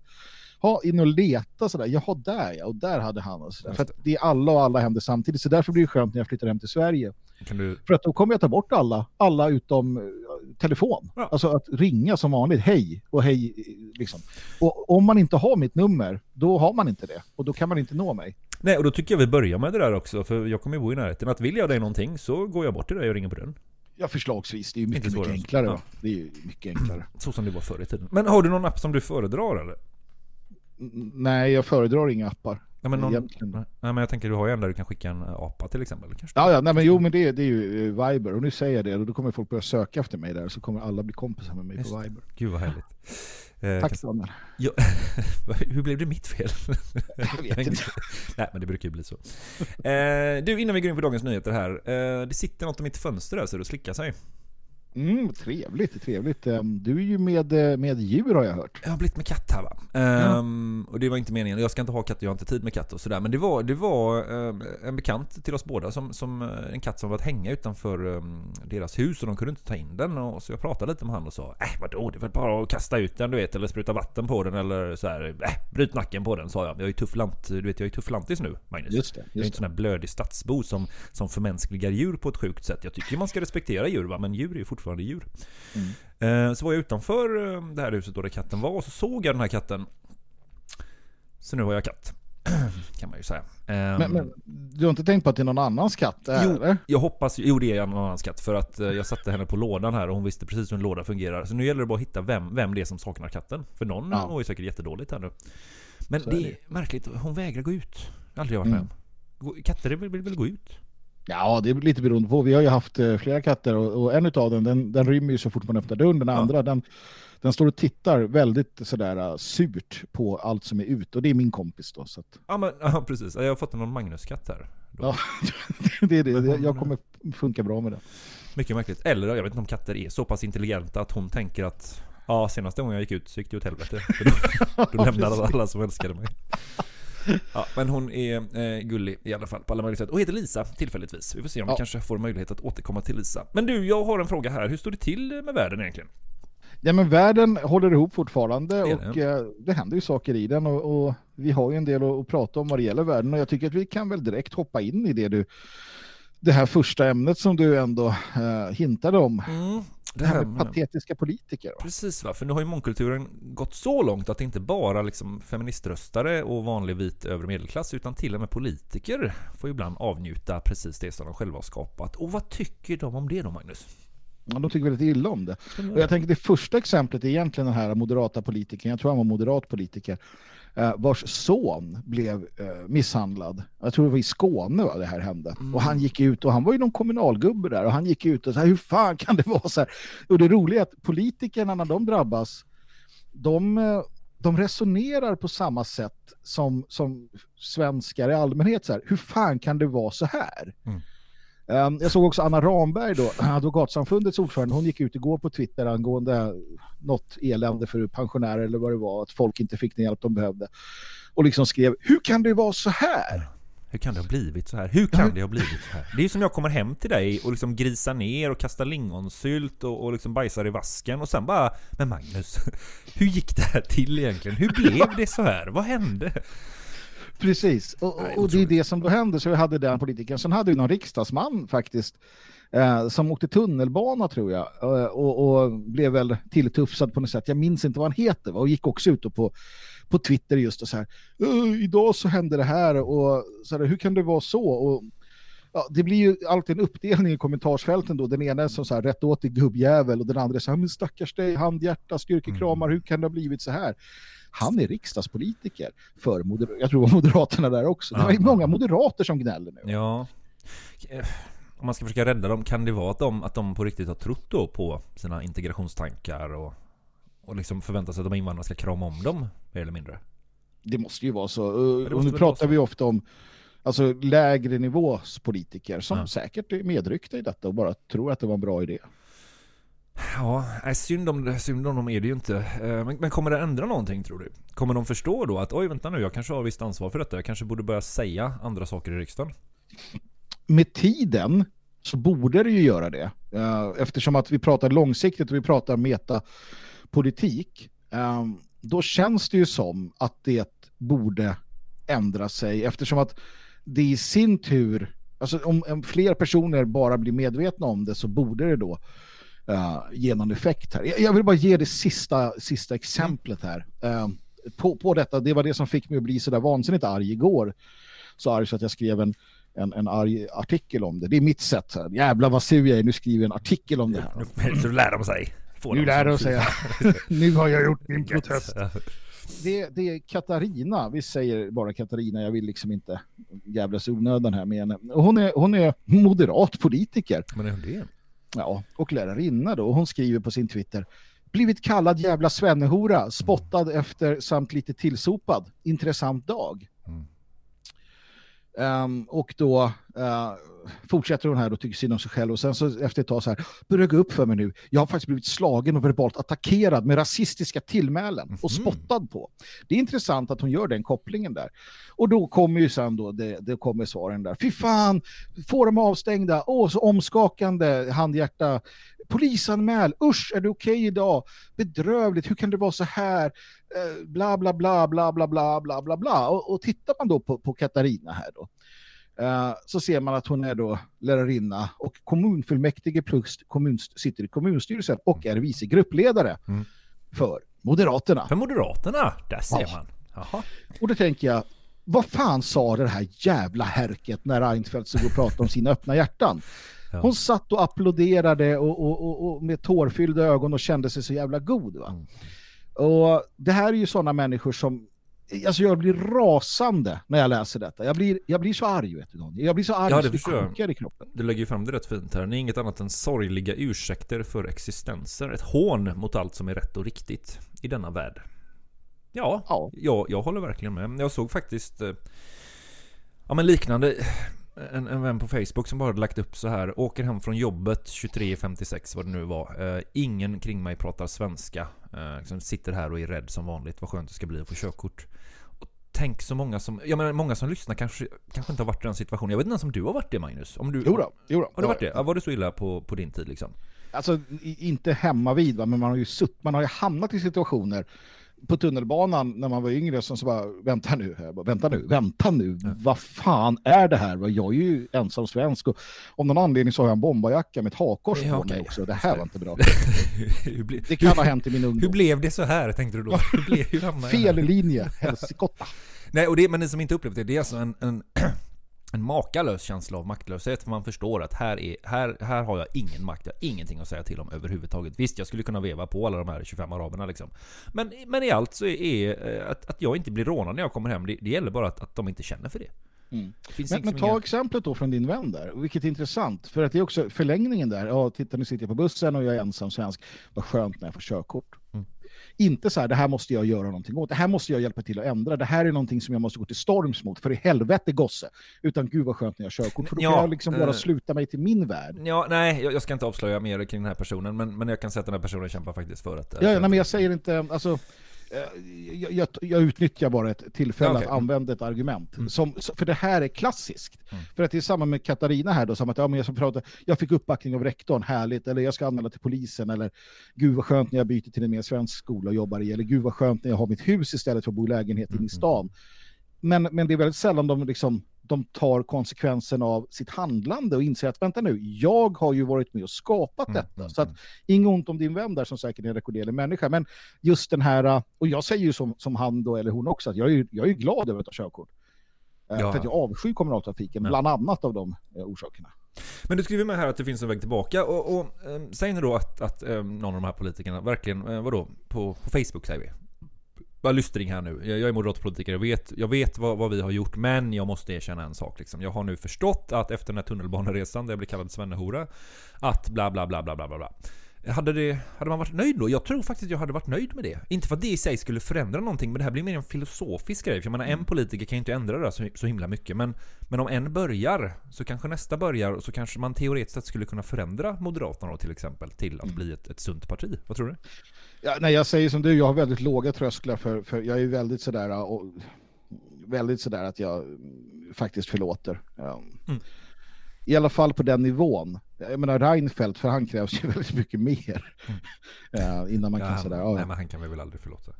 Ha in och leta sådär. Jaha, där ja. Och där hade han och sådär. För att det är alla och alla händer samtidigt. Så därför blir det skönt när jag flyttar hem till Sverige. Du... För att då kommer jag ta bort alla, alla utom eh, telefon. Alltså att ringa som vanligt, hej och hej eh, liksom. Och om man inte har mitt nummer, då har man inte det. Och då kan man inte nå mig. Nej, och då tycker jag vi börjar med det där också, för jag kommer ju bo i närheten. Att vill jag dig någonting så går jag bort till dig och ringer på den. Ja, förslagsvis. Det är ju mycket, mycket enklare. Ja. Det är ju mycket enklare. <clears throat> Så som det var förr i tiden. Men har du någon app som du föredrar eller? Nej, jag föredrar inga appar. Ja, men någon... Egentligen. Nej, men jag tänker du har ju en där du kan skicka en eh, apa till exempel. Kanske. Ja, ja, nej, men jo, men det, det är ju eh, Viber. Och nu säger jag det, och då kommer folk börja söka efter mig där. Så kommer alla bli kompisar med mig Just på det. Viber. Gud vad härligt. Eh, Tack, Samuel. Ja, <laughs> hur blev det mitt fel? <laughs> Jag vet inte. <laughs> Nej, men det brukar ju bli så. Eh, du, innan vi går in på dagens nyheter här. Eh, det sitter något i mitt fönster där så det slickar sig. Mm, trevligt, trevligt. Ehm, Du är ju med, eh, med djur har jag hört. Jag har blivit med katt här va. Ehm, och det var inte meningen. Jag ska inte ha katt, jag har inte tid med katt och sådär. Men det var, det var ehm, en bekant till oss båda som, som eh, en katt som var att hänga utanför ehm, deras hus och de kunde inte ta in den. Och så jag pratade lite med han och sa äh vadå, det är väl bara att kasta ut den du vet eller spruta vatten på den eller så här. Äh, bryt nacken på den sa jag. Jag är ju tuff lant, du vet jag är ju tuff lantis nu Magnus. Just det, jag är just inte sån här blödig stadsbo som, som förmänskligar djur på ett sjukt sätt. Jag tycker man ska respektera djur va, men djur är ju fortfarande djur. Eh, Så var jag utanför eh, det här huset då där katten var och så såg jag den här katten. Så nu har jag katt. <clears throat> kan man ju säga. Ehm, Men, men du har inte tänkt på att det är någon annans katt? Är, Jo, eller? jag hoppas Jo, det är en annan katt. För att eh, jag satte henne på lådan här och hon visste precis hur en låda fungerar. Så nu gäller det bara att hitta vem, vem det är som saknar katten. För någon Ja. mår ju säkert jättedåligt här nu. Men Så det är är, det. märkligt, hon vägrar gå ut. Aldrig varit med Mm. om. Katter vill väl gå ut? Ja, det är lite beroende på. Vi har ju haft eh, flera katter och, och en av dem, den, den rymmer ju så fort man öppnar dörren. Den andra, den, den står och tittar väldigt sådär uh, surt på allt som är ute. Och det är min kompis då. Så att, Ja, men, <laughs> ja precis. Jag har fått någon Magnus-katt här. ja, <laughs> det är det. Jag, kommer funka bra med det. Mycket märkligt. Eller jag vet inte om katter är så pass intelligenta att hon tänker att Ja, senaste gången jag gick ut så gick det åt helvete. För då, <laughs> då lämnade alla som älskade mig. Ja, men hon är eh, gullig i alla fall på alla möjliga sätt. Och heter Lisa tillfälligtvis. Vi får se om vi Ja. kanske får möjlighet att återkomma till Lisa. Men du, jag har en fråga här. Hur står det till med världen egentligen? Ja, men världen håller ihop fortfarande Det och det. eh, det händer ju saker i den och, och vi har ju en del att, att prata om vad det gäller världen och jag tycker att vi kan väl direkt hoppa in i det du det här första ämnet som du ändå eh, hintade om. Mm, det här med patetiska politiker. va? Precis va, för nu har ju mångkulturen gått så långt att det inte bara liksom feministröstare och vanlig vit övre medelklass utan till och med politiker får ibland avnjuta precis det som de själva har skapat. Och vad tycker de om det då Magnus? Ja, de tycker väldigt illa om det. Och jag tänker det första exemplet är egentligen den här moderata politikern, jag tror han var moderat politiker, vars son blev eh, misshandlad. Jag tror det var i Skåne va, det här hände. Och han gick ut och han var ju någon kommunalgubbe där och han gick ut och sa hur fan kan det vara så här? Och det roliga är att politikerna när de drabbas, de, eh, de resonerar på samma sätt som, som svenskar i allmänhet. Så här, hur fan kan det vara så här? Um, jag såg också Anna Ramberg då, <clears throat> Advokatsamfundets ordförande, hon gick ut igår på Twitter angående något elände för pensionärer eller vad det var, att folk inte fick den hjälp de behövde. Och liksom skrev, hur kan det vara så här? Hur kan det ha blivit så här? Hur kan det ha blivit så här? Det är ju som jag kommer hem till dig och liksom grisar ner och kastar lingonsylt och, och liksom bajsar i vasken och sen bara Men Magnus, <laughs> hur gick det här till egentligen? Hur blev det så här? Vad hände? <laughs> Precis, och, och, och det är det som då hände. Så vi hade den politikern. Sen hade vi någon riksdagsman faktiskt eh, som åkte tunnelbana tror jag eh, och, och blev väl tilltufsad på något sätt. Jag minns inte vad han heter va? och gick också ut på, på Twitter just och så här. "Eh, idag så hände det här och så här, hur kan det vara så? Och, Ja, det blir ju alltid en uppdelning i kommentarsfälten då. Den ena är som så här rätt åt i gubbjävel och den andra är så här, men stackars dig, handhjärta, styrkekramar, hur kan det ha blivit så här? Han är riksdagspolitiker för moder- jag tror Moderaterna där också. Det ju många moderater som gnäller nu. Ja. Eh, Om man ska försöka rädda dem, kan det vara att de, att de på riktigt har trott då på sina integrationstankar och, och liksom förväntar sig att de invandrarna ska krama om dem, mer eller mindre? Det måste ju vara så. det Och nu pratar vi ofta om alltså, lägre nivås politiker som Ja. säkert är medryckta i detta och bara tror att det var en bra idé. Ja, nej, synd om, synd om dem är det ju inte. Eh, men, men kommer det ändra någonting tror du? Kommer de förstå då att oj vänta nu, jag kanske har visst ansvar för detta. Jag kanske borde börja säga andra saker i riksdagen? med tiden så borde det ju göra det. Eh, eftersom att vi pratar långsiktigt och vi pratar metapolitik. Ehm, då känns det ju som att det borde ändra sig eftersom att det i sin tur, alltså om, om fler personer bara blir medvetna om det så borde det då uh, ge någon effekt här. Jag, jag vill bara ge det sista, sista exemplet här. Eh, på, på detta, det var det som fick mig att bli så där vansinnigt arg igår. Så arg så att jag skrev en, en, en arg artikel om det. Det är mitt sätt. Här. Jävlar vad sur jag är, nu skriver jag en artikel om det här. Så lär de sig. Får Nu lär de sig. <laughs> nu har jag gjort min protest. Det, det är Katarina, vi säger bara Katarina, jag vill liksom inte jävlas onödan här med henne. Hon är, hon är moderat politiker. Men är hon det? Ja, och lärarinna då. Hon skriver på sin Twitter blivit kallad jävla svennehora, spottad efter samt lite tillsopad. Intressant dag. Ehm, och då eh, fortsätter hon här och tycker synd om sig själv och sen så efter ett tag så här, börjar gå upp för mig nu. Jag har faktiskt blivit slagen och verbalt attackerad med rasistiska tillmälen och spottad på. Det är intressant att hon gör den kopplingen där. Och då kommer ju sen då, det, det kommer svaren där. Fy fan, får de avstängda, åh så omskakande, handhjärta. Polisanmäl, usch är det okej idag? Bedrövligt, hur kan det vara så här? Eh, bla bla bla bla bla bla bla bla bla. Och, och tittar man då på, på Katarina här då. eh, så ser man att hon är då lärarinna och kommunfullmäktige plus kommun, sitter i kommunstyrelsen och är vice gruppledare för Moderaterna. För Moderaterna, där ser Ja. man. Jaha. Och då tänker jag, Vad fan sa det här jävla härket när Reinfeldt stod och pratade om sina öppna hjärtan? Hon satt och applåderade och, och, och, och med tårfyllda ögon och kände sig så jävla god. Va? Mm. Och det här är ju sådana människor som Alltså jag blir rasande när jag läser detta. Jag blir, jag blir så arg, vet du. Jag blir så arg Ja, så det det jag. kokar i kroppen. Du lägger ju fram det rätt fint här. Ni är inget annat än sorgliga ursäkter för existenser. Ett hån mot allt som är rätt och riktigt i denna värld. Ja, Jag, jag håller verkligen med. Jag såg faktiskt eh, ja, men liknande en, en vän på Facebook som bara hade lagt upp så här. Åker hem från jobbet 23.56 vad det nu var. Eh, ingen kring mig pratar svenska. Eh, liksom sitter här och är rädd som vanligt. Vad skönt det ska bli att få körkort. Och tänk så många som, jag menar många som lyssnar kanske, kanske inte har varit i den situationen. Jag vet inte ens om du har varit det Magnus? Om du, Jo då, jo då. Har du varit det? Ja, var det så illa på, på din tid liksom? Alltså inte hemma vid va? men man har ju sutt, man har ju hamnat i situationer på tunnelbanan när man var yngre som så bara, vänta nu, bara, vänta nu, vänta nu, vad fan är det här? Jag är ju ensam svensk och om någon anledning så har jag en bombarjacka med ett hakkors Ja, på okej. mig också. Det här var inte bra. <laughs> Det kan ha hänt i min ungdom. Hur blev det så här tänkte du då? Hur blev, hur här? Fel linje, helskotta. <laughs> Nej, och det, men ni som inte upplevt det, det är alltså en, en, <clears throat> en makalös känsla av maktlöshet. För man förstår att här, är, här, här har jag ingen makt, jag har ingenting att säga till om överhuvudtaget. Visst, jag skulle kunna veva på alla de här 25 araberna liksom. Men, men i allt så är eh, att, att jag inte blir rånad när jag kommer hem, det, det gäller bara att, att de inte känner för det. Mm. Men, liksom men ta inga- exemplet då från din vän där, vilket är intressant. För att det är också förlängningen där. Ja, titta nu sitter jag på bussen och jag är ensam svensk. Vad skönt när jag får körkort. Inte så här, det här måste jag göra någonting åt. Det här måste jag hjälpa till att ändra. Det här är någonting som jag måste gå till storms mot. För i helvete gosse. Utan gud vad skönt när jag har körkort. För då Ja, kan jag liksom bara eh, sluta mig till min värld. Ja, nej, jag, jag ska inte avslöja mer kring den här personen, men, men jag kan säga att den här personen kämpar faktiskt för att... eh, Ja, nej, men jag säger inte, alltså, jag, jag, jag utnyttjar bara ett tillfälle Okej. att använda ett argument. Som, för det här är klassiskt. För att det är samma med Katarina här då, som att ja, men jag, ska prata, jag fick uppbackning av rektorn, härligt, eller jag ska anmäla till polisen, eller gud vad skönt när jag byter till en mer svensk skola och jobbar i, eller gud vad skönt när jag har mitt hus istället för att bo i lägenhet inne i stan. Men, men det är väldigt sällan de, liksom, de tar konsekvensen av sitt handlande och inser att vänta nu, jag har ju varit med och skapat detta. Så att inget ont om din vän där som säkert är en rekorderlig människa, men just den här, uh, och jag säger ju som, som han då, eller hon också, att jag är, ju- jag är glad över att ha körkort. Eh, Ja. För att jag avskyr kommunaltrafiken, Ja. bland annat av de eh, orsakerna. Men du skriver med här att det finns en väg tillbaka och, och eh, säg nu då att, att eh, någon av de här politikerna verkligen, eh, vadå, på, på Facebook säger vi. Bara lystring här nu. Jag, jag är moderat politiker, jag vet, jag vet vad, vad vi har gjort, men jag måste erkänna en sak liksom. Jag har nu förstått att efter den här tunnelbaneresan där jag blev kallad svennehora, att bla bla bla bla bla bla bla. Hade, det, hade man varit nöjd då? Jag tror faktiskt jag hade varit nöjd med det. Inte för att det i sig skulle förändra någonting, men det här blir mer en filosofisk grej. För jag menar, en politiker kan ju inte ändra det så, så himla mycket. Men, men om en börjar, så kanske nästa börjar, och så kanske man teoretiskt sett skulle kunna förändra Moderaterna då till exempel, till att bli ett, ett sunt parti. Vad tror du? Ja, nej, jag säger som du, jag har väldigt låga trösklar för, för jag är väldigt sådär och väldigt sådär att jag mm, faktiskt förlåter. Um, Mm. I alla fall på den nivån. Jag menar Reinfeldt, för han krävs ju <laughs> väldigt mycket mer. eh, innan man Ja, kan sådär, ja, Nej, men han kan vi väl aldrig förlåta.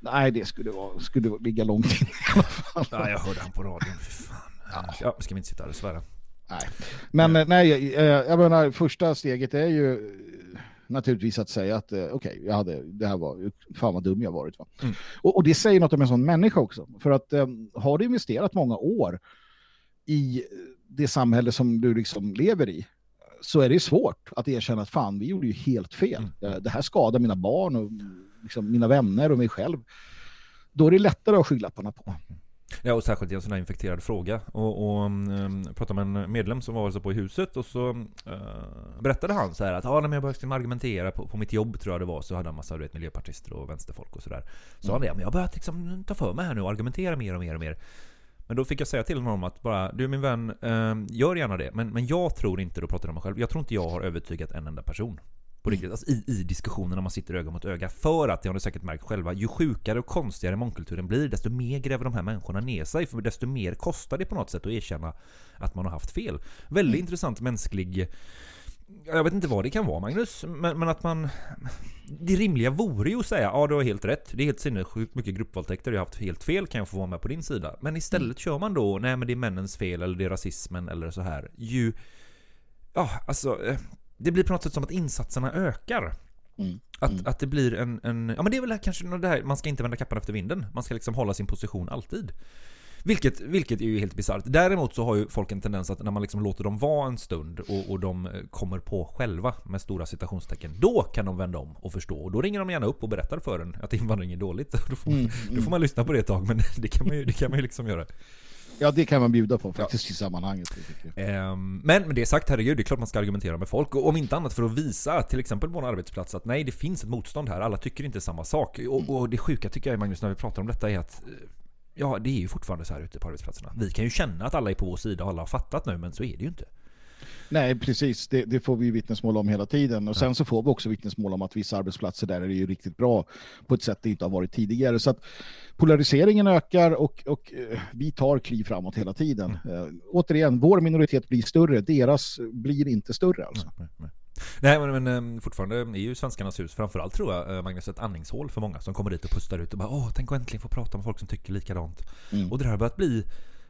Nej, det skulle, vara, skulle ligga långt in i alla fall. Ja, jag hörde han på radion, fy fan. Ja, ska vi inte sitta här och svära? Nej. Men eh, nej, jag, eh, jag menar, första steget är ju eh, naturligtvis att säga att okej, jag hade, det här var, fan vad dum jag varit. Va? Mm. Och, och det säger något om en sån människa också. För att har du investerat många år i det samhälle som du liksom lever i så är det svårt att erkänna att fan, vi gjorde ju helt fel. Mm. Eh, Det här skadar mina barn och liksom, mina vänner och mig själv. Då är det lättare att skylapparna på. Ja, och särskilt i en sån här infekterad fråga. Och, och um, jag pratade med en medlem som var alltså på i huset och så uh, berättade han så här att ah, när jag började liksom argumentera på, på mitt jobb tror jag det var så hade han massa du vet, miljöpartister och vänsterfolk och sådär. Så Mm. han det, "Ja, men jag har börjat liksom ta för mig här nu och argumentera mer och mer och mer. Men då fick jag säga till honom att bara, du min vän, eh, gör gärna det. Men, men jag tror inte, då pratar jag om mig själv, jag tror inte jag har övertygat en enda person. På riktigt, alltså i, i diskussionen när man sitter öga mot öga. För att, det har ni säkert märkt själva, ju sjukare och konstigare mångkulturen blir, desto mer gräver de här människorna ner sig. För desto mer kostar det på något sätt att erkänna att man har haft fel. Väldigt intressant mänsklig jag vet inte vad det kan vara Magnus, men, men att man... Det rimliga vore ju att säga ja du har helt rätt, det är helt sinnessjukt mycket gruppvåldtäkter, jag har haft helt fel, kan jag få vara med på din sida? Men istället kör man då, nej men det är männens fel eller det är rasismen eller så här. Ju... Ja, alltså... eh, Det blir på något sätt som att insatserna ökar. Att, att det blir en, en... Ja men det är väl kanske det här, man ska inte vända kappan efter vinden. Man ska liksom hålla sin position alltid. Vilket, vilket är ju helt bisarrt. Däremot så har ju folk en tendens att när man liksom låter dem vara en stund och, och de eh, kommer på själva med stora citationstecken. Då kan de vända om och förstå. Och då ringer de gärna upp och berättar för en att invandring är dåligt. <laughs> Då får, Mm, då mm. får man lyssna på det ett tag men <laughs> det kan man ju, det kan man ju liksom göra. Ja, det kan man bjuda på faktiskt i sammanhanget. Ehm, Men med det sagt, herregud, det är klart man ska argumentera med folk. Och om inte annat för att visa, till exempel på en arbetsplats, att nej, det finns ett motstånd här. Alla tycker inte samma sak. Och, och det sjuka tycker jag, Magnus, när vi pratar om detta är att eh, Ja, det är ju fortfarande så här ute på arbetsplatserna. Vi kan ju känna att alla är på vår sida och alla har fattat nu, men så är det ju inte. Nej, precis. Det, det får vi vittnesmål om hela tiden. Och sen så får vi också vittnesmål om att vissa arbetsplatser där är det ju riktigt bra på ett sätt det inte har varit tidigare. Så att polariseringen ökar och, och eh, vi tar kliv framåt hela tiden. Eh, återigen, vår minoritet blir större, deras blir inte större alltså. Nej men, men eh, fortfarande är ju Svenskarnas hus framförallt tror jag eh, Magnus ett andningshål för många som kommer dit och pustar ut och bara åh tänk att äntligen få prata med folk som tycker likadant. Mm. Och det här har börjat bli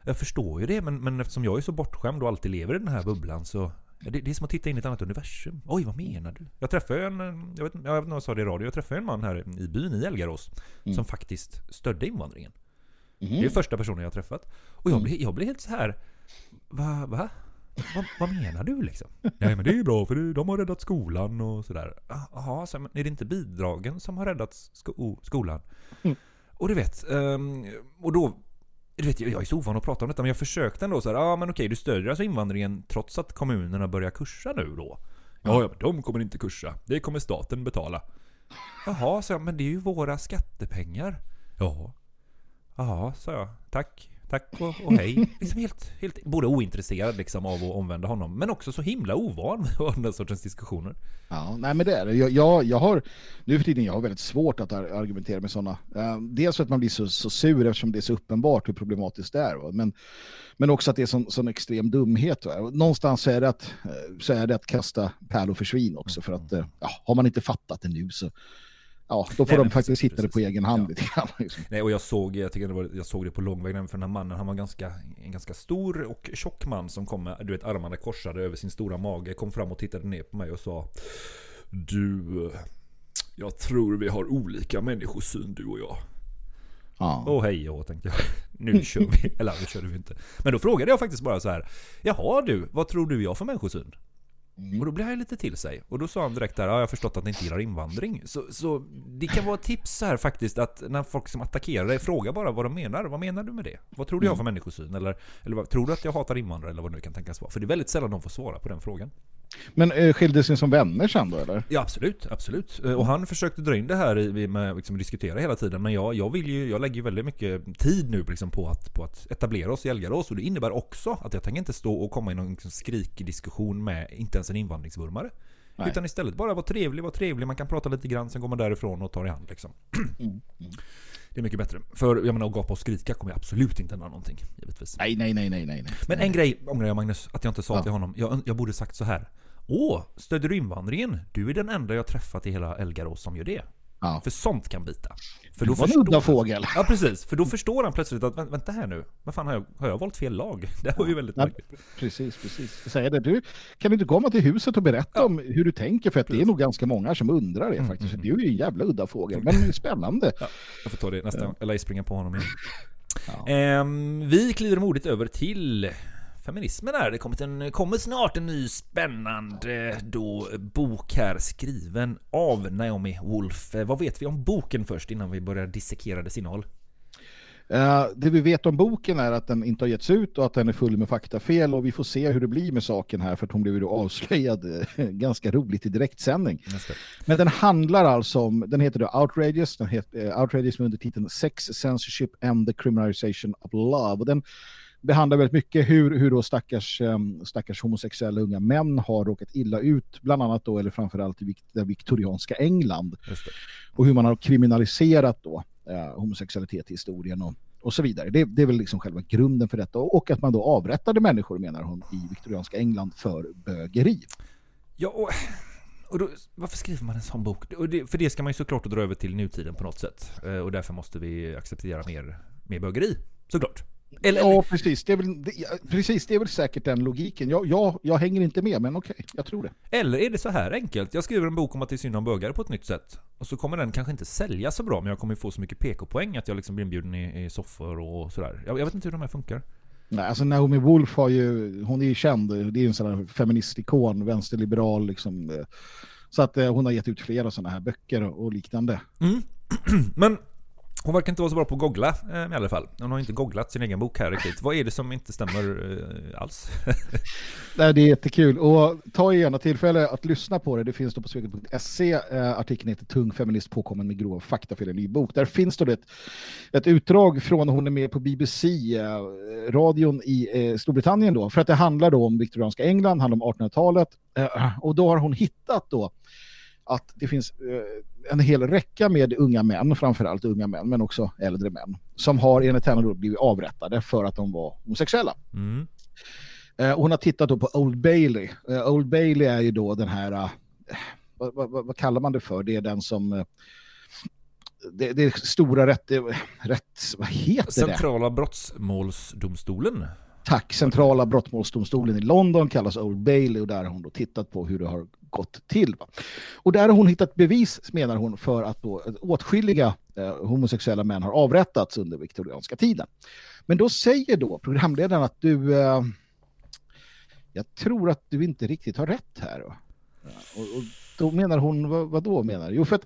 jag förstår ju det men, men eftersom jag är så bortskämd och alltid lever i den här bubblan så det, det är som att titta in i ett annat universum. Oj, vad menar du? Jag träffade en, eh, jag vet, inte- om jag sa det i radio, jag träffade en man här i byn i Elgarås Mm. som faktiskt stödde invandringen. Mhm. Det är första personen jag har träffat. Och jag Mm. blir, jag blir helt så här. Va? va? Vad, vad menar du liksom? Nej men det är bra för de har räddat skolan och sådär. Jaha, så, men är det inte bidragen som har räddat sko skolan? Mm. Och du vet, ehm, och då du vet, jag är så ovan att prata om detta men jag försökte ändå så ja men okej du stödjer alltså invandringen trots att kommunerna börjar kursa nu då? Ja, ja men de kommer inte kursa. Det kommer staten betala. Jaha, så jag, men det är ju våra skattepengar. Ja. Jaha, sa jag. Tack. Tack och, och hej. <laughs> Liksom helt, helt, både ointresserad liksom av att omvända honom, men också så himla ovan <laughs> ha den sortens diskussioner. Ja, nej men det är det. Jag, jag, jag har, nu för tiden jag har väldigt svårt att ar- argumentera med sådana. Uh, dels för att man blir så, så sur eftersom det är så uppenbart hur problematiskt det är. Va? Men, men också att det är sån, sån extrem dumhet. Va? Och Någonstans så är, det att, eh, så är det att kasta pärlor för svin också. För att eh, ja, har man inte fattat det nu så ja, då får Nej, de faktiskt hitta det på egen hand. lite grann, <laughs> liksom. Nej, och jag såg, jag tycker det var, jag såg det på långvägen för den här mannen, han var ganska, en ganska stor och tjock man som kom med, du vet, armarna korsade över sin stora mage, kom fram och tittade ner på mig och sa Du, jag tror vi har olika människosyn du och jag. Ja. Åh hej och tänkte jag. <laughs> Nu kör vi. <laughs> Eller nu körde vi inte. Men då frågade jag faktiskt bara så här. Jaha du, vad tror du jag för människosyn? Och då blev han lite till sig. Och då sa han direkt där, ja jag har förstått att ni inte gillar invandring. Så, så det kan vara ett tips här faktiskt att när folk som attackerar dig, fråga bara vad de menar. Vad menar du med det? Vad tror du jag har för människosyn? Eller, eller vad, tror du att jag hatar invandrare? Eller vad det nu kan tänkas vara. För det är väldigt sällan de får svara på den frågan. Men eh, skildes ni som vänner sen då eller? Ja absolut, absolut. Eh, Och han försökte dra in det här i, med liksom, diskutera hela tiden. Men jag, jag, vill ju, jag lägger ju väldigt mycket tid nu liksom, på, att, på att etablera oss i Elgarås. Och det innebär också att jag tänker inte stå och komma i någon liksom, skrikig diskussion med inte ens en invandringsvurmare. Nej. Utan istället bara vara trevlig, vara trevlig. Man kan prata lite grann, sen går man därifrån och tar i hand liksom. Mm, Det är mycket bättre. För jag menar, att gapa och skrika kommer jag absolut inte ändra någonting. Givetvis. Nej, nej, nej, nej, nej. nej. Men en grej ångrar jag Magnus, att jag inte sa Ja. till honom. Jag, jag borde sagt så här. Åh, stödjer du invandringen? Du är den enda jag träffat i hela Elgarås som gör det. Ja. För sånt kan bita. För då var en udda fågel. Ja precis, för då förstår han plötsligt att "Vä- vänta här nu. Vad fan har jag, har jag valt fel lag? <laughs> Det var ju väldigt Ja, märkligt. precis, precis. Säger det. Du, kan du inte komma till huset och berätta om hur du tänker? För att det är nog ganska många som undrar Mm, det faktiskt. För Du är ju en jävla udda fågel, men <laughs> spännande. Jag får ta det nästa Ja. gång. Eller springa på honom igen. <laughs> Ehm, vi kliver modigt över till feminismen här. Det kommit en, kommer snart en ny spännande då, bok här skriven av Naomi Wolf. Eh, Vad vet vi om boken först innan vi börjar dissekera dess innehåll? Eh, det vi vet om boken är att den inte har getts ut och att den är full med faktafel och vi får se hur det blir med saken här för att hon blev då avslöjad eh, <laughs> ganska roligt i direktsändning. Men den handlar alltså om, den heter då Outrageous, den heter eh, Outrageous med undertiteln Sex, Censorship and the Criminalization of Love. Och den behandlar väldigt mycket hur, hur då stackars, eh, stackars homosexuella unga män har råkat illa ut, bland annat då, eller framförallt i det viktorianska England. Och hur man har kriminaliserat då eh, homosexualitet i historien och, och så vidare. Det, det är väl liksom själva grunden för detta. Och att man då avrättade människor, menar hon, i viktorianska England för bögeri. Ja, och, och då, varför skriver man en sån bok? Och det, för det ska man ju såklart dra över till nutiden på något sätt. Eh, Och därför måste vi acceptera mer, mer bögeri, såklart. Ja, precis. Det är väl, det, precis. Det är väl säkert den logiken. Jag, jag, jag hänger inte med, men okej, jag tror det. Eller är det så här enkelt? Jag skriver en bok om att det är synd om bögar på ett nytt sätt. Och så kommer den kanske inte sälja så bra, men jag kommer få så mycket PK-poäng att jag liksom blir inbjuden i, i soffor och sådär. Jag, jag vet inte hur de här funkar. Nej, alltså Naomi Wolf har ju, hon är ju känd, det är ju en sån här feministikon, vänsterliberal liksom. Så att eh, hon har gett ut flera sådana här böcker och liknande. Mm. <clears throat> Men hon verkar inte vara så bra på att googla eh, i alla fall. Hon har inte googlat sin egen bok här riktigt. Vad är det som inte stämmer eh, alls? <laughs> Nej, det är jättekul. Och ta gärna tillfälle att lyssna på det. Det finns då på sveket.se. Eh, artikeln heter Tung feminist påkommen med grova fakta för en ny bok. Där finns då ett, ett utdrag från hon är med på BBC-radion eh, i eh, Storbritannien då. För att det handlar då om viktorianska England, handlar om 1800-talet. Eh, och då har hon hittat då att det finns en hel räcka med unga män, framförallt unga män, men också äldre män, som har enligt henne då blivit avrättade för att de var homosexuella. Mm. Eh, hon har tittat då på Old Bailey. Eh, Old Bailey är ju då den här, eh, vad, vad, vad kallar man det för? Det är den som, det, det är stora rätt, rätt vad heter det? Centrala brottmålsdomstolen. Tack, centrala brottmålsdomstolen i London kallas Old Bailey och där har hon då tittat på hur det har gått till. Va? Och där har hon hittat bevis, menar hon, för att då åtskilliga eh, homosexuella män har avrättats under viktorianska tiden. Men då säger då programledaren att du, eh, jag tror att du inte riktigt har rätt här. va? Och, och då menar hon, vad, vad då menar? Jo, för att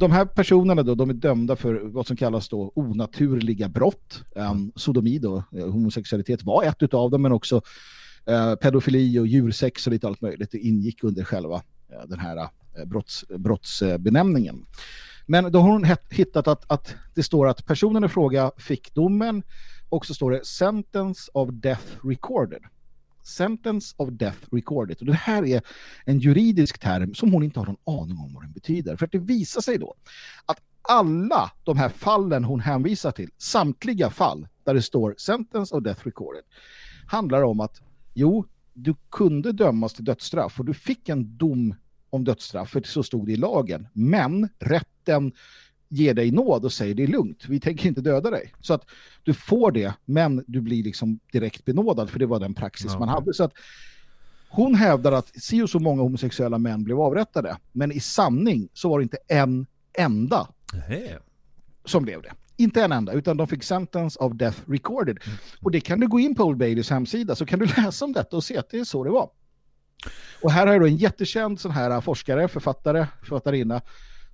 de här personerna då, de är dömda för vad som kallas då onaturliga brott. Um, sodomi då, eh, homosexualitet var ett utav dem, men också uh, pedofili och djursex och lite allt möjligt. Det ingick under själva uh, den här eh, brotts, brottsbenämningen. Men då har hon hittat att, att det står att personen i fråga fick domen och så står det sentence of death recorded. Sentence of death recorded. Och det här är en juridisk term som hon inte har någon aning om vad den betyder. För att det visar sig då att alla de här fallen hon hänvisar till, samtliga fall där det står sentence of death recorded, handlar om att jo, du kunde dömas till dödsstraff och du fick en dom om dödsstraff, för så stod det i lagen. Men rätten ger dig nåd och säger det är lugnt, vi tänker inte döda dig. Så att du får det, men du blir liksom direkt benådad, för det var den praxis Ja, man hade. Så att hon hävdar att si och så många homosexuella män blev avrättade, men i sanning så var det inte en enda som blev det. Inte en enda, utan de fick sentence of death recorded. Och det kan du gå in på Old Baileys hemsida så kan du <laughs> läsa om detta och se att det är så det var. Och här har jag då en jättekänd sån här forskare, författare, författarinna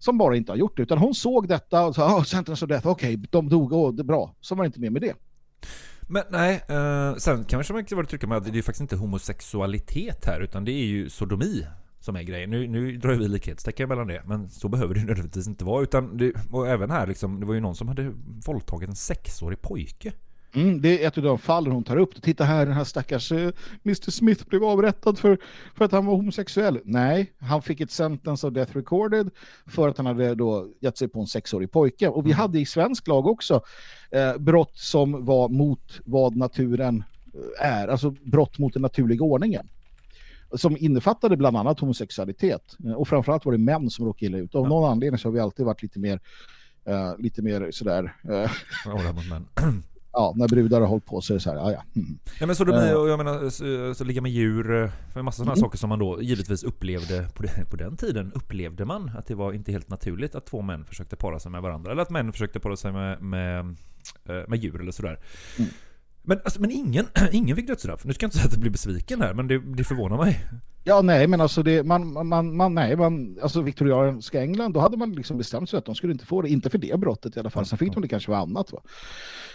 som bara inte har gjort det, utan hon såg detta och sa, oh, sentence of death, okej, de dog, och det är bra. Så var det inte mer med det. Men nej, eh, sen kanske man kan vara trycka med att det är faktiskt inte homosexualitet här, utan det är ju sodomi som är grejen. Nu, nu drar vi likhetstecken mellan det, men så behöver det ju <laughs> nödvändigtvis inte vara. Utan det, och även här, liksom, det var ju någon som hade våldtagit en sexårig pojke. Mm, det är ett av de fallen hon tar upp. Titta här, den här stackars eh, Mr. Smith blev avrättad för, för att han var homosexuell. Nej, han fick ett sentence of death recorded för att han hade då gett sig på en sexårig pojke. Och vi hade i svensk lag också eh, brott som var mot vad naturen eh, är, alltså brott mot den naturliga ordningen. Som innefattade bland annat homosexualitet. Eh, Och framförallt var det män som råkade illa ut. Av någon anledning så har vi alltid varit lite mer, eh, lite mer sådär... eh, Ja, när brudar har hållit på så är det så här, ja, ja. Mm. Ja men sodomi Eh, och jag menar så, så ligga med djur, eh, för en massa sådana Mm. saker som man då givetvis upplevde på, det, på den tiden upplevde man att det var inte helt naturligt att två män försökte para sig med varandra eller att män försökte para sig med, med, eh, med djur eller sådär. Mm. Men, alltså, men ingen, <clears throat> ingen fick dödsstraff. Nu ska jag inte säga att jag blir besviken här, men det, det förvånar mig. Ja, nej, men alltså det, man, man, man, nej, man, alltså viktorianska England, då hade man liksom bestämt sig att de skulle inte få det, inte för det brottet i alla fall, sen fick de det kanske för annat va.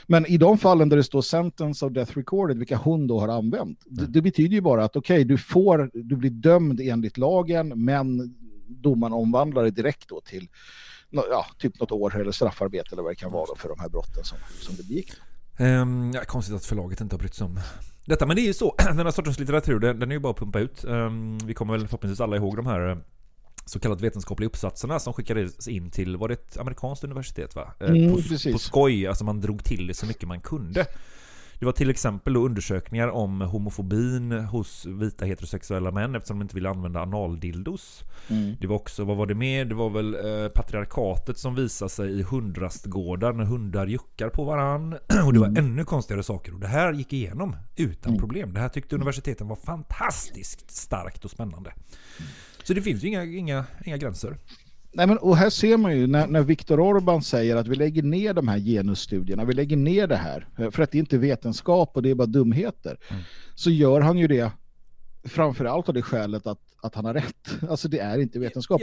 Men i de fallen där det står sentence of death recorded, vilka hon då har använt, det, det betyder ju bara att okej, du får, du blir dömd enligt lagen, men domaren omvandlar det direkt då till ja, typ något år eller straffarbete eller vad det kan vara för de här brotten som, som det begick. Um, ja, konstigt att förlaget inte har brytt sig om detta. Men det är ju så, <clears throat> den här sortens litteratur, den, den är ju bara att pumpa ut. Ehm, vi kommer väl förhoppningsvis alla ihåg de här eh, så kallat vetenskapliga uppsatserna som skickades in till, var det ett amerikanskt universitet va? Eh, Mm, på, precis. på skoj, alltså man drog till det så mycket man kunde. Det var till exempel undersökningar om homofobin hos vita heterosexuella män eftersom de inte ville använda analdildos. Mm. Det var också, vad var det mer? Det var väl eh, patriarkatet som visade sig i hundrastgårdar när hundar juckar på varann. <clears throat> Och det var ännu konstigare saker. Och det här gick igenom utan problem. Det här tyckte universiteten var fantastiskt starkt och spännande. Så det finns ju inga, inga, inga gränser. Nej, men, och här ser man ju när, när Viktor Orban säger att vi lägger ner de här genusstudierna, vi lägger ner det här eh, för att det inte är vetenskap och det är bara dumheter. Så gör han ju det framförallt av det skälet att, att han har rätt. <laughs> Alltså det är inte vetenskap.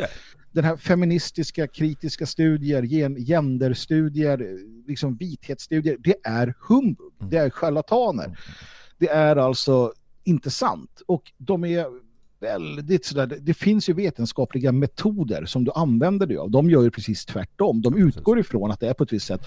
Den här feministiska, kritiska studier, gen, genderstudier, liksom vithetsstudier, det är humbug. Det är charlataner. Det är alltså inte sant. Och de är väldigt sådär, det- finns ju vetenskapliga metoder som du använder dig av. De gör ju precis tvärtom. De utgår ifrån att det är på ett visst sätt.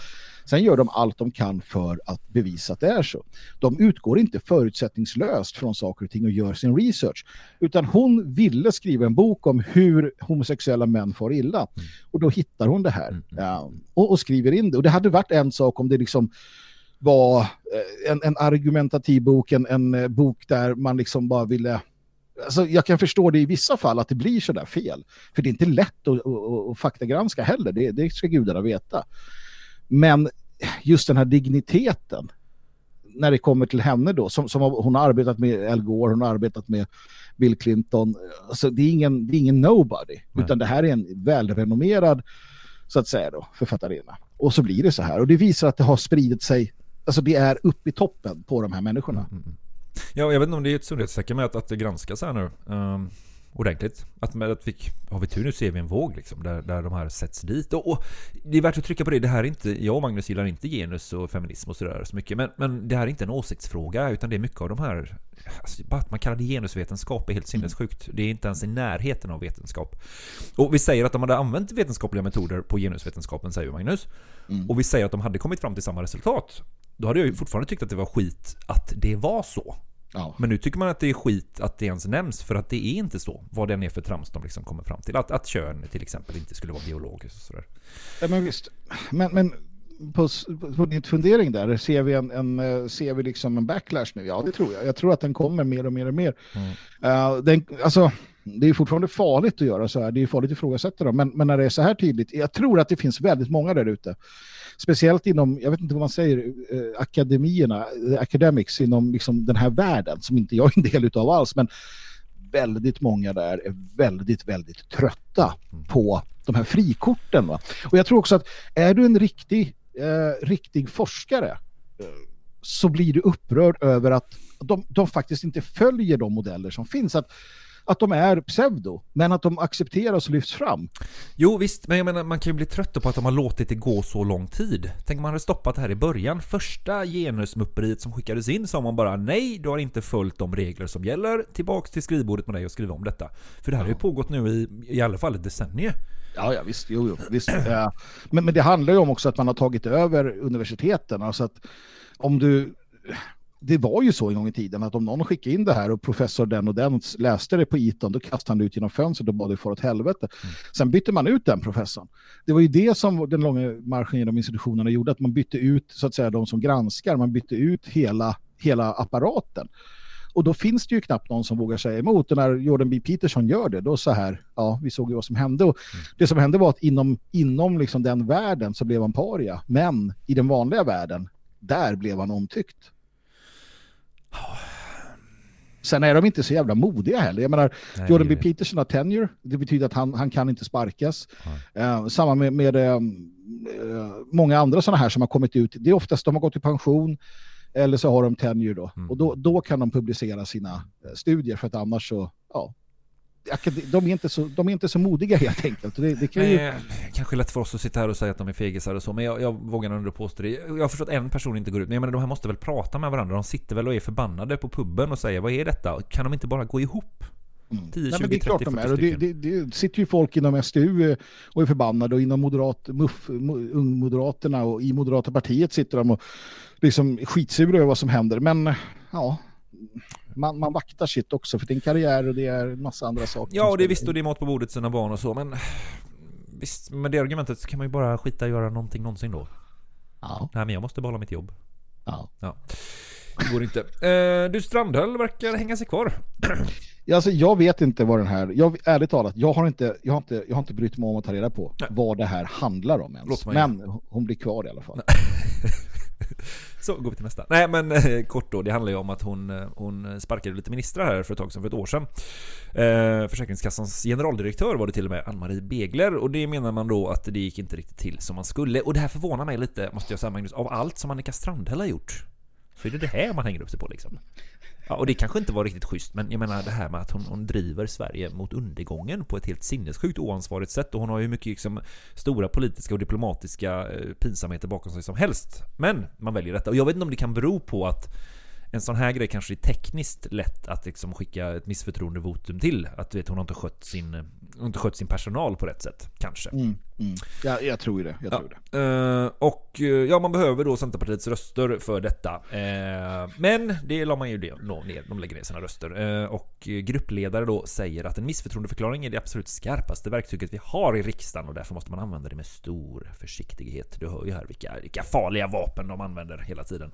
Sen gör de allt de kan för att bevisa att det är så. De utgår inte förutsättningslöst från saker och ting och gör sin research. Utan hon ville skriva en bok om hur homosexuella män får illa. Och då hittar hon det här. Ja, och, och skriver in det. Och det hade varit en sak om det liksom var eh, en, en argumentativ bok, en, en eh, bok där man liksom bara ville Alltså, jag kan förstå det i vissa fall att det blir så där fel. För det är inte lätt att, att, att faktagranska heller, det, det ska gudarna veta. Men just den här digniteten när det kommer till henne då, som, som hon har arbetat med Al Gore, hon har arbetat med Bill Clinton. Alltså, det, är ingen, det är ingen nobody, utan det här är en välrenommerad så att säga då, författarinna. Och så blir det så här. Och det visar att det har spridit sig, alltså det är uppe i toppen på de här människorna. Ja, jag vet inte om det är ett sundhetstecken med att, att det granskas här nu. Um, ordentligt. Att, att vi, har vi tur nu ser vi en våg liksom, där, där de här sätts dit. Och, och det är värt att trycka på det. Det här är inte, jag och Magnus gillar inte genus och feminism och sådär så mycket. Men, men det här är inte en åsiktsfråga utan det är mycket av de här Alltså, bara att man kallar det genusvetenskap är helt sinnessjukt. Det är inte ens i närheten av vetenskap. Och vi säger att de hade använt vetenskapliga metoder på genusvetenskapen, säger Magnus. Och vi säger att de hade kommit fram till samma resultat. Då hade jag ju fortfarande tyckt att det var skit att det var så. Ja. Men nu tycker man att det är skit att det ens nämns för att det är inte så. Vad den är för trams de liksom kommer fram till. Att, att kön till exempel inte skulle vara biologiskt och sådär. Ja, men visst. Men, men på, på din fundering där, ser vi, en, en, eh, ser vi liksom en backlash nu? Ja, det tror jag. Jag tror att den kommer mer och mer och mer. Eh, den, alltså, det är fortfarande farligt att göra så här. Det är farligt att ifrågasätta dem. Men, men när det är så här tydligt, jag tror att det finns väldigt många där ute. Speciellt inom, jag vet inte vad man säger, eh, akademierna, eh, academics inom liksom den här världen som inte jag är en del utav alls. Men väldigt många där är väldigt, väldigt trötta på de här frikorten. Va? Och jag tror också att är du en riktig, eh, riktig forskare eh, så blir du upprörd över att de, de faktiskt inte följer de modeller som finns. Att, att de är pseudo, men att de accepteras och lyfts fram. Jo visst, men jag menar man kan ju bli trött på att de har låtit det gå så lång tid. Tänk om man hade stoppat det här i början. Första genusmupperiet som skickades in sa man bara nej, du har inte följt de regler som gäller. Tillbaks till skrivbordet med dig och skriva om detta. För det här har ju pågått nu i, i alla fall ett decennium. Ja, ja visst. Jo, jo, visst. <clears throat> Ja. Men, men det handlar ju om också att man har tagit över universiteten. Alltså att om du... Det var ju så en gång i tiden att om någon skickade in det här och professor den och den läste det på Eton, då kastade han det ut genom fönstret och bad det få åt helvete. Sen bytte man ut den professorn. Det var ju det som den långa marschen genom institutionerna gjorde, att man bytte ut så att säga de som granskar, man bytte ut hela, hela apparaten. Och då finns det ju knappt någon som vågar säga emot. Och när Jordan B. Peterson gör det, då så här, ja, vi såg ju vad som hände. Och det som hände var att inom, inom liksom den världen så blev han paria. Men i den vanliga världen, där blev han omtyckt. Sen är de inte så jävla modiga heller. Jag menar, Nej, Jordan B. Peterson har tenure. Det betyder att han, han kan inte sparkas. Eh, samma med, med eh, eh, många andra sådana här som har kommit ut. Det är oftast de har gått i pension eller så har de tenure då. Mm. Och då, då kan de publicera sina eh, studier för att annars så, ja, de är inte så, de är inte så modiga helt enkelt. Det, det kan ju... Kanske lätt för oss att sitta här och säga att de är fegisar och så, men jag, jag vågar ändå påstå det. Jag har förstått att en person inte går ut, men jag menar, de här måste väl prata med varandra? De sitter väl och är förbannade på puben och säger vad är detta? Kan de inte bara gå ihop? 10, Nej, 20, men det är 30, klart de 40 är. Och det, det, det sitter ju folk inom SDU eh, och är förbannade och inom moderat, muff, mo- ungmoderaterna och i moderata partiet sitter de och liksom skitsura över vad som händer. Men ja, man, man vaktar sitt också för det är en karriär och det är en massa andra saker. Ja, och det är visst och det är mat på bordet sina barn och så, men visst, med det argumentet så kan man ju bara skita göra någonting någonsin då. Ja. Nej, men jag måste behålla mitt jobb. Ja. ja. det går inte. Eh, du, Strandhäll verkar hänga sig kvar. Alltså, jag vet inte vad den här, jag, ärligt talat, jag har, inte, jag, har inte, jag har inte brytt mig om att ta reda på vad det här handlar om ens. Men hon blir kvar i alla fall. <laughs> Så går vi till nästa. Nej men eh, kort då, det handlar ju om att hon, eh, hon sparkade lite ministrar här för ett tag sedan, för ett år sedan. Eh, Försäkringskassans generaldirektör var det till och med, Ann-Marie Begler. Och det menar man då att det gick inte riktigt till som man skulle. Och det här förvånar mig lite, måste jag säga Magnus, av allt som Annika Strandhäll har gjort. Så är det det här man hänger upp sig på liksom. Ja, och det kanske inte var riktigt schysst, men jag menar det här med att hon, hon driver Sverige mot undergången på ett helt sinnessjukt oansvarigt sätt och hon har ju mycket liksom, stora politiska och diplomatiska eh, pinsamheter bakom sig som helst. Men man väljer detta och jag vet inte om det kan bero på att en sån här grej kanske är tekniskt lätt att liksom skicka ett missförtroendevotum till. Att du vet, hon har inte skött sin, hon har inte skött sin personal på rätt sätt, kanske. Mm, mm. Ja, jag tror det. Jag tror det. Eh, och eh, ja, man behöver då Centerpartiets röster för detta. Eh, men det la man ju ner, de lägger ner sina röster. Och gruppledare då säger att en missförtroendeförklaring är det absolut skarpaste verktyget vi har i riksdagen och därför måste man använda det med stor försiktighet. Du hör ju här vilka, vilka farliga vapen de använder hela tiden.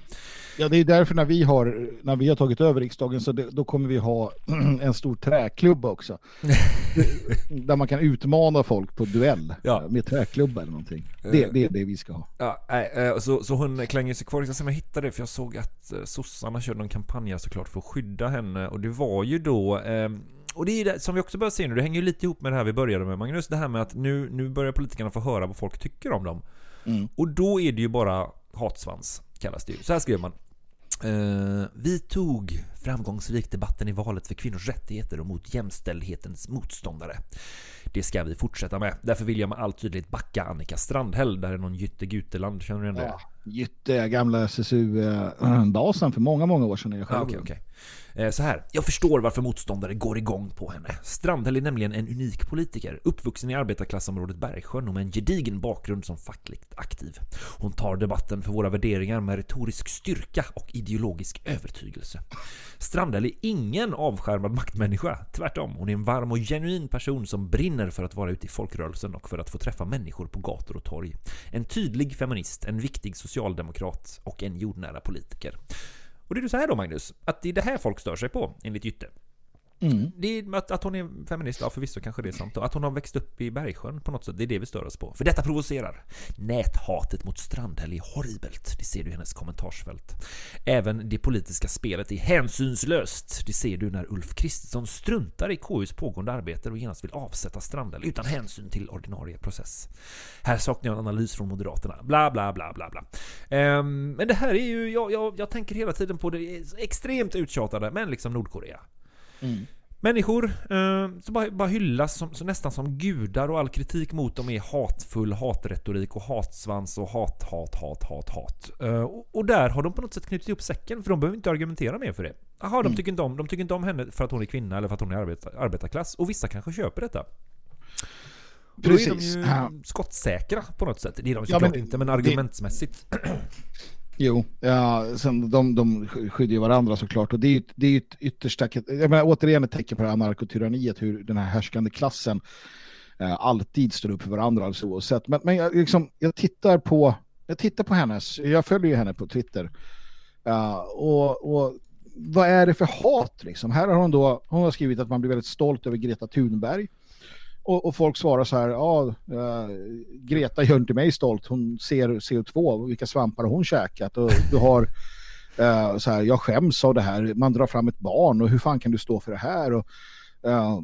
Ja, det är därför när vi har, när vi har tagit över riksdagen så det, då kommer vi ha <clears throat> en stor träklubba också. <laughs> där man kan utmana folk på duell med träklubba eller någonting. Det, det är det vi ska ha. Ja, nej, eh, så, så hon klänger sig kvar. Jag ska se om jag hittar det, för jag såg att eh, sossarna körde någon kampanj såklart för att skydda henne. Och det var ju då... Eh, och det är det som vi också börjar se nu, det hänger ju lite ihop med det här vi började med Magnus. Det här med att nu, nu börjar politikerna få höra vad folk tycker om dem. Mm. Och då är det ju bara hatsvans, kallas det ju. Så här skrev man. Eh, vi tog framgångsrikt debatten i valet för kvinnors rättigheter och mot jämställdhetens motståndare. Det ska vi fortsätta med. Därför vill jag med all tydlighet backa Annika Strandhäll. Där är någon Jytte Guteland, känner du igen det? Ja, Jytte, gamla SSU-basen för många, många år sedan. är Jag själv. Ja, okej, okej. Eh, så här, jag förstår varför motståndare går igång på henne. Strandhäll är nämligen en unik politiker, uppvuxen i arbetarklassområdet Bergsjön och med en gedigen bakgrund som fackligt aktiv. Hon tar debatten för våra värderingar med retorisk styrka och ideologisk övertygelse. Strandhäll är ingen avskärmad maktmänniska. Tvärtom, hon är en varm och genuin person som brinner för att vara ute i folkrörelsen och för att få träffa människor på gator och torg. En tydlig feminist, en viktig socialdemokrat och en jordnära politiker. Och det är ju så här då Magnus, att det är det här folk stör sig på, enligt Jytte. Mm. Det är att, att hon är feminist, ja förvisso kanske det är sant. Och att hon har växt upp i Bergsjön på något sätt, det är det vi stör oss på. För detta provocerar. Näthatet mot Strandhäll är horribelt, det ser du i hennes kommentarsfält. Även det politiska spelet är hänsynslöst. Det ser du när Ulf Kristersson struntar i KUs pågående arbete och genast vill avsätta Strandhäll utan hänsyn till ordinarie process. Här saknar jag en analys från Moderaterna. Bla, bla, bla, bla, bla. Um, men det här är ju, jag, jag, jag tänker hela tiden på det extremt uttjatade, men liksom Nordkorea. Mm. Människor eh, som bara, bara hyllas som, så nästan som gudar och all kritik mot dem är hatfull hatretorik och hatsvans och hat, hat, hat, hat, hat. Eh, och, och där har de på något sätt knutit ihop säcken för de behöver inte argumentera mer för det. Jaha, de, Mm. tycker inte om, de tycker inte om henne för att hon är kvinna eller för att hon är arbetar, arbetarklass. Och vissa kanske köper detta. Och Då är Precis. de ju Ja. skottsäkra på något sätt. Det är de Ja, såklart men inte, men det- argumentsmässigt. <clears throat> <clears throat> Jo, ja, sen de, de skyddar ju varandra såklart. Och det är ju det är ju ett yttersta, jag menar, återigen ett tecken på det här anarkotyranniet, hur den här härskande klassen eh, alltid står upp för varandra alltså oavsett. Men, men jag, liksom, jag tittar på jag tittar på hennes, jag följer ju henne på Twitter. Ja, och, och vad är det för hat liksom? Här har hon då, hon har skrivit att man blir väldigt stolt över Greta Thunberg. Och, och folk svarar så här, ja, eh, Greta gör inte mig stolt, hon ser CO2, vilka svampar hon käkat? Och du har <laughs> eh, så här, jag skäms av det här, man drar fram ett barn och hur fan kan du stå för det här? Och, eh,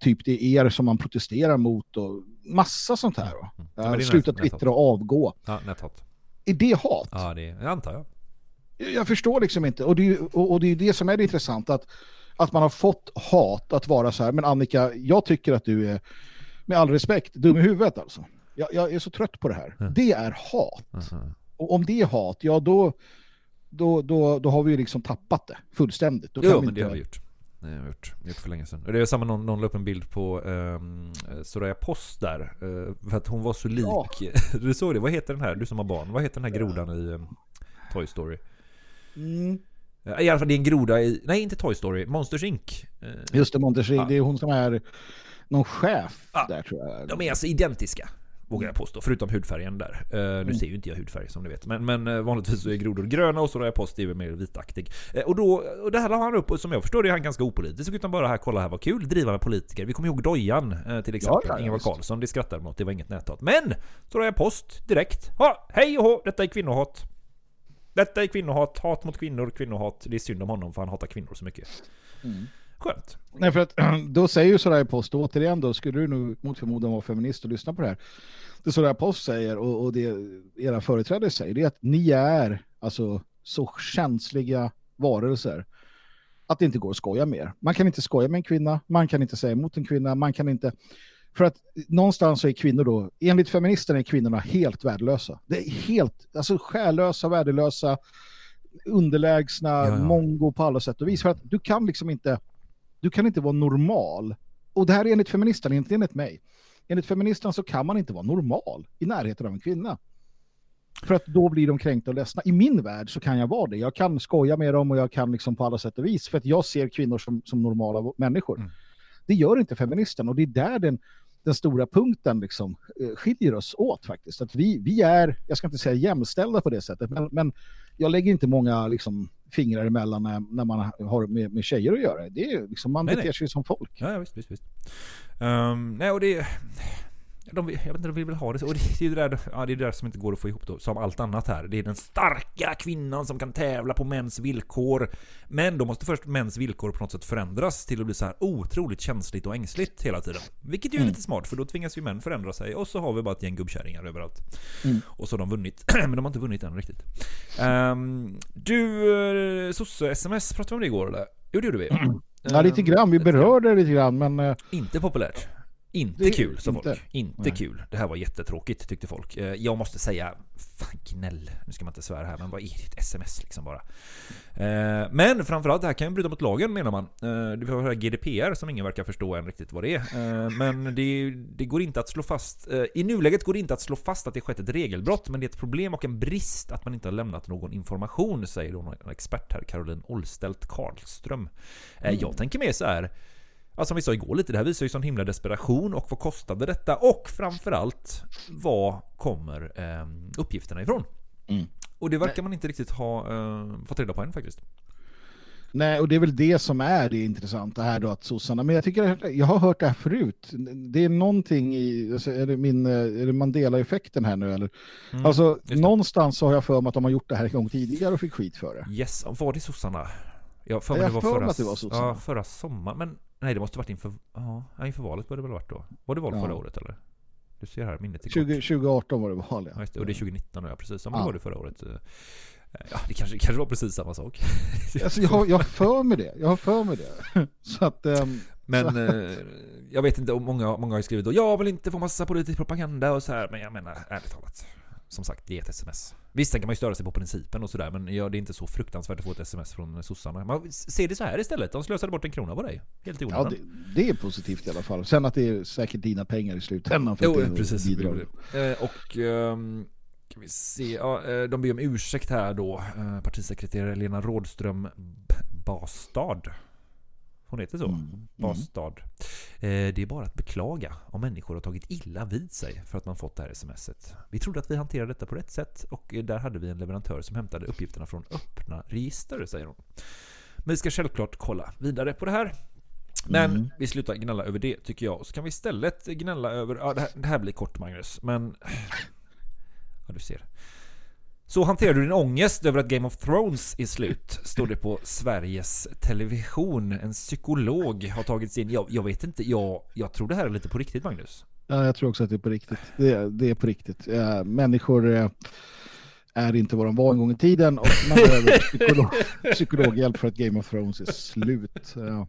typ det är er som man protesterar mot och massa sånt här. Va? Ja, är Eh, Sluta twittra och avgå. Ja, näthat. Är det hat? Ja, det är, antar jag. Jag förstår liksom inte. Och det är ju och, och det, är det som är det intressant. Att, att man har fått hat att vara så här. Men Annika, jag tycker att du är, med all respekt, dum i huvudet alltså. Jag, jag är så trött på det här. Det är hat. Och om det är hat, ja då, då, då, då har vi ju liksom tappat det fullständigt. Då Jo, men det inte- har vi gjort. Det har vi gjort, gjort för länge sedan. Och det är samma, någon, någon la upp en bild på um, Soraya Post där. eh, för att hon var så lik. Ja. <laughs> du såg det? Vad heter den här? Du som har barn. Vad heter den här grodan i ehm, Toy Story? Mm. Eh, I alla fall det är en groda i, nej inte Toy Story, Monsters Inc. Eh, Just det, Montessori, Ja. det är hon som är någon chef där tror jag. De är alltså identiska. Vågar jag påstå, förutom hudfärgen där. Eh, nu Mm. ser ju inte jag hudfärg som ni vet. Men, men vanligtvis så är grodor gröna och så Soraya Post är mer vitaktig. Eh, och, då, och det här la han upp och som jag förstår det är han ganska opolitisk. Utan bara här, kolla här vad kul, drivande politiker. Vi kommer ihåg Dojan eh, till exempel. Ja, ja, Ingvar. Carlsson, det skrattar åt, det var inget näthat. Men! Soraya Post direkt. Ha, hej och hå, detta är kvinnohat. Detta är kvinnohat, hat mot kvinnor, kvinnohat. Det är synd om honom för han hatar kvinnor så mycket. Skönt. Nej, för att <clears throat> då säger ju Soraya Post, och återigen då, skulle du nu mot förmodan vara feminist och lyssna på det här. Det Soraya Post säger och, och det era företrädare säger, det är att ni är alltså så känsliga varelser att det inte går att skoja mer. Man kan inte skoja med en kvinna, man kan inte säga emot en kvinna, man kan inte... För att någonstans så är kvinnor då, enligt feministerna är kvinnorna helt värdelösa. Det är helt, alltså själlösa, värdelösa, underlägsna, Ja, ja. mongo på alla sätt och vis. För att du kan liksom inte, du kan inte vara normal. Och det här är enligt feministerna, inte enligt mig. Enligt feministerna så kan man inte vara normal i närheten av en kvinna. För att då blir de kränkta och ledsna. I min värld så kan jag vara det. Jag kan skoja med dem och jag kan liksom på alla sätt och vis. För att jag ser kvinnor som, som normala människor. Det gör inte feministen och det är där den, den stora punkten liksom, eh, skiljer oss åt faktiskt. Att vi, vi är, jag ska inte säga jämställda på det sättet, men, men jag lägger inte många liksom, fingrar emellan när, när man har med, med tjejer att göra. Det är liksom, man Nej, beter nej. sig som folk. Ja, ja visst, visst, visst. Ehm, nej, och det... De, jag vet inte, de vill väl ha det så. Och det, är ju det där, ja, det är det där som inte går att få ihop då, som allt annat här. Det är den starka kvinnan som kan tävla på mäns villkor. Men då måste först mäns villkor på något sätt förändras till att bli så här otroligt känsligt och ängsligt hela tiden. Vilket ju är Mm. lite smart, för då tvingas ju män förändra sig och så har vi bara ett gäng gubbkärringar överallt. Mm. Och så har de vunnit. <clears throat> Men de har inte vunnit än riktigt. Um, du, uh, sosse-sms, pratade vi om det igår eller? Jo, det gjorde vi. Ja, lite grann. Vi berörde det lite grann, men... eh, Inte populärt. Inte Det- kul, sa folk. Inte Nej. kul. Det här var jättetråkigt, tyckte folk. Eh, Jag måste säga, fan gnäll. Nu ska man inte svära här, men vad är det? Ett sms liksom bara. Eh, Men framförallt, det här kan ju bryta mot lagen menar man. Eh, Det var GDPR som ingen verkar förstå än riktigt vad det är. Men det, det går inte att slå fast. I nuläget går det inte att slå fast att det skett ett regelbrott, men det är ett problem och en brist att man inte har lämnat någon information, säger då någon expert här, Caroline Olstelt Karlström. Mm. Jag tänker mer så här. Ja, som vi sa igår lite, det här visar ju sån himla desperation och vad kostade detta? Och framförallt, var kommer eh, uppgifterna ifrån? Mm. Och det verkar man inte riktigt ha eh, fått reda på än faktiskt. Nej, och det är väl det som är det intressanta här då, att sossarna, men jag tycker, jag har hört det här förut. Det är någonting i, alltså, är det min, eh, är det Mandela-effekten här nu eller? Mm, alltså, någonstans så har jag för mig att de har gjort det här en gång tidigare och fick skit för det. Yes, var det sossarna? Jag för mig jag det var förra, att det var sossarna. ja, förra sommaren. Men nej, det måste varit inför, ja, inför valet bör det väl varit då? Var det val Ja. förra året eller? Du ser här, minnet är kort. 20, 2018 var det val, Ja, just och det är 2019 nu, ja precis. Ja, det var det förra året. Eh, Ja, det kanske, kanske var precis samma sak. <laughs> Alltså, jag, jag för mig det. Jag har för mig det. <laughs> Så att... ehm, Men så, eh, jag vet inte, om många, många har skrivit då, jag vill inte få massa politisk propaganda och så här, men jag menar ärligt talat. Som sagt, det är ett sms. Visst, sen kan man ju störa sig på principen och sådär, men ja, det är inte så fruktansvärt att få ett sms från sossarna. Man ser det så här istället, de slösade bort en krona på dig. Helt i ja, onödan. det, det är positivt i alla fall. Sen att det är säkert dina pengar i slutändan. För Jo, att det precis. bidrag. Eh, Och... ehm, Ska vi se, ja, eh, de ber om ursäkt här då. Eh, Partisekreterare Lena Rådström Bastad. Hon heter så? Bastad. Eh, Det är bara att beklaga om människor har tagit illa vid sig för att man fått det här smset. Vi trodde att vi hanterade detta på rätt sätt och eh, där hade vi en leverantör som hämtade uppgifterna från öppna register, säger hon. Men vi ska självklart kolla vidare på det här. Men Mm. vi slutar gnälla över det tycker jag. Så kan vi istället gnälla över... Ja, det, här, det här blir kort Magnus, men... Ja, du ser. Så hanterar du din ångest över att Game of Thrones är slut, står det på Sveriges Television. En psykolog har tagits in. Jag, jag vet inte, jag, jag tror det här är lite på riktigt Magnus. Ja, jag tror också att det är på riktigt. Det, är- det är på riktigt. Eh, människor eh, är inte vad de var en gång i tiden och man behöver <laughs> psykolog, psykologhjälp för att Game of Thrones är slut. Ja.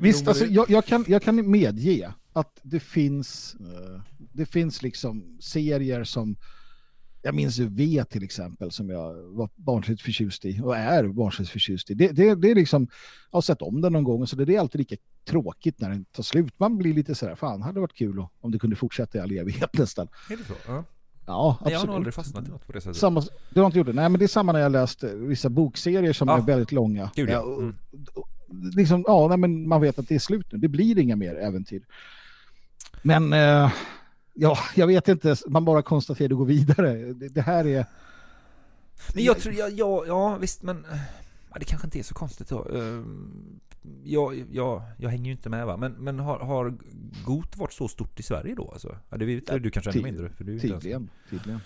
Visst, alltså, jag, jag, kan, jag kan medge att det finns, eh, det finns liksom serier som jag minns V till exempel som jag var barnsligt förtjust i och är barnsligt förtjust i. Det, det, det är liksom, jag har sett om den någon gång så det är alltid lika tråkigt när den tar slut. Man blir lite sådär, fan hade det varit kul om det kunde fortsätta i all evighet <laughs> nästan. Är det så? Ja. Ja, Nej, jag har absolut. nog aldrig fastnat i något på det sättet. Samma, du har inte gjort det? Nej, men det är samma när jag läst eh, vissa bokserier som Ja. är väldigt långa. Gud, ja. Mm. liksom, ja, nej, men man vet att det är slut nu. Det blir inga mer äventyr. Men eh, Ja, jag vet inte, man bara konstaterar och går vidare. Det, det här är... Men jag tror, ja, ja, ja visst men ja, det kanske inte är så konstigt då. Ehm, Jag, jag, jag hänger ju inte med va, men, men har, har GOT varit så stort i Sverige då alltså? Ja, det vet du kanske ännu mindre. För du Tydligen, tydligen.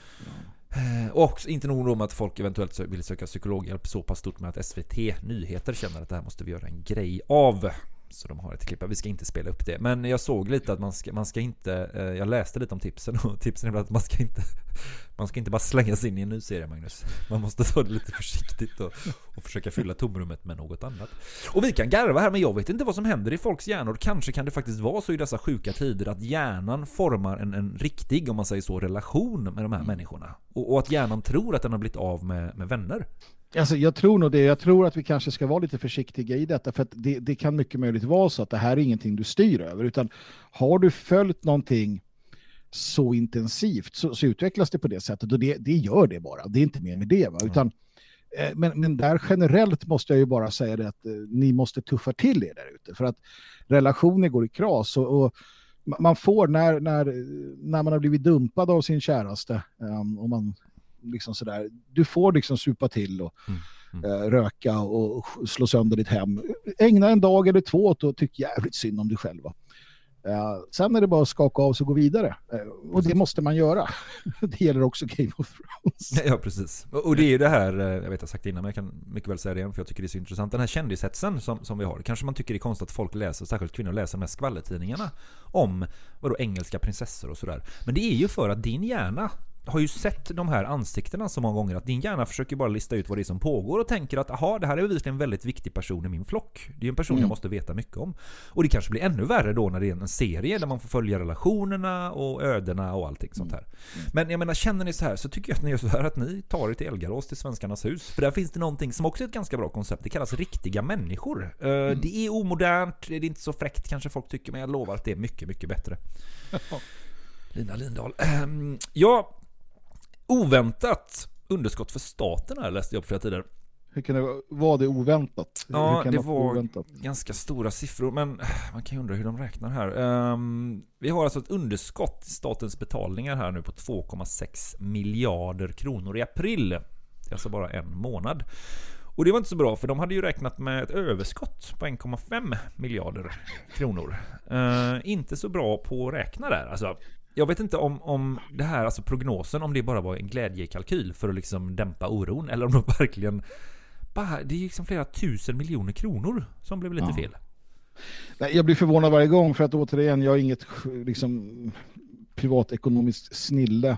Eh, Och inte nog om att folk eventuellt vill söka psykologhjälp så pass stort med att SVT Nyheter känner att det här måste vi göra en grej av. Så de har ett klipp, vi ska inte spela upp det. Men jag såg lite att man ska, man ska inte, eh, jag läste lite om tipsen och <laughs> tipsen är att man ska inte, <laughs> man ska inte bara slänga sig in i en ny serie Magnus. Man måste ta det lite försiktigt och, och försöka fylla tomrummet med något annat. Och vi kan garva här men jag vet inte vad som händer i folks hjärnor. Kanske kan det faktiskt vara så i dessa sjuka tider att hjärnan formar en, en riktig, om man säger så, relation med de här människorna. Och, och att hjärnan tror att den har blivit av med, med vänner. Alltså, jag tror nog det. Jag tror att vi kanske ska vara lite försiktiga i detta för att det, det kan mycket möjligt vara så att det här är ingenting du styr över utan har du följt någonting så intensivt så, så utvecklas det på det sättet och det, det gör det bara. Det är inte mer med det. Va? Utan, eh, men, men där generellt måste jag ju bara säga det att eh, ni måste tuffa till er där ute för att relationer går i kras och, och ma- man får när, när, när man har blivit dumpad av sin käraste um, och man liksom sådär, du får liksom supa till och eh, röka och slå sönder ditt hem. Ägna en dag eller två åt att tycka jävligt synd om dig själv. Eh, sen är det bara att skaka av sig och gå vidare. Eh, och det måste man göra. <laughs> det gäller också Game of Thrones. Ja, precis. Och och det är ju det här, jag vet jag har sagt det innan, men jag kan mycket väl säga det igen för jag tycker det är så intressant. Den här kändishetsen som, som vi har. Kanske man tycker det är konstigt att folk läser, särskilt kvinnor läser de här skvallertidningarna om vadå, engelska prinsessor och sådär. Men det är ju för att din hjärna har ju sett de här ansiktena så många gånger att din hjärna försöker bara lista ut vad det är som pågår och tänker att aha, det här är bevisligen en väldigt viktig person i min flock. Det är en person jag Mm. måste veta mycket om. Och det kanske blir ännu värre då när det är en serie där man får följa relationerna och ödena och allting sånt här. Men jag menar, känner ni så här så tycker jag att ni gör så här att ni tar er till Elgarås till Svenskarnas hus. För där finns det någonting som också är ett ganska bra koncept. Det kallas riktiga människor. Eh, Det är omodernt, det är inte så fräckt kanske folk tycker, men jag lovar att det är mycket, mycket bättre. <laughs> Lina Lindahl. Ehm, ja, oväntat underskott för staten här läste jag på flera tider. Hur kan det vara- var det oväntat? Ja, det något var oväntat? ganska stora siffror, men man kan ju undra hur de räknar här. Ehm, vi har alltså ett underskott i statens betalningar här nu på 2,6 miljarder kronor i april. Det är alltså bara en månad. Och det var inte så bra, för de hade ju räknat med ett överskott på 1,5 miljarder kronor. Eh, inte så bra på att räkna där. Alltså, jag vet inte om, om det här, alltså prognosen, om det bara var en glädjekalkyl för att liksom dämpa oron, eller om de <laughs> verkligen bara, det är liksom flera tusen miljoner kronor som blev lite Ja. fel. Nej, jag blir förvånad varje gång för att återigen, jag är inget liksom, privatekonomiskt snille.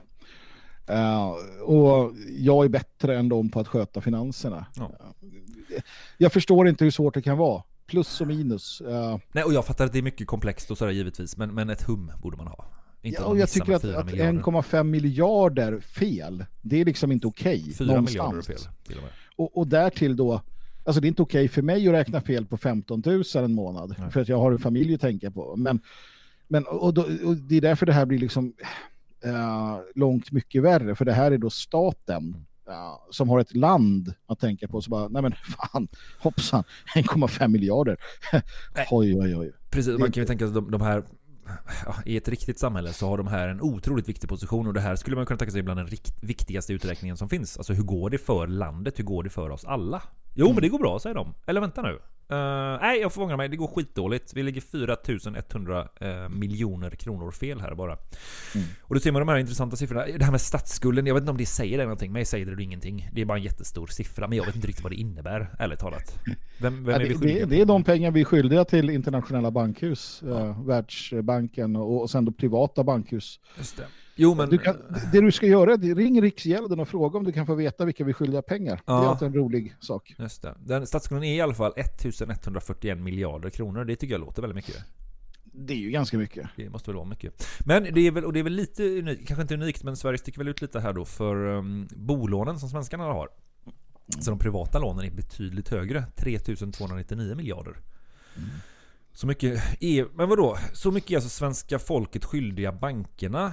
Eh, och jag är bättre än dem på att sköta finanserna. Ja. Jag förstår inte hur svårt det kan vara. Plus och minus. Eh, Nej, och jag fattar att det är mycket komplext och sådär givetvis, men, men ett hum borde man ha. Inte ja, och jag tycker att, att miljarder. 1,5 miljarder fel, det är liksom inte okej. Fyra någonstans. miljarder fel, till och med. Och, och därtill då, alltså det är inte okej för mig att räkna fel på 15 000 en månad. För att jag har en familj att tänka på. Men, men och, då, och det är därför det här blir liksom eh, långt mycket värre. För det här är då staten eh, som har ett land att tänka på. Så bara, nej men fan, hoppsan, 1,5 miljarder. oj, oj, oj. Precis, man kan ju tänka sig att de, de här ja, i ett riktigt samhälle så har de här en otroligt viktig position och det här skulle man kunna tänka sig bland den rikt, viktigaste uträkningen som finns. Alltså hur går det för landet? Hur går det för oss alla? Jo, men det går bra säger de. Eller vänta nu. Uh, nej, jag får ångra mig. Det går skitdåligt. Vi ligger 4100 uh, miljoner kronor fel här bara. Och då ser man de här intressanta siffrorna. Det här med statsskulden, jag vet inte om det säger det någonting. Mig säger det ingenting. Det är bara en jättestor siffra, men jag vet inte riktigt vad det innebär, ärligt talat. Vem, vem Ja, är vi det, skyldiga? det, det är de pengar vi är skyldiga till internationella bankhus, eh, Världsbanken och, och sen då privata bankhus. Just det. Jo, men... Du kan, det du ska göra, det, ring Riksgälden och fråga om du kan få veta vilka vi är skyldiga pengar. Det Ja. är alltid en rolig sak. Just det. Den statsskulden är i alla fall 1141 miljarder kronor. Det tycker jag låter väldigt mycket. Det är ju ganska mycket. Det måste väl vara mycket. Men det är väl, och det är väl lite unikt, kanske inte unikt, men Sverige sticker väl ut lite här då för um, bolånen som svenskarna har. Så de privata lånen är betydligt högre. 3299 miljarder. Så mycket är, men vadå? Så mycket är alltså svenska folket skyldiga bankerna.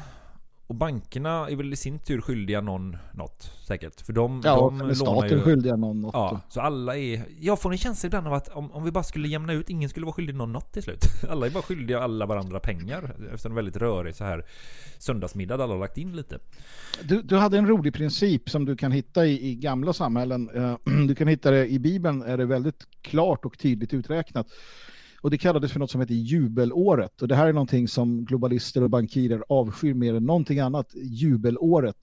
Och bankerna är väl i sin tur skyldiga någon något säkert. För de, Ja, de eller staten lånar ju- skyldiga någon något. Ja, så alla är... Jag får en känsla ibland av att om, om vi bara skulle jämna ut, ingen skulle vara skyldig någon något till slut. <laughs> Alla är bara skyldiga alla varandra pengar. Efter en väldigt rörig så här söndagsmiddag där alla har lagt in lite. Du, du hade en rolig princip som du kan hitta i, i gamla samhällen. Eh, <clears throat> Du kan hitta det i Bibeln, är det väldigt klart och tydligt uträknat. Och det kallades för något som heter jubelåret. Och det här är någonting som globalister och bankirer avskyr mer än någonting annat. Jubelåret.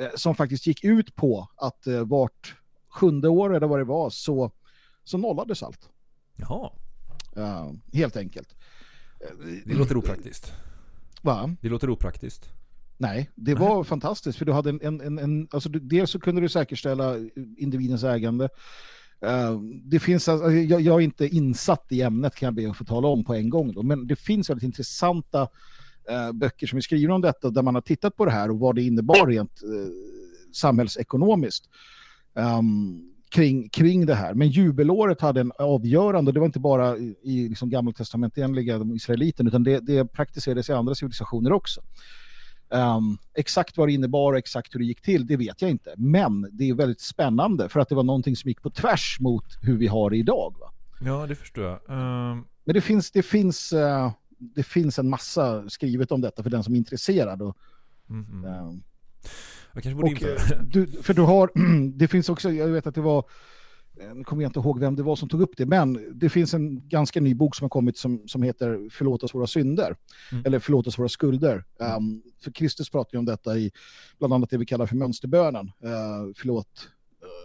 Eh, Som faktiskt gick ut på att eh, vart sjunde år eller vad det var så, så nollades allt. Jaha. Ja, helt enkelt. Det låter opraktiskt. Va? Det låter opraktiskt. Nej, det var fantastiskt för du hade en, en, en, en alltså du, dels så kunde du säkerställa individens ägande. Eh, det finns, alltså, alltså, jag, jag är inte insatt i ämnet kan jag be att få tala om på en gång då, men det finns väldigt intressanta eh, böcker som är skrivna om detta där man har tittat på det här och vad det innebar rent eh, samhällsekonomiskt um, kring, kring det här. Men jubelåret hade en avgörande, och det var inte bara i, i liksom gammaltestamentliga israeliten, utan det, det praktiserades i andra civilisationer också. Um, exakt vad det innebar och exakt hur det gick till, det vet jag inte. Men det är väldigt spännande för att det var någonting som gick på tvärs mot hur vi har det idag. Va? Ja, det förstår jag. Ehm, Men det finns, det, finns, eh, det finns en massa skrivet om detta för den som är intresserad. Och, mhm. ehm, Jag kanske borde och, införa... eh, du, för du har, <clears throat> det finns också, jag vet att det var, nu kommer jag inte ihåg vem det var som tog upp det, men det finns en ganska ny bok som har kommit som, som heter Förlåt oss våra synder, Mm. eller Förlåt oss våra skulder. Um, för Kristus pratar ju om detta i bland annat det vi kallar för mönsterbönen. Uh, förlåt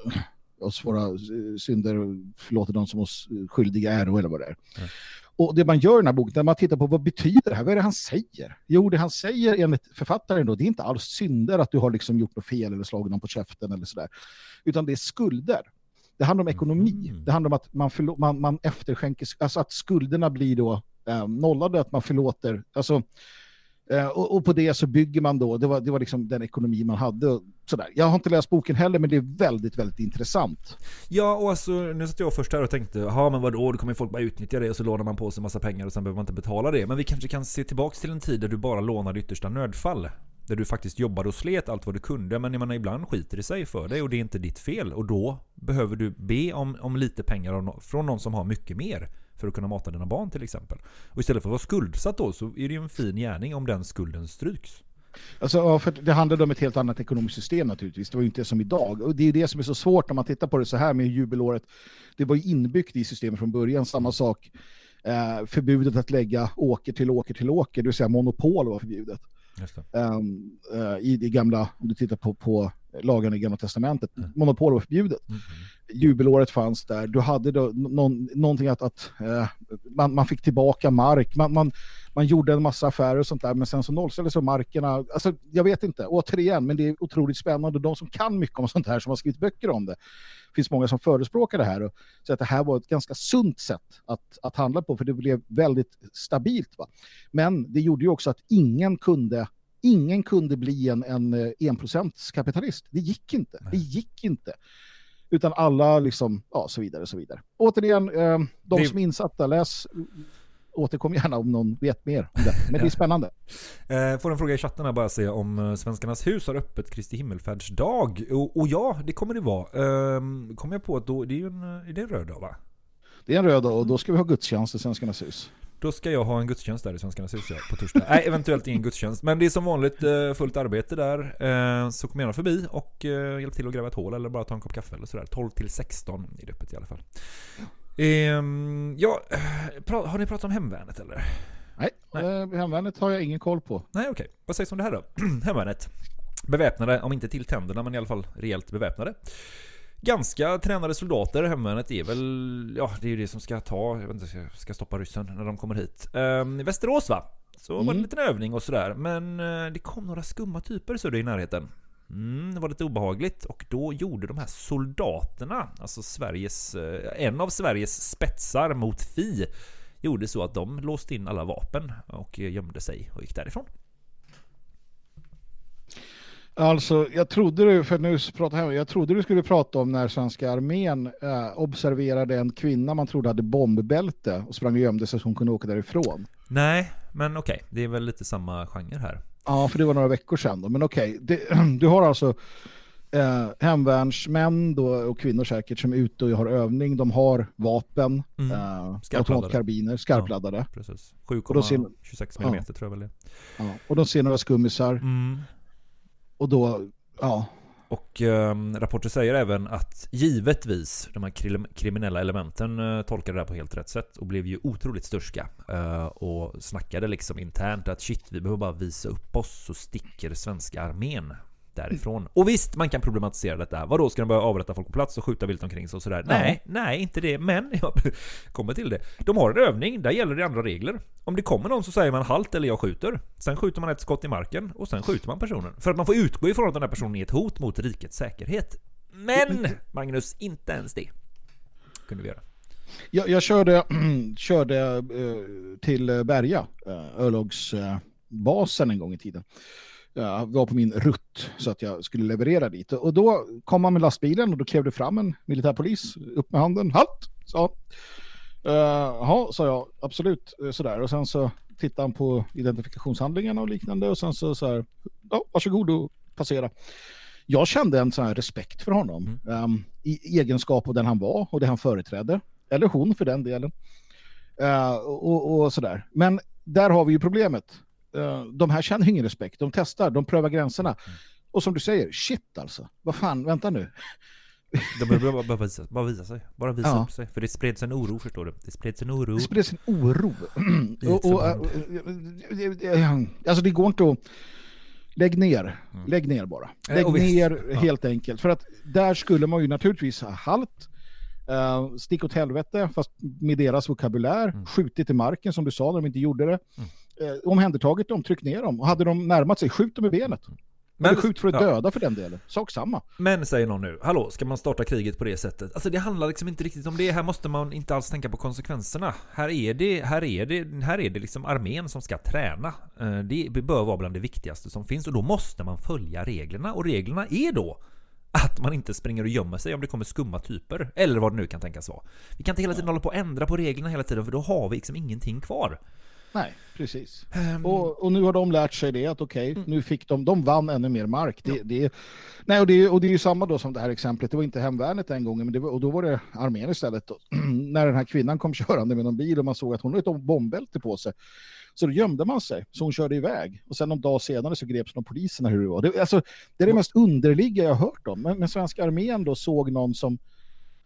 eh, oss våra eh, synder, förlåt de som oss eh, skyldiga är, eller vad det är. Och det man gör i den här boken, när man tittar på vad betyder det här, vad är det han säger? Jo, det han säger enligt författaren då, det är inte alls synder att du har liksom gjort något fel eller slagit någon på käften eller sådär. Utan det är skulder. Det handlar om ekonomi. Det handlar om att man, man, man efterskänker, alltså att skulderna blir då eh, nollade, att man förlåter. Alltså, eh, och, och på det så bygger man då, det var, det var liksom den ekonomi man hade. och Sådär. Jag har inte läst boken heller, men det är väldigt, väldigt intressant. Ja, och alltså, nu satt jag först här och tänkte, ja men vadå, då kommer folk bara utnyttja det och så lånar man på sig massa pengar och sen behöver man inte betala det. Men vi kanske kan se tillbaks till en tid där du bara lånade yttersta nödfall. Där du faktiskt jobbade och slet allt vad du kunde, men jag menar, ibland skiter det sig för dig och det är inte ditt fel. Och då behöver du be om, om lite pengar från någon som har mycket mer för att kunna mata dina barn till exempel. Och istället för att vara skuldsatt då så är det ju en fin gärning om den skulden stryks. Alltså, ja, för det handlade om ett helt annat ekonomiskt system naturligtvis. Det var ju inte som idag. Och det är det som är så svårt när man tittar på det så här med jubelåret. Det var ju inbyggt i systemet från början. Samma sak. Eh, förbudet att lägga åker till åker till åker, det vill säga monopol var förbjudet. Det. Ehm, eh, I det gamla, om du tittar på, på lagarna i gamla testamentet. Monopol var förbjudet. Jubelåret fanns där. Du hade då någon, någonting att, att eh, man, man fick tillbaka mark. Man, man, man gjorde en massa affärer och sånt där, men sen så nollställdes så markerna. Alltså, jag vet inte, återigen, men det är otroligt spännande. De som kan mycket om sånt här, som har skrivit böcker om det, det finns många som förespråkar det här. Och, så att det här var ett ganska sunt sätt att, att handla på, för det blev väldigt stabilt. Va? Men det gjorde ju också att ingen kunde Ingen kunde bli en, en eh, enprocentskapitalist. Det gick inte. Det gick inte. Utan alla liksom, ja, så vidare, så vidare. Återigen, eh, de Det- som är insatta, läs, återkom gärna om någon vet mer om det. Men det är spännande. Eh, får en fråga i chatten här bara se om eh, Svenskarnas hus har öppet Kristi himmelfärdsdag. Och, och ja, det kommer det vara. Ehm, kom jag på att då, det är ju en, är det en röd dag va? Det är en röd dag och då ska vi ha gudstjänst i Svenskarnas hus. Då ska jag ha en gudstjänst där i Svenskarnas hus på torsdag. Nej, eventuellt ingen gudstjänst. Men det är som vanligt eh, fullt arbete där. Eh, Så kom gärna förbi och eh, hjälp till att gräva ett hål eller bara ta en kopp kaffe eller sådär. 12 till 16 är det öppet i alla fall. Ehm, ja, har ni pratat om hemvärnet eller? Nej, Eh, hemvärnet har jag ingen koll på. Nej, okej. Vad sägs om det här då? <clears throat> hemvärnet. Beväpnade, om inte till tänderna, men i alla fall rejält beväpnade. Ganska tränade soldater. Hemvärnet är väl, ja det är ju det som ska ta, jag vet inte, ska, stoppa ryssen när de kommer hit. Ehm, I Västerås va? Så var det en Mm. liten övning och sådär. Men eh, det kom några skumma typer så det i närheten. Mm, det var lite obehagligt och då gjorde de här soldaterna, alltså Sveriges, eh, en av Sveriges spetsar mot Fi, gjorde så att de låste in alla vapen och eh, gömde sig och gick därifrån. Alltså, jag trodde du, för nu pratar jag, jag trodde du skulle prata om när svenska armén eh, observerade en kvinna man trodde hade bombbälte och sprang och gömde sig så hon kunde åka därifrån. Nej, men okej. Det är väl lite samma genre här. Ja, för det var några veckor sedan. Då. Men okej, det- <clears throat> du har alltså eh, hemvärnsmän då, och kvinnor säkert som är ute och har övning. De har vapen, Mm. eh, automatkarbiner, skarpladdade. Ja, precis. Och då ser- 7,26 millimeter tror jag väl det Ja, och de ser några skummisar. Mm. Och då, ja. Och eh, rapporter säger även att givetvis de här kriminella elementen eh, tolkade det här på helt rätt sätt och blev ju otroligt störska. eh, och snackade liksom internt att shit, vi behöver bara visa upp oss så sticker svenska armén därifrån. Och visst, man kan problematisera detta. Vadå, ska de börja avrätta folk på plats och skjuta vilt omkring sig och sådär? Ja. Nej, nej, inte det. Men <laughs> jag kommer till det. De har en övning, där gäller det andra regler. Om det kommer någon så säger man halt eller jag skjuter. Sen skjuter man ett skott i marken och sen skjuter man personen. För att man får utgå ifrån att den här personen är ett hot mot rikets säkerhet. Men Magnus, inte ens det kunde vi göra. Jag, jag körde, <clears throat> körde eh, till eh, Berga, uh, örlogsbasen en gång i tiden. Jag var på min rutt så att jag skulle leverera dit. Och då kom man med lastbilen och då klev det fram en militärpolis, upp med handen, halt, sa. Eh, Jaha, sa jag, absolut, eh, sådär. Och sen så tittade han på identifikationshandlingarna och liknande och sen så så här, ja, varsågod och passera. Jag kände en sån här respekt för honom ehm, i egenskap av den han var och det han företrädde. Eller hon för den delen. Eh, och, och sådär. Men där har vi ju problemet. Eh, de här känner ingen respekt. De testar, de prövar gränserna. Och som du säger, shit alltså. Vad fan, vänta nu. De behöver bara, bara, visa, bara visa sig. Bara visa Ja. upp sig. För det spreds en oro förstår du. Det spreds en oro. Det spreds en oro. <clears throat> Och, och, eh, alltså det går inte att... Lägg ner. Lägg ner bara. Eh, Lägg och visst. ner <laughs> Ja. helt enkelt. För att där skulle man ju naturligtvis ha halt. Uh, stick åt helvete, fast med deras vokabulär. Mm. Skjutit i marken som du sa när de inte gjorde det. Uh, omhändertagit dem, tryckt ner dem. Och hade de närmat sig, skjut dem i benet. Men- Eller skjut för att ja. döda för den delen. Sak samma. Men säger någon nu, hallå, ska man starta kriget på det sättet? Alltså det handlar liksom inte riktigt om det. Här måste man inte alls tänka på konsekvenserna. Här är det, här är det, här är det liksom armén som ska träna. Eh, Det bör vara bland det viktigaste som finns och då måste man följa reglerna. Och reglerna är då att man inte springer och gömmer sig om det kommer skumma typer. Eller vad det nu kan tänkas vara. Vi kan inte hela tiden hålla på och ändra på reglerna hela tiden för då har vi liksom ingenting kvar. Nej, precis. Ehm. Och, och nu har de lärt sig det, att okej, Mm. nu fick de, de vann ännu mer mark. Det, det, nej, och, det, och det är ju samma då som det här exemplet, det var inte hemvärnet den gången, men det var, och då var det armén istället. Då. <clears throat> När den här kvinnan kom <laughs> körande med någon bil och man såg att hon hade ett bombbälte på sig. Så då gömde man sig, så hon körde iväg. Och sen någon dag senare så greps de av poliserna hur det var. Det, alltså, det är det mest underliga jag har hört om. Men, men svenska armén då såg någon som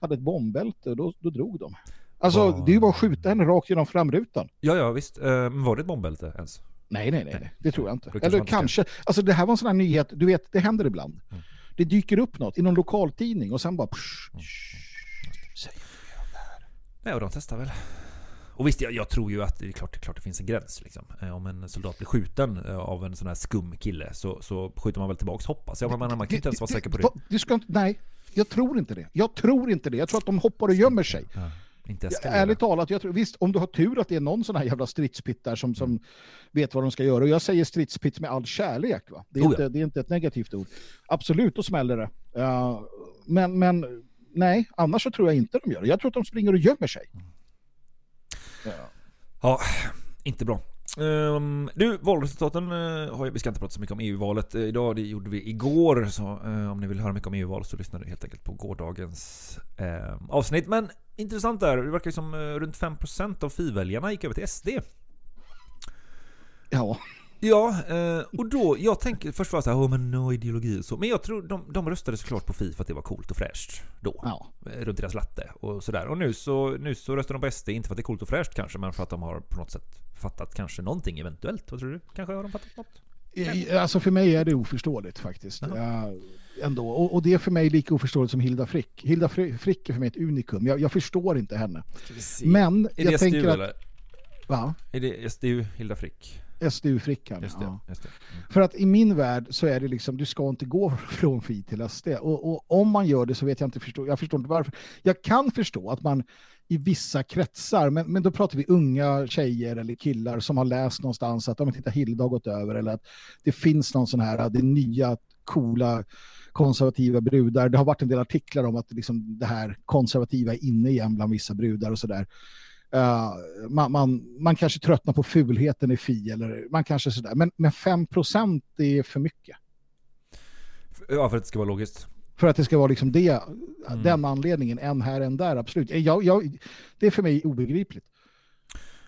hade ett bombbälte och då, då drog de. Alltså, Vad- det är ju bara att skjuta henne rakt genom framrutan. Ja, ja visst. Eh, Men var det ett bombbälte ens? Nej, nej, nej, nej. Det tror jag inte. Kanske Eller ska- kanske, alltså det här var en sån här nyhet, du vet, det händer ibland. Det dyker upp något i någon lokaltidning och sen bara... Psh, Nej, och de testar väl. Och visst, jag, jag tror ju att det är klart, det är klart det finns en gräns. Liksom. Eh, Om en soldat blir skjuten eh, av en sån här skum kille så, så skjuter man väl tillbaks, hoppas jag. Man, man kan inte ens vara säker på det. Du ska inte, nej, jag tror inte det. Jag tror inte det. Jag tror att de hoppar och gömmer sig. Inte Ja, ärligt talat, jag tror, visst om du har tur att det är någon sån här jävla stridspitt där som, som vet vad de ska göra. Och jag säger stridspitt med all kärlek. Va? Det, är Oh, inte, ja. det är inte ett negativt ord. Absolut, då smäller det. Ja, men, men nej, annars så tror jag inte de gör det. Jag tror att de springer och gömmer sig. Ja, inte bra. Ehm, du, valresultaten uh, har ju, vi ska inte prata så mycket om EU-valet eh, idag, det gjorde vi igår. Så eh, om ni vill höra mycket om EU-val så lyssna helt enkelt på gårdagens eh, avsnitt. Men intressant där, det verkar ju som runt 5% av FI-väljarna gick över till SD. Ja. Ja, och då, jag tänker först var så här, oh, men no ideologi och så. Men jag tror de, de röstade såklart på Fi för att det var coolt och fräscht då. Eh, Runt deras latte och sådär. Och nu så, nu så röstar de på SD, inte för att det är coolt och fräscht kanske, men för att de har på något sätt fattat kanske någonting eventuellt. Vad tror du? Kanske har de fattat något? I- Alltså för mig är det oförståeligt faktiskt. Ja, ändå. Och, och det är för mig lika oförståeligt som Hilda Frick. Hilda Fri- Frick är för mig ett unikum. Jag, jag förstår inte henne. Men Är det jag SDU tänker att... eller? Va? Är det SDU, Hilda Frick? SDU-frickan. Just ja. just det. För att i min värld så är det liksom, du ska inte gå <laughs> från Fi till SD. Och, och om man gör det så vet jag inte, förstå, jag förstår inte varför. Jag kan förstå att man i vissa kretsar, men, men då pratar vi unga tjejer eller killar som har läst någonstans att, ja men titta Hilda har gått över, eller att det finns någon sån här, det nya coola konservativa brudar. Det har varit en del artiklar om att liksom det här konservativa är inne igen bland vissa brudar och sådär. Eh, man, man, man kanske tröttnar på fulheten i Fi eller man kanske sådär. Men, men 5% är för mycket. Ja, för att det ska vara logiskt. För att det ska vara liksom det, den anledningen, en här, en där, absolut. Jag, jag, det är för mig obegripligt.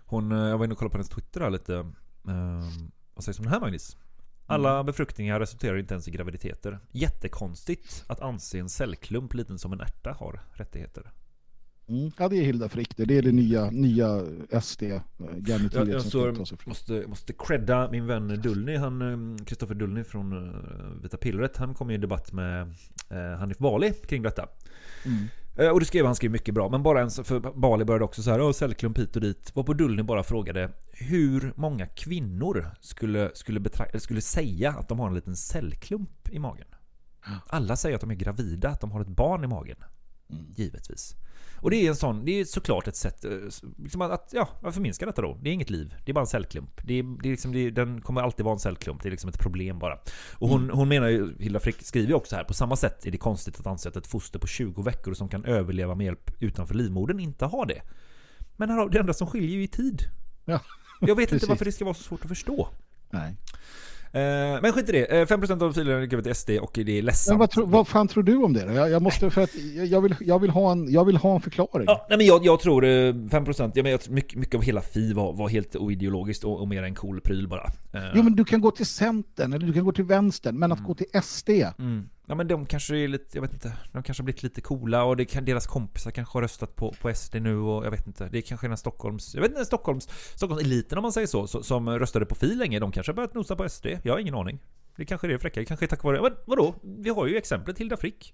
Hon, eh, jag var inne och kollade på hennes Twitter där lite. Um, vad sägs om den här Magnus? Alla befruktningar resulterar inte ens i graviditeter. Jättekonstigt att anse en cellklump liten som en ärta har rättigheter. Mm. Ja, det är Hilda Frick. Det är det nya, nya SD-garnitivet Jag, jag som så måste, måste credda min vän Dullny, han, eh, Kristoffer Dullny från uh, Vita Pillret. Han kom i en debatt med Hanif Bali kring detta. Mm. Eh, Och det skrev han skrev mycket bra, men bara en, för Bali började också så här, "Åh, cellklump hit och dit. Varpå Dullny bara frågade hur många kvinnor skulle, skulle, skulle säga att de har en liten cellklump i magen. Alla säger att de är gravida, att de har ett barn i magen. Givetvis. Och det är en sån, det är såklart ett sätt eh, liksom att, ja, förminska detta då. Det är inget liv, det är bara en cellklump. Det är, det är liksom, det är, den kommer alltid vara en cellklump, det är liksom ett problem bara. Och hon, hon menar ju, Hilda Frick skriver ju också här, på samma sätt är det konstigt att anse att ett foster på 20 veckor som kan överleva med hjälp utanför livmodern inte har det. Men här det enda som skiljer ju i tid. Ja, Jag vet inte varför det ska vara så svårt att förstå. Nej. Eh, men skit i det, Eh, 5% av filerna gick över till SD och det är ledsamt. Men vad, tro, vad fan tror du om det? då? Jag, jag måste, för att jag, jag, vill, jag, vill ha en, jag vill ha en förklaring. Ja, nej men jag, jag tror eh, 5%, ja, men jag, tror mycket, mycket av hela Fi var, var helt oideologiskt och, och mer en cool pryl bara. Eh, Jo, men du kan gå till Centern eller du kan gå till Vänstern, men att gå till SD. Mm. Ja men de kanske är lite, jag vet inte, de kanske har blivit lite coola och det kan, deras kompisar kanske har röstat på, på SD nu och jag vet inte. Det är kanske den Stockholms, jag vet inte, Stockholms, Stockholms eliten om man säger så, så, som röstade på Fi länge, de kanske har börjat nosa på SD. Jag har ingen aning. Det kanske är det fräcka, det kanske är tack vare, men vadå? Vi har ju exemplet Hilda Frick.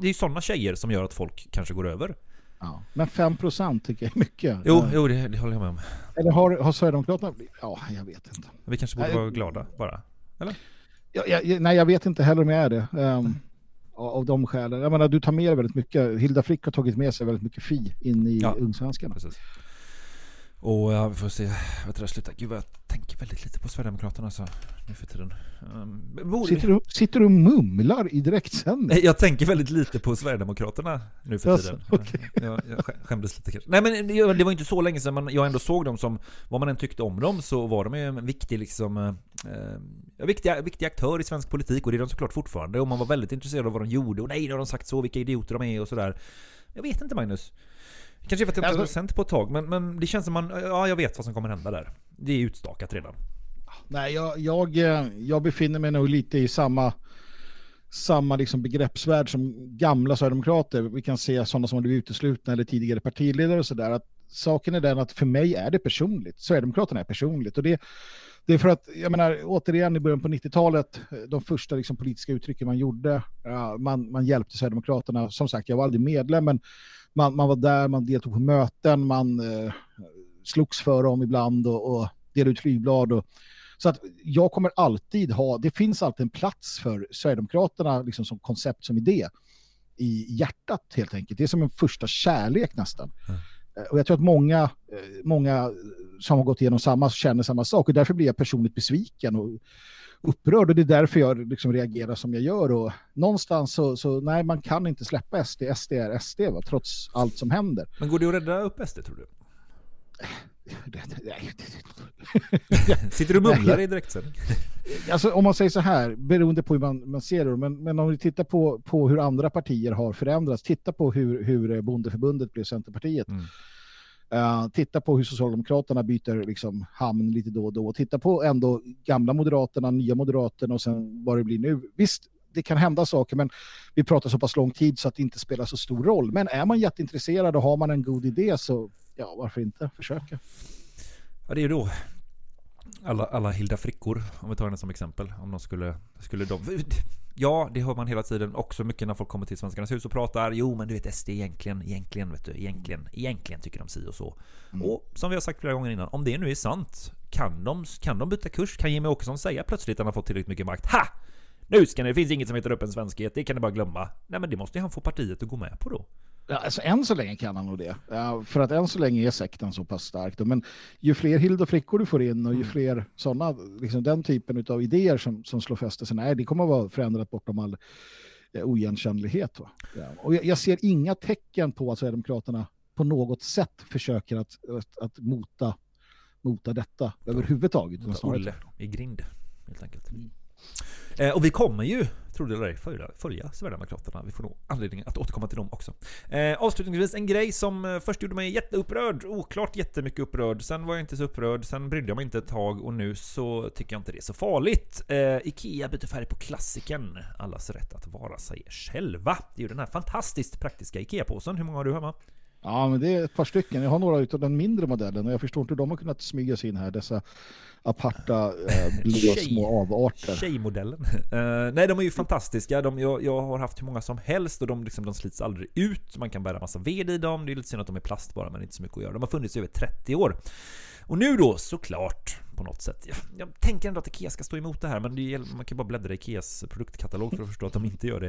Det är ju sådana tjejer som gör att folk kanske går över. Ja. Men 5% tycker jag är mycket. Jo, Ja. jo det, det håller jag med om. Eller har, har Sverigedemokraterna? Ja, jag vet inte. Vi kanske borde Nej, vara glada bara. Eller? Jag, jag, nej, jag vet inte heller om jag är det. Um, av de skälen. Jag menar, du tar med dig väldigt mycket. Hilda Frick har tagit med sig väldigt mycket fi in i Ja. Ungsvenskarna. Precis. Och ja, vi får se. Jag tror jag slutar. Gud vad jag tänker väldigt lite på Sverigedemokraterna alltså, nu för tiden. Um, borde- Sitter du, sitter du och mumlar i direktsändning? Jag tänker väldigt lite på Sverigedemokraterna nu för tiden. okej. Jag, jag skä- skämdes lite kanske. Nej men det var inte så länge sedan man, jag ändå såg dem som, vad man än tyckte om dem, så var de ju en viktig liksom, eh, eh, viktig, viktig aktör i svensk politik och det är de såklart fortfarande. Och man var väldigt intresserad av vad de gjorde. Och nej, nu har de sagt så, vilka idioter de är och sådär. Jag vet inte Magnus. Kanske för att jag inte har Alltså- sänt på ett tag, men, men det känns som man, ja jag vet vad som kommer hända där. Det är utstakat redan. Nej, jag, jag, eh, jag befinner mig nog lite i samma, samma liksom begreppsvärld som gamla Sverigedemokrater. Vi kan se sådana som har blivit uteslutna eller tidigare partiledare och sådär. Att saken är den att för mig är det personligt. Sverigedemokraterna är personligt. Och det, det är för att, jag menar, återigen i början på 90-talet, de första liksom, politiska uttrycken man gjorde, man, man hjälpte Sverigedemokraterna. Som sagt, jag var aldrig medlem, men man, man var där, man deltog på möten, man eh, slogs för dem ibland och, och delade ut flygblad. Och, så att jag kommer alltid ha, det finns alltid en plats för Sverigedemokraterna liksom som koncept, som idé i hjärtat helt enkelt. Det är som en första kärlek nästan. Mm. Eh, och jag tror att många, eh, många som har gått igenom samma känner samma sak och därför blir jag personligt besviken och upprörd och det är därför jag liksom reagerar som jag gör och någonstans så, så nej man kan inte släppa SD, SD är SD va, trots allt som händer. Men går det att rädda upp SD tror du? Sitter du och mumlar i direktsändning? Alltså om man säger så här, beroende på hur man, man ser det, men, men om vi tittar på, på hur andra partier har förändrats, titta på hur, hur Bondeförbundet blev Centerpartiet. Eh, titta på hur Socialdemokraterna byter liksom, hamn lite då och då. Titta på ändå gamla Moderaterna, nya Moderaterna och sen vad det blir nu. Visst, det kan hända saker, men vi pratar så pass lång tid så att det inte spelar så stor roll. Men är man jätteintresserad och har man en god idé så, ja, varför inte försöka? Ja, det är ju då alla, alla Hilda Frickor, om vi tar henne som exempel. Om de skulle, skulle de... Ja, det hör man hela tiden också mycket när folk kommer till Svenskarnas hus och pratar. Jo, men du vet SD egentligen, egentligen, vet du, egentligen, egentligen tycker de si och så. Och som vi har sagt flera gånger innan, om det nu är sant, kan de, kan de byta kurs? Kan Jimmie Åkesson säga plötsligt att han har fått tillräckligt mycket makt? Ha! Nu ska ni, det finns inget som heter öppen svenskhet, det kan ni bara glömma. Nej, men det måste ju han få partiet att gå med på då. Ja, alltså än så länge kan han nog det. Ja, för att än så länge är sekten så pass stark. Då. Men ju fler Hilda Frickor du får in och ju fler sådana, liksom den typen av idéer som, som slår fäste, så nej, det kommer att vara förändrat bortom all eh, oigenkännlighet. Va? Ja. Och jag, jag ser inga tecken på att Sverigedemokraterna på något sätt försöker att, att, att mota, mota detta överhuvudtaget. Mota Olle i grind, helt enkelt. Eh, och vi kommer ju, tror det eller ej, följa, följa Sverigedemokraterna. Vi får nog anledning att återkomma till dem också. Eh, avslutningsvis en grej som eh, först gjorde mig jätteupprörd, oklart jättemycket upprörd. Sen var jag inte så upprörd, sen brydde jag mig inte ett tag och nu så tycker jag inte det är så farligt. Eh, Ikea byter färg på klassiken. Allas rätt att vara sig själva. Det är ju den här fantastiskt praktiska Ikea-påsen. Hur många har du hemma? Ja, men det är ett par stycken. Jag har några utav den mindre modellen och jag förstår inte hur de har kunnat smyga sig in här, dessa aparta eh, blå Tjej- små avarter. Tjejmodellen. Eh, nej, de är ju fantastiska. De, jag, jag har haft hur många som helst och de, liksom, de slits aldrig ut. Man kan bära massa ved i dem. Det är lite synd att de är plast bara, men inte så mycket att göra. De har funnits i över 30 år. Och nu då, såklart, på något sätt. Jag, jag tänker ändå att Ikea ska stå emot det här, men det man kan bara bläddra i Ikeas produktkatalog för att förstå att de inte gör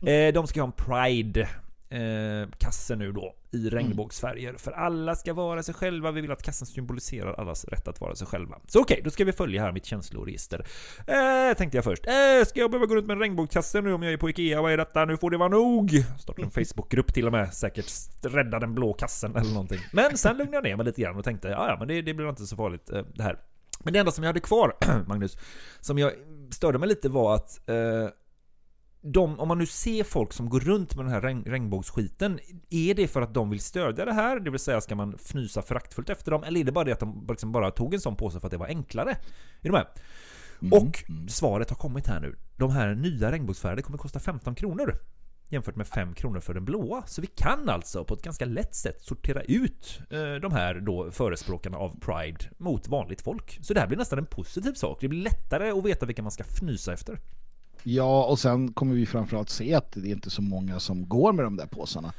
det. Eh, de ska ha en Pride eh, kasse nu då i regnbågsfärger. För alla ska vara sig själva. Vi vill att kassen symboliserar allas rätt att vara sig själva. Så okej, då ska vi följa här mitt känsloregister. Eh, tänkte jag först. Eh, ska jag behöva gå runt med en regnbågskasse nu om jag är på Ikea? Vad är detta? Nu får det vara nog! Starta en <laughs> Facebookgrupp till och med. Säkert rädda den blå kassen eller någonting. Men sen lugnade jag ner mig lite grann och tänkte, ja ja men det, det blir inte så farligt eh, det här. Men det enda som jag hade kvar, <clears throat> Magnus, som jag störde mig lite var att eh, de, om man nu ser folk som går runt med den här regn, regnbågsskiten, är det för att de vill stödja det här? Det vill säga, ska man fnysa föraktfullt efter dem? Eller är det bara det att de liksom bara tog en sån påse för att det var enklare? Är du med? Och svaret har kommit här nu. De här nya regnbågsfärgerna kommer kosta 15 kronor. Jämfört med 5 kronor för den blåa. Så vi kan alltså på ett ganska lätt sätt sortera ut eh, de här då förespråkarna av Pride mot vanligt folk. Så det här blir nästan en positiv sak. Det blir lättare att veta vilka man ska fnysa efter. Ja, och sen kommer vi framförallt se att det är inte så många som går med de där påsarna.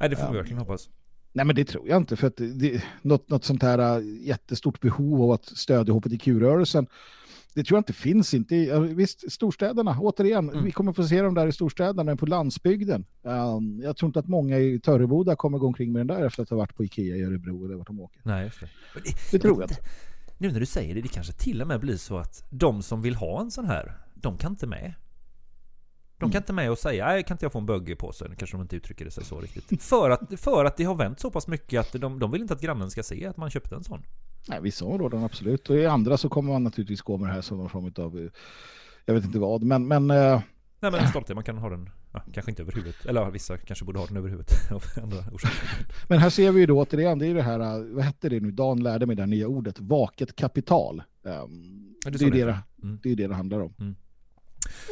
Nej, det får vi Ja. verkligen hoppas. Nej, men det tror jag inte. För att det, något, något sånt här äh, jättestort behov av att stödja hbtq-rörelsen det tror jag inte finns. Inte i, visst, storstäderna, återigen, Mm. vi kommer få se dem där i storstäderna, men på landsbygden. Um, jag tror inte att många i Törreboda kommer gå omkring med den där efter att ha varit på Ikea i Örebro eller vart de åker. Nej, det. Det tror jag inte. Nu när du säger det, det kanske till och med blir så att de som vill ha en sån här, de kan inte med. De kan inte med och säga, nej kan inte jag få en bög på sig? Kanske de inte uttrycker det sig så riktigt. För att, för att det har vänt så pass mycket att de, de vill inte att grannen ska se att man köpte en sån. Nej, vissa områden absolut. Och i andra så kommer man naturligtvis gå med det här som någon form av, eh, jag vet inte vad, men... men eh, Nej men en stolthet, man kan ha den, ja, kanske inte över huvudet. Eller vissa kanske borde ha den över huvudet <laughs> av andra orsaker. Men här ser vi ju då återigen, det är det här, vad hette det nu, Dan lärde mig det här nya ordet, vaket kapital. Det sa är det det, det. Mm. det är det det handlar om. Mm.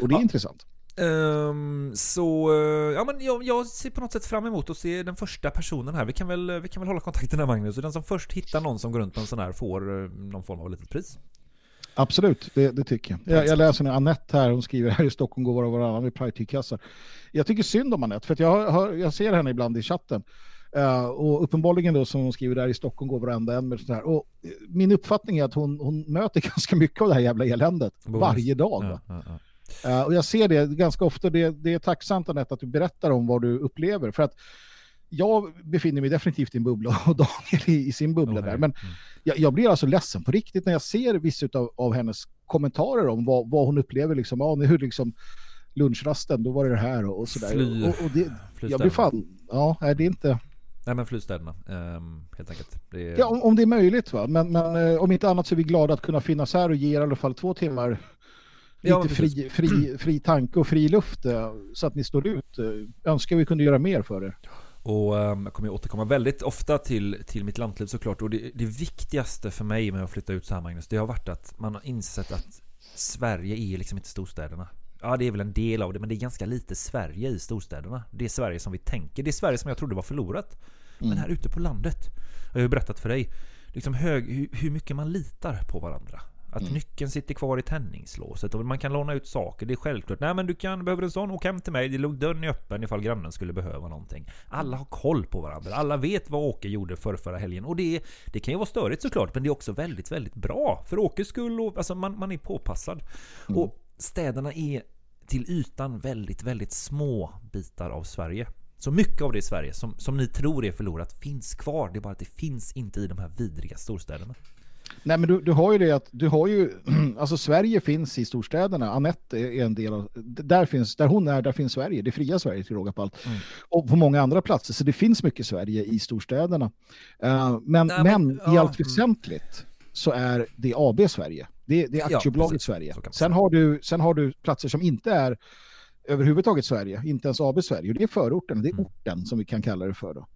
Och det är Ja. intressant. Ehm, så, eh, ja men jag, jag ser på något sätt fram emot att se den första personen här. Vi kan väl, vi kan väl hålla kontakten här Magnus. Och den som först hittar någon som går runt med en sån här får eh, någon form av litet pris. Absolut, det, det tycker jag. jag. Jag läser nu Annette här, hon skriver här i Stockholm går var och varannan med Pride-kassar. Jag tycker synd om Annette, för jag, har, jag ser henne ibland i chatten. Eh, och uppenbarligen då som hon skriver där i Stockholm går varenda en med sånt här. Och min uppfattning är att hon, hon möter <laughs> ganska mycket av det här jävla eländet varje dag. Ja, ja, ja. Eh, och jag ser det ganska ofta. Det, det är tacksamt Anette att du berättar om vad du upplever. För att jag befinner mig definitivt i en bubbla <laughs> och Daniel i, i sin bubbla där. Men jag, jag blir alltså ledsen på riktigt när jag ser vissa av, av hennes kommentarer om vad, vad hon upplever. Liksom, ja, nu liksom lunchrasten, då var det det här och, och sådär. Fly- och, och det, jag blir fan, ja, det är inte... Nej men flystäderna, ehm, helt enkelt. Det är, Ja, om, om det är möjligt va. Men, men eh, om inte annat så är vi glada att kunna finnas här och ge er i alla fall två timmar Ja, men fri, fri, <clears throat> fri tanke och fri luft eh, så att ni står ut. Eh, Önskar vi kunde göra mer för er. Och ehm, jag kommer ju återkomma väldigt ofta till, till mitt lantliv såklart. Och det, det viktigaste för mig med att flytta ut så här Magnus, det har varit att man har insett att Sverige är liksom inte storstäderna. Ja, det är väl en del av det, men det är ganska lite Sverige i storstäderna. Det är Sverige som vi tänker. Det är Sverige som jag trodde var förlorat. Men här ute på landet, jag har ju berättat för dig, liksom hög, hur, hur mycket man litar på varandra. Att nyckeln sitter kvar i tändningslåset och man kan låna ut saker. Det är självklart. Nej men du kan, behöver en sån, åk hem till mig. Det låg dörren är öppen ifall grannen skulle behöva någonting. Alla har koll på varandra. Alla vet vad Åke gjorde för förra helgen. Och det, det kan ju vara störigt såklart, men det är också väldigt, väldigt bra. För Åkes skull och alltså man, man är påpassad. Och städerna är till ytan väldigt, väldigt små bitar av Sverige. Så mycket av det i Sverige som, som ni tror är förlorat finns kvar. Det är bara att det finns inte i de här vidriga storstäderna. Nej men du, du har ju det att du har ju <clears throat> alltså Sverige finns i storstäderna. Anette är en del av där finns där hon är där finns Sverige. Det fria Sverige till råga på allt. Mm. Och på många andra platser så det finns mycket Sverige i storstäderna. Eh, men Nej, men, men- i ja, allt väsentligt så är det AB Sverige. Det, det är Ja, aktiebolaget precis. Sverige. Sen har du sen har du platser som inte är överhuvudtaget Sverige, inte ens AB Sverige. Och det är förorten, det är orten som vi kan kalla det för då.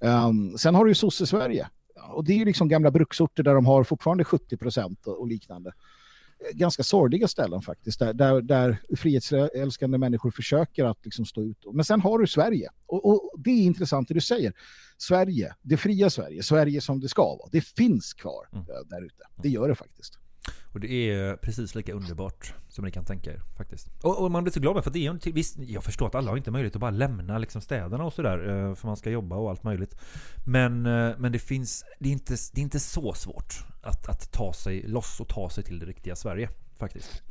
Um, sen har du ju sosse-Sverige. Och det är ju liksom gamla bruksorter där de har fortfarande 70 procent och, och liknande. Eh, Ganska sorgliga ställen faktiskt, där, där, där frihetsälskande människor försöker att liksom stå ut. Men sen har du Sverige. Och, och det är intressant det du säger. Sverige, det fria Sverige, Sverige som det ska vara. Det finns kvar eh, där ute. Det gör det faktiskt. Och det är precis lika underbart som ni kan tänka er faktiskt. Och, och man blir så glad med för det är ju visst, jag förstår att alla har inte möjlighet att bara lämna liksom städerna och sådär. Eh, för man ska jobba och allt möjligt. Men, eh, men det finns, det är inte, det är inte så svårt att, att ta sig loss och ta sig till det riktiga Sverige faktiskt.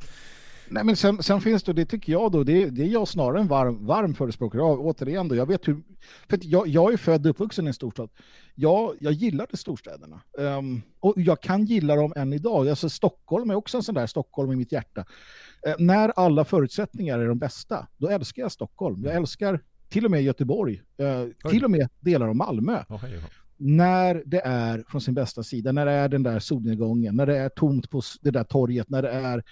Nej, men sen, sen finns det, det tycker jag då, det, det är jag snarare en varm, varm förespråkare av. Återigen då, jag vet hur, för jag, jag är född och uppvuxen i en storstad. Jag, jag gillade storstäderna. Ehm, och jag kan gilla dem än idag. Alltså Stockholm är också en sån där Stockholm i mitt hjärta. Eh, när alla förutsättningar är de bästa, då älskar jag Stockholm. Jag älskar till och med Göteborg, eh, till och med delar av Malmö ja. när det är från sin bästa sida, när det är den där solnedgången, när det är tomt på det där torget, när det är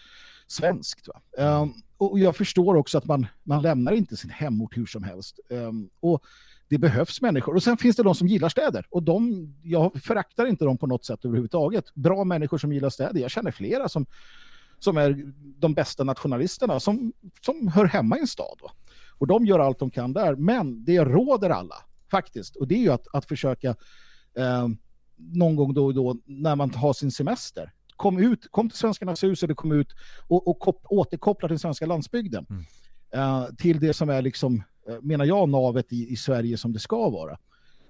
svenskt. Va? Ehm, och jag förstår också att man, man lämnar inte sin hemort hur som helst. Um, och det behövs människor. Och sen finns det de som gillar städer. Och de, jag föraktar inte dem på något sätt överhuvudtaget. Bra människor som gillar städer. Jag känner flera som, som är de bästa nationalisterna som, som hör hemma i en stad. Va? Och de gör allt de kan där. Men det råder alla faktiskt. Och det är ju att, att försöka eh, någon gång då och då när man har sin semester. Kom ut, kom till Svenskarnas hus eller kom ut och, och kop, återkoppla till den svenska landsbygden. Eh, till det som är liksom, eh, menar jag, navet i, i Sverige som det ska vara.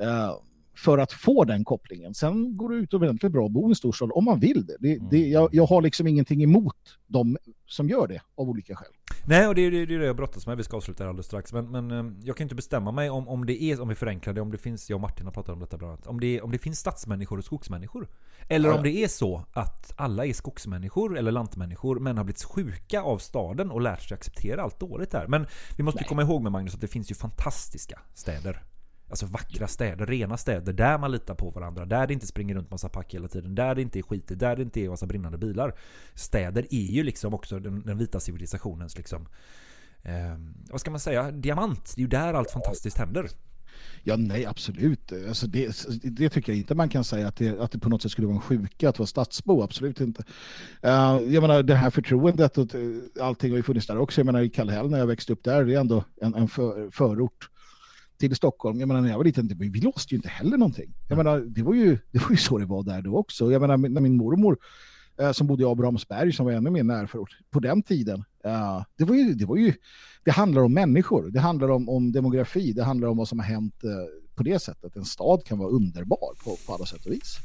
Eh, för att få den kopplingen. Sen går det utomordentligt bra att bo i en storstad om man vill det. det, det jag, jag har liksom ingenting emot de som gör det av olika skäl. Nej, och det är det, det jag brottas med. Vi ska avsluta alldeles strax. Men, men eh, jag kan inte bestämma mig om, om det är, om vi förenklar det, om det finns, jag och Martin har pratat om detta bland annat, om det, om det finns stadsmänniskor och skogsmänniskor. Eller Ja, om det är så att alla är skogsmänniskor eller lantmänniskor men har blivit sjuka av staden och lärt sig acceptera allt dåligt där. Men vi måste komma ihåg med Magnus att det finns ju fantastiska städer. Alltså vackra städer, rena städer där man litar på varandra. Där det inte springer runt massa pack hela tiden. Där det inte är skitigt. Där det inte är massa brinnande bilar. Städer är ju liksom också den, den vita civilisationens liksom... Eh, vad ska man säga? Diamant. Det är ju där allt fantastiskt händer. Ja, nej, absolut. Alltså det, det tycker jag inte man kan säga att det, att det på något sätt skulle vara en sjuka att vara stadsbo, absolut inte. Uh, jag menar, det här förtroendet och allting har ju funnits där också. Jag menar, i Kallhäll när jag växte upp där, det är ändå en, en för, förort till Stockholm. Jag menar, när jag var liten, vi låste ju inte heller någonting. Jag menar, det var ju, det var ju så det var där då också. Jag menar, när min mormor eh, som bodde i Abrahamsberg som var ännu mer närförort på den tiden. eh, det, var ju, det var ju, det handlar om människor, det handlar om, om demografi, det handlar om vad som har hänt eh, på det sättet. En stad kan vara underbar på, på alla sätt och vis.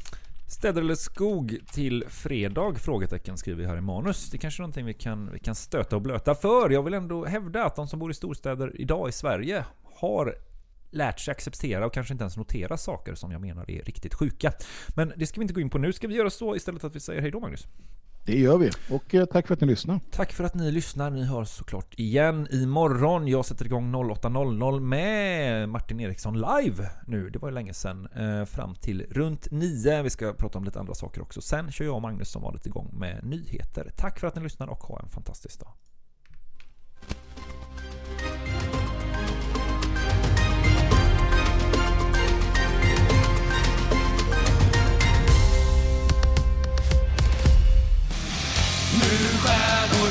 Städer eller skog till fredag? Frågetecken skriver vi här i manus. Det är kanske är någonting vi kan, vi kan stöta och blöta för. Jag vill ändå hävda att de som bor i storstäder idag i Sverige har lärt sig acceptera och kanske inte ens notera saker som jag menar är riktigt sjuka. Men det ska vi inte gå in på nu. Ska vi göra så istället att vi säger hej då Magnus? Det gör vi. Och eh, tack för att ni lyssnar. Tack för att ni lyssnar. Ni hörs såklart igen imorgon. Jag sätter igång 08.00 med Martin Eriksson live nu. Det var ju länge sedan. Eh, fram till runt 9. Vi ska prata om lite andra saker också. Sen kör jag och Magnus som vanligt igång med nyheter. Tack för att ni lyssnar och ha en fantastisk dag.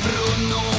Bruno.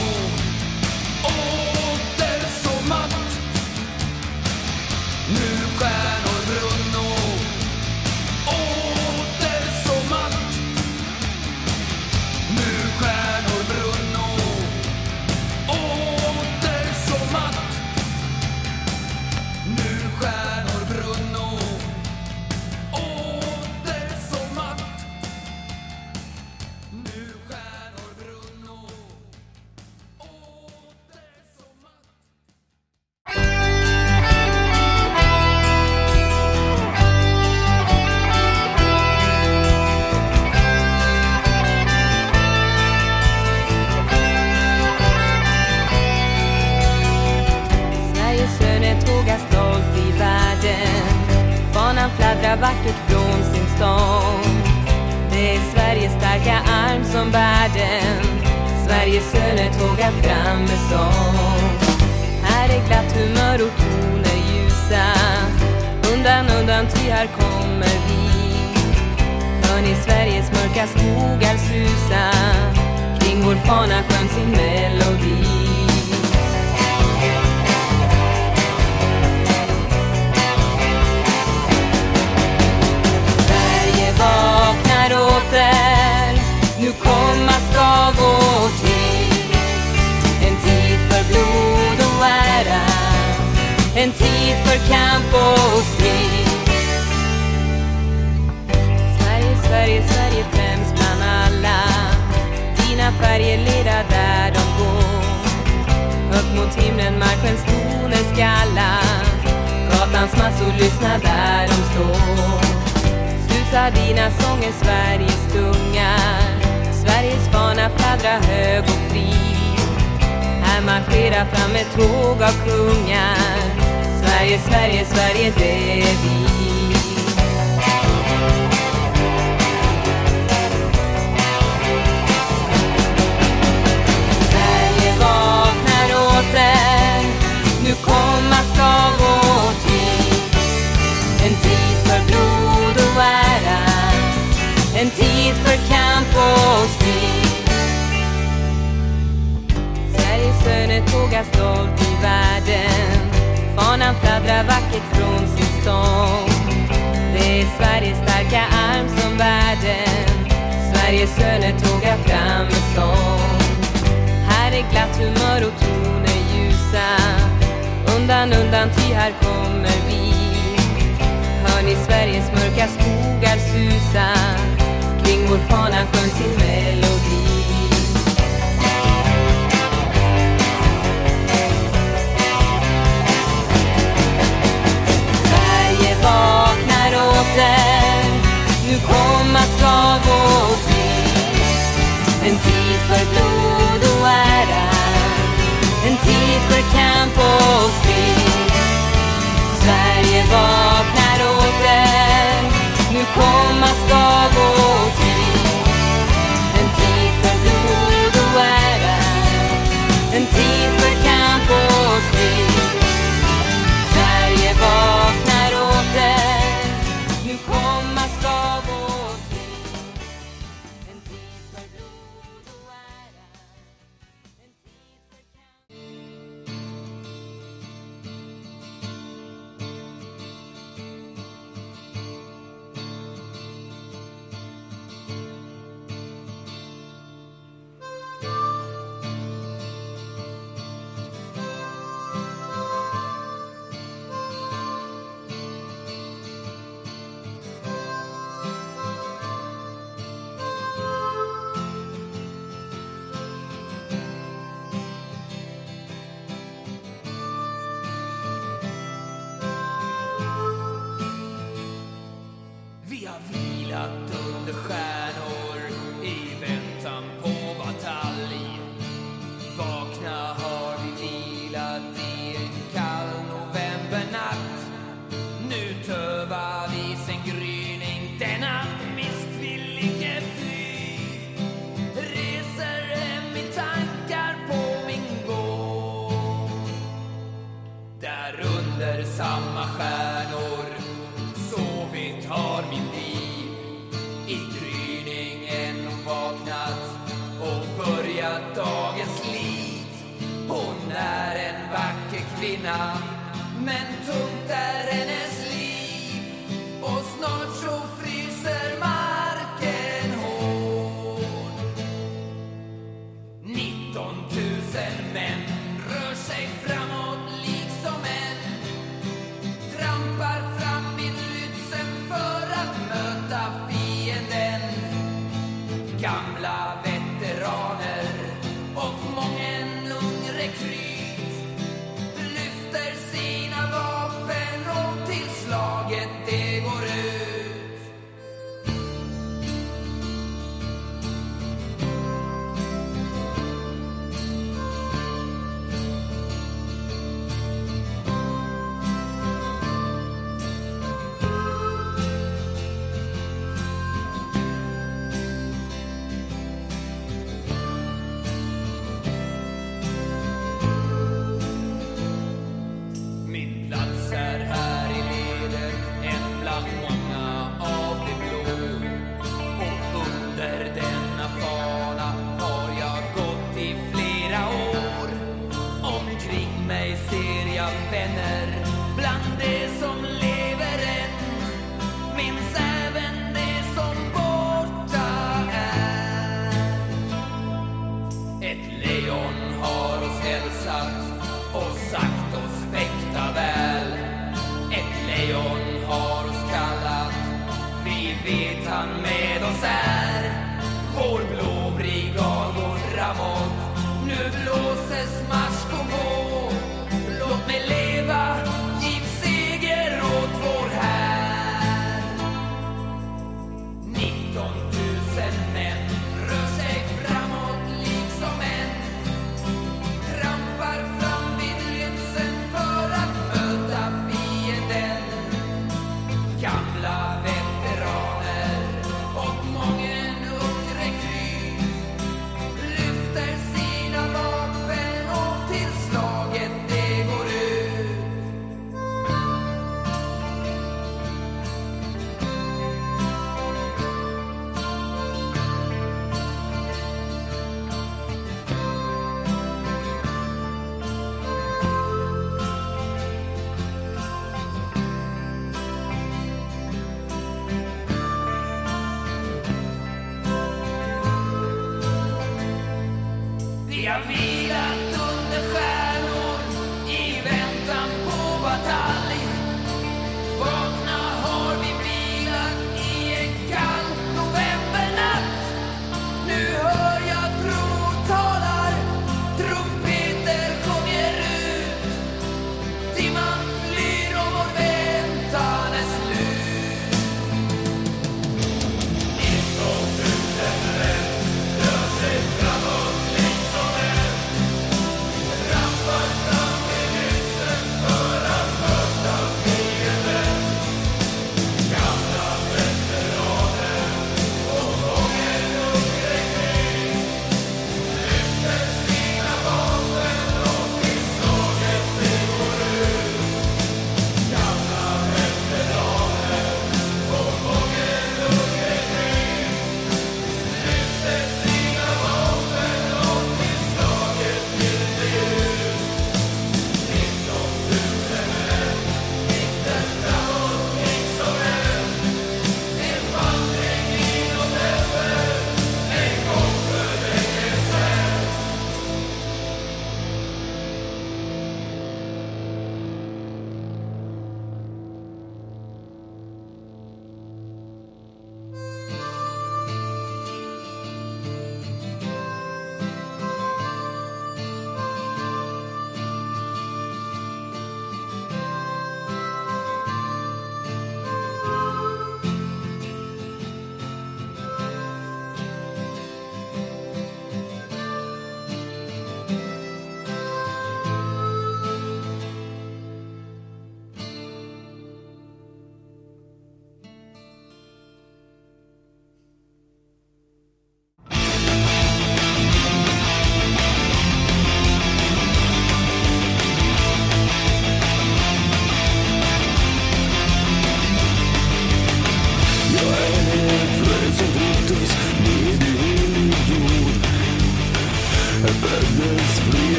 Fana sin melodi. Sverige vaknar åter. Nu komma ska vår tid En tid för blod och ära. En tid för kamp och strid. Sverige, Sverige, Sverige främst bland alla. Dina färger leda mot himlen marschens toner skalla Gatans massor lyssna där de står. Susar dina sånger Sveriges tunga. Sveriges fana fladdra hög och fri. Här marscherar fram ett tåg av kungar. Sverige, Sverige, Sverige det är vi. Åter Nu komma ska vår tid. En tid för blod och ära En tid för kamp och strid. Sveriges söner tågar stolt i världen. Fanan fladdrar vackert från sin stång Det är Sveriges starka arm som världen Sveriges söner tågar fram med sång. Här är glatt humör och toner resa. Undan, undan, ty här kommer vi. Hör ni Sveriges mörka skogar susa? Kring vår fana sjöng sin melodi Sverige vaknar åter. Nu komma ska vår tid En tid för blod och ära. En tid för kamp och strid. Sverige vaknar åter. Nu komma ska vår tid. En tid för blod och ära. En tid för kamp och strid. Sverige vaknar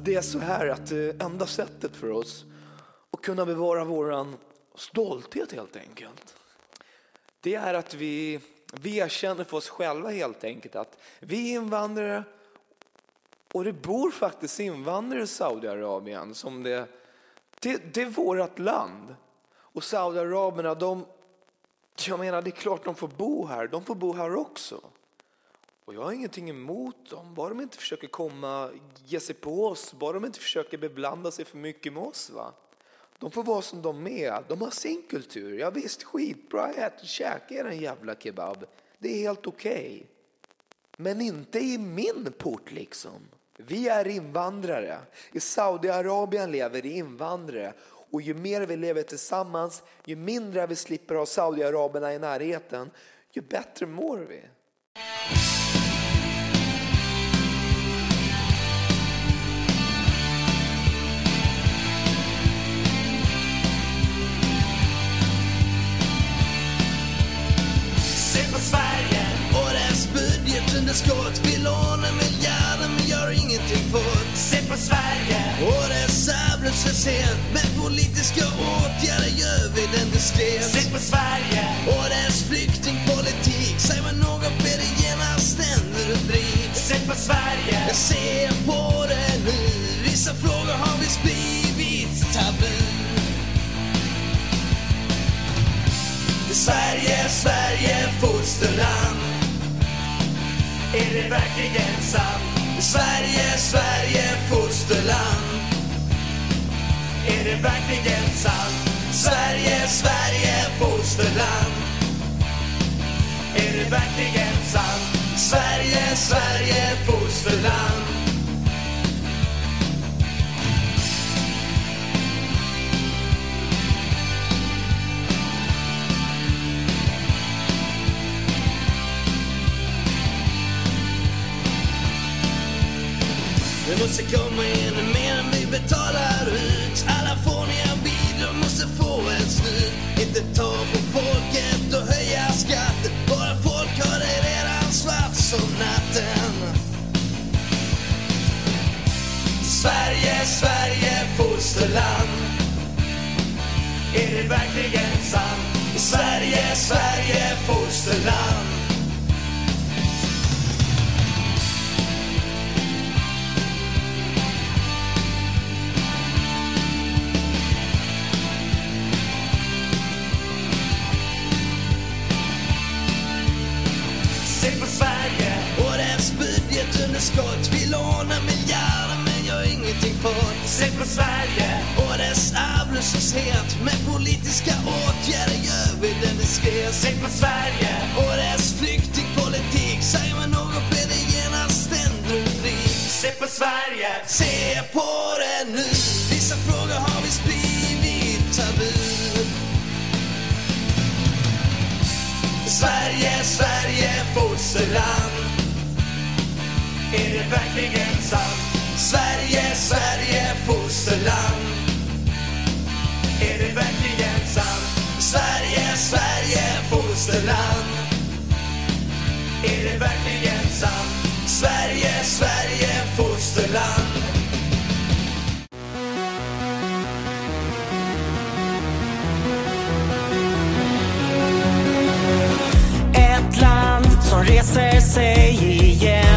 att det är så här att det enda sättet för oss att kunna bevara våran stolthet helt enkelt. Det är att vi, vi erkänner för oss själva helt enkelt att vi är invandrare och det bor faktiskt invandrare i Saudiarabien som det, det, det är vårt land. Och Saudiaraberna de, jag menar det är klart de får bo här, de får bo här också. Och jag har ingenting emot dem, bara de inte försöker komma, ge sig på oss, bara de inte försöker beblanda sig för mycket med oss. Va? De får vara som de är, de har sin kultur. Ja, visst, skitbra, ät och käka er en jävla kebab. Det är helt okej. Men inte i min port liksom. Vi är invandrare. I Saudiarabien lever invandrare. Och ju mer vi lever tillsammans, ju mindre vi slipper ha Saudiaraberna i närheten, ju bättre mår vi. Budgetunderskott. Vi lånar miljarder men gör ingenting fått. Se på Sverige och dess arbetslöshet. Med politiska åtgärder gör vi den diskret. Se på Sverige och dess flyktingpolitik. Säger man något blir det genast en rubrik. Se på Sverige. Jag ser på det nu. Vissa frågor har visst blivit tabu. Sverige, Sverige, fosterland är det verkligen sant? Sverige, Sverige, fosterland Är det verkligen sant? Sverige, Sverige, fosterland Är det verkligen sant? Sverige, Sverige, fosterland måste komma in mer än vi betalar ut Alla fåniga bidrag måste få ett slut Inte ta från folket och höja skatten. Bara folk har det redan svart som natten. Sverige, Sverige, fosterland. Är det verkligen sant? Sverige, Sverige, fosterland. Budgetunderskott. Vi lånar miljarder men gör ingenting fått. Se på Sverige och dess arbetslöshet. Med politiska åtgärder gör vi den diskret. Se på Sverige och dess flyktingpolitik. Säger man något blir det genast en rubrik. Se på Sverige, se på det nu. Vissa frågor har visst blivit tabu. Sverige, Sverige, fosterland är det verkligen sant? Sverige, Sverige, fosterland Är det verkligen sant? Sverige, Sverige, fosterland Är det verkligen sant? Sverige, Sverige, fosterland Ett land som reser sig igen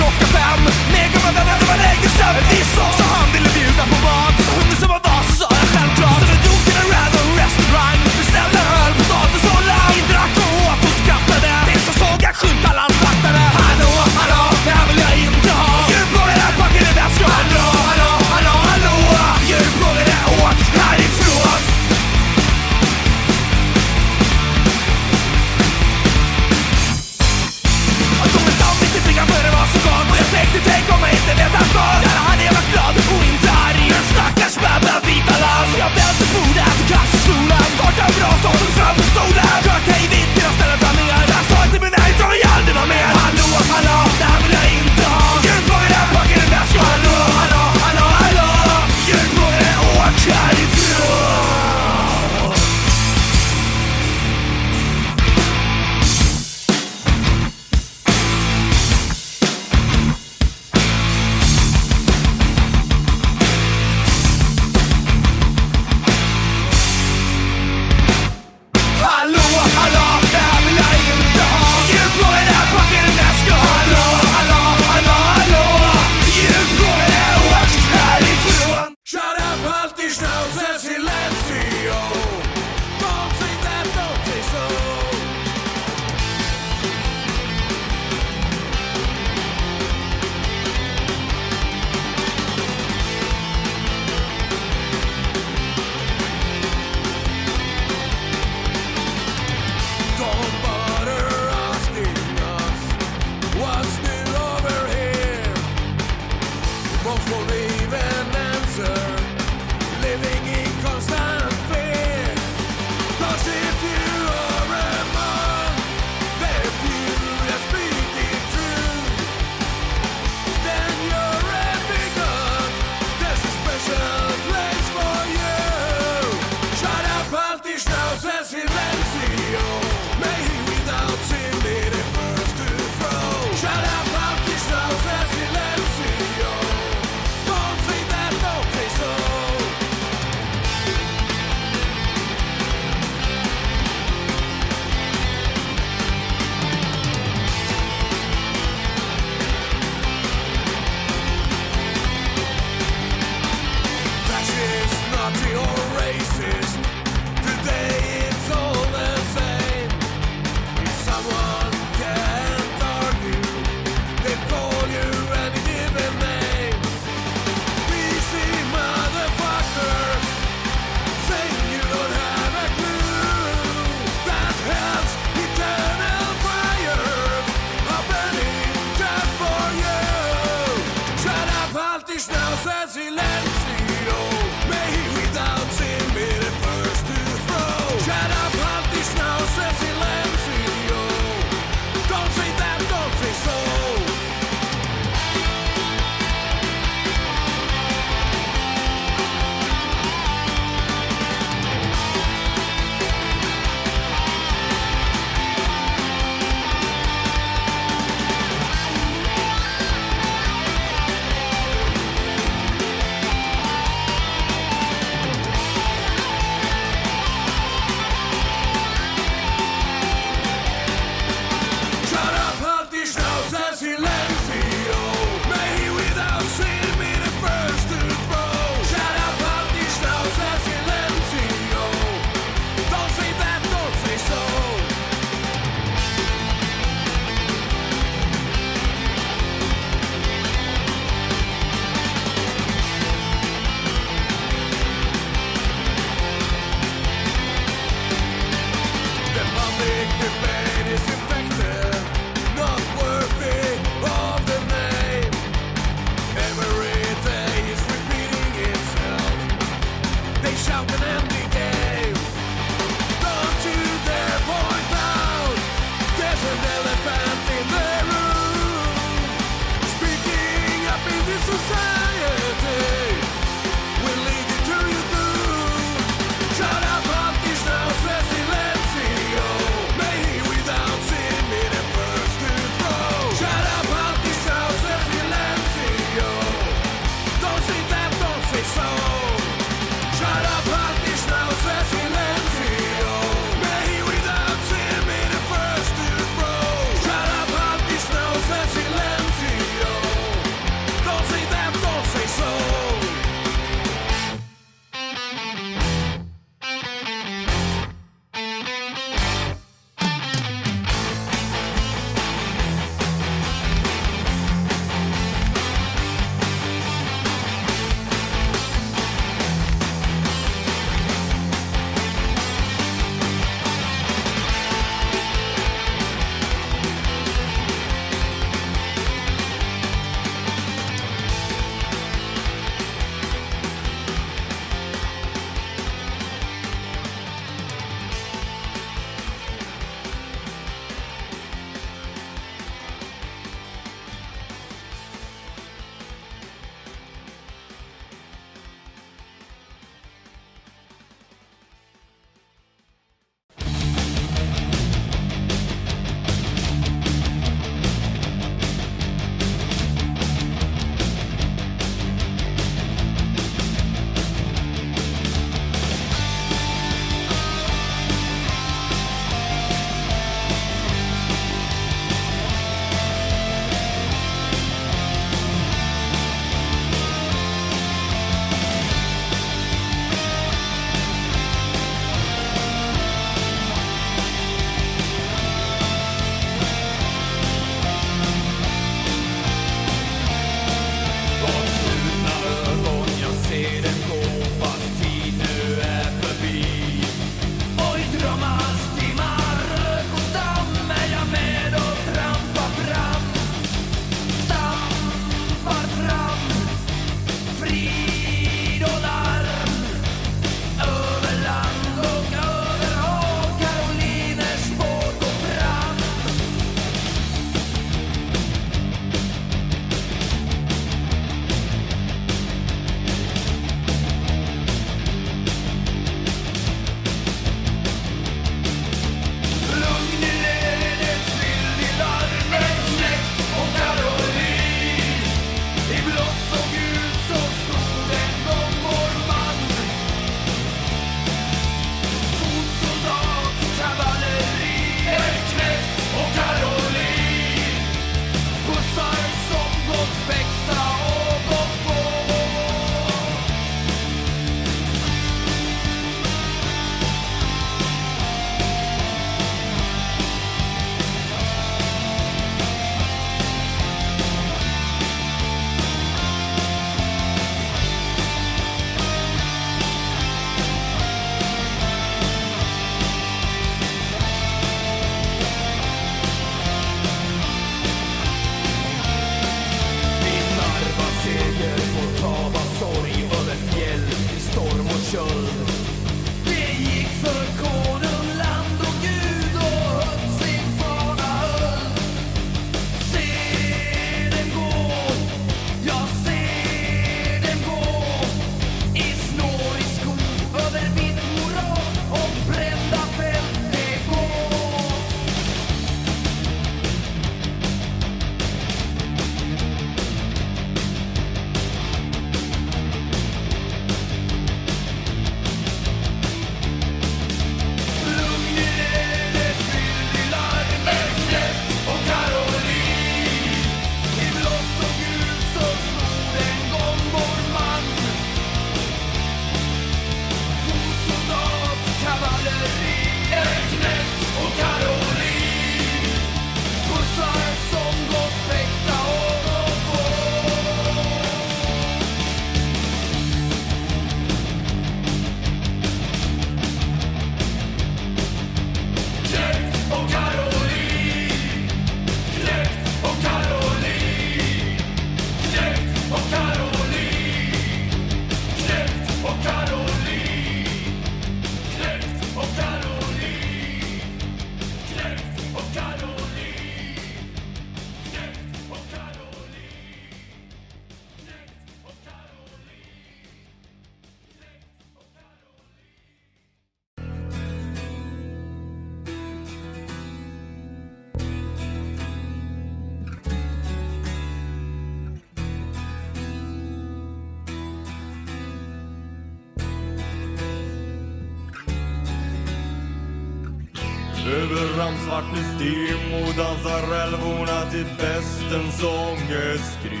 svart kostym och dansar älvorna till festens ångestskrik.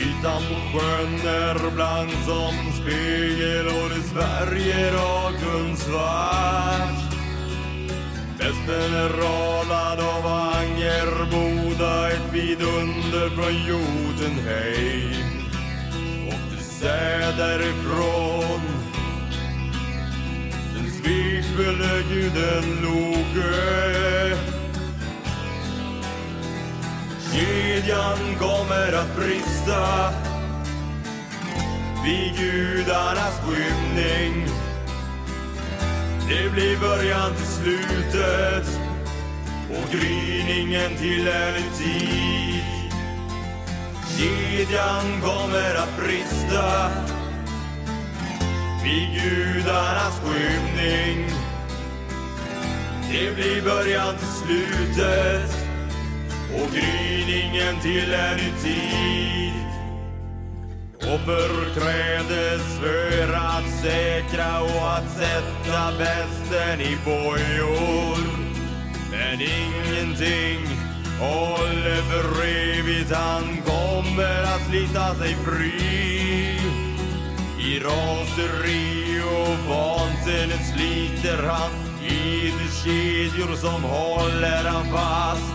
Ytan på sjön är blank som spegel och det Sverige av guldsvart Festen är radad av Angerboda, ett vidunder från Jotunheim. Och det säder den loge Kedjan kommer att brista vid gudarnas skymning. Det blir början till slutet och gryningen till en tid. Kedjan kommer att brista vid gudarnas skymning. Det blir början till slutet och gryningen till en ny tid. Offer krävdes för att säkra och att sätta västen i bojor. Men ingenting håller för evigt, han kommer att slita sig fri. I raseri och vansinne sliter han kedjor som håller han fast.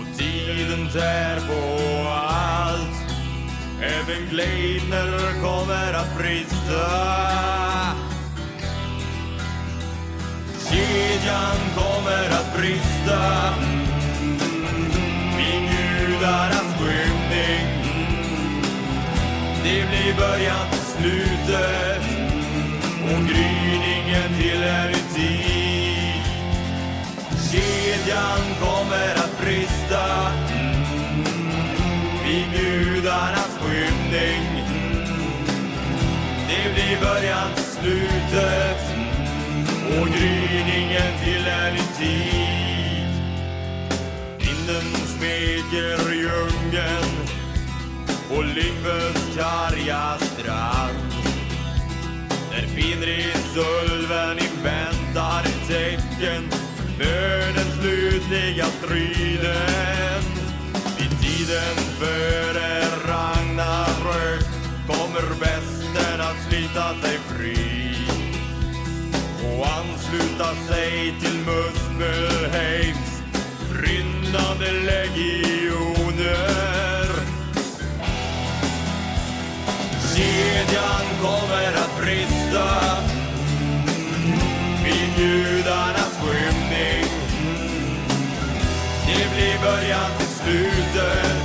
Och tiden tär på allt. Även Gleidner kommer att brista. Kedjan kommer att brista. Vid gudarnas skymning. Det blir början till slutet och gryningen till en ny tid. Kedjan kommer att brista. Mm. Vid gudarnas skymning. Mm. Det blir början till slutet. Mm. Och gryningen till en ny tid. Vinden smeker djungeln. På Lyngves karga strand. Där Finnridsulven inväntar ett tecken. För slutliga striden. Vid tiden före Ragnarök kommer västen att slita sig fri och ansluta sig till Muspelheims brinnande legioner. Kedjan kommer att brista vid jul början till slutet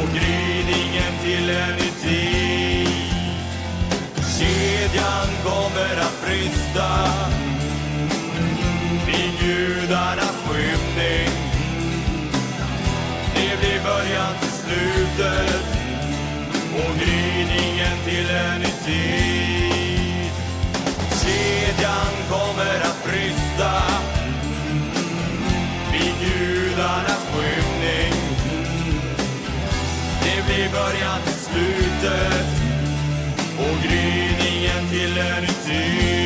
och gryningen till en ny tid. Kedjan kommer att brista vid gudarnas skymning. Det blir början till slutet och gryningen till en ny tid. Kedjan kommer att brista gudarnas skymning. Det blir början till slutet och gryningen till en ny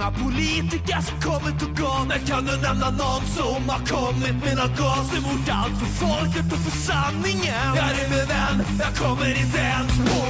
många politiker som kommit och gått. Men kan du nämna någon som har kommit med nåt gas emot allt för folket och för sanningen? Jag är min vän, jag kommer inte ens på